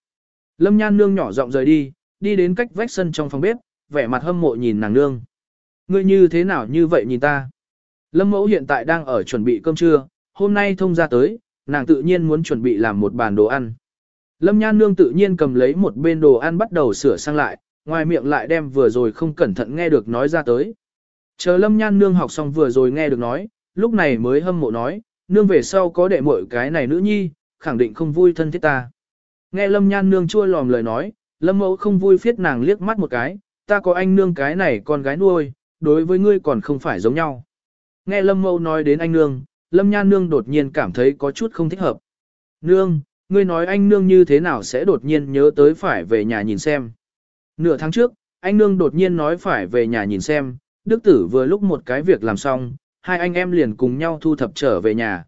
Lâm nhan nương nhỏ giọng rời đi, đi đến cách vách sân trong phòng bếp, vẻ mặt hâm mộ nhìn nàng nương. Ngươi như thế nào như vậy nhìn ta? Lâm mẫu hiện tại đang ở chuẩn bị cơm trưa, hôm nay thông ra tới, nàng tự nhiên muốn chuẩn bị làm một bàn đồ ăn. Lâm nhan nương tự nhiên cầm lấy một bên đồ ăn bắt đầu sửa sang lại, ngoài miệng lại đem vừa rồi không cẩn thận nghe được nói ra tới. Chờ lâm nhan nương học xong vừa rồi nghe được nói, lúc này mới hâm mộ nói, nương về sau có đệ muội cái này nữ nhi, khẳng định không vui thân thiết ta. Nghe lâm nhan nương chua lòm lời nói, lâm mẫu không vui phiết nàng liếc mắt một cái, ta có anh nương cái này con gái nuôi, đối với ngươi còn không phải giống nhau. Nghe lâm mẫu nói đến anh nương, lâm nhan nương đột nhiên cảm thấy có chút không thích hợp. Nương, ngươi nói anh nương như thế nào sẽ đột nhiên nhớ tới phải về nhà nhìn xem. Nửa tháng trước, anh nương đột nhiên nói phải về nhà nhìn xem, đức tử vừa lúc một cái việc làm xong, hai anh em liền cùng nhau thu thập trở về nhà.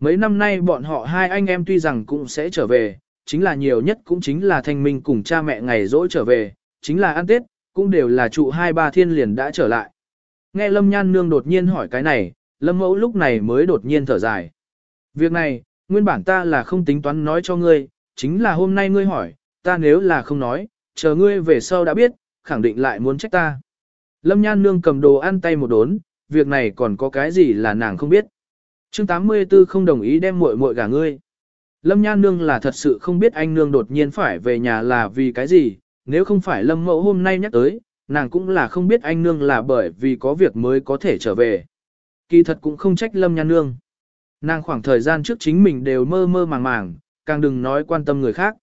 Mấy năm nay bọn họ hai anh em tuy rằng cũng sẽ trở về, chính là nhiều nhất cũng chính là thanh minh cùng cha mẹ ngày dỗ trở về, chính là ăn Tết, cũng đều là trụ hai ba thiên liền đã trở lại. Nghe Lâm Nhan Nương đột nhiên hỏi cái này, Lâm Mẫu lúc này mới đột nhiên thở dài. Việc này, nguyên bản ta là không tính toán nói cho ngươi, chính là hôm nay ngươi hỏi, ta nếu là không nói, chờ ngươi về sau đã biết, khẳng định lại muốn trách ta. Lâm Nhan Nương cầm đồ ăn tay một đốn, việc này còn có cái gì là nàng không biết. chương 84 không đồng ý đem muội muội gả ngươi. Lâm Nhan Nương là thật sự không biết anh Nương đột nhiên phải về nhà là vì cái gì, nếu không phải Lâm Mẫu hôm nay nhắc tới, nàng cũng là không biết anh Nương là bởi vì có việc mới có thể trở về. Kỳ thật cũng không trách Lâm Nhan Nương. Nàng khoảng thời gian trước chính mình đều mơ mơ màng màng, càng đừng nói quan tâm người khác.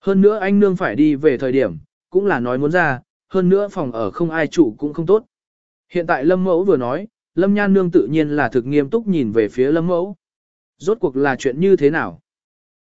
Hơn nữa anh Nương phải đi về thời điểm, cũng là nói muốn ra, hơn nữa phòng ở không ai chủ cũng không tốt. Hiện tại Lâm Mẫu vừa nói, Lâm Nhan Nương tự nhiên là thực nghiêm túc nhìn về phía Lâm Mẫu. Rốt cuộc là chuyện như thế nào?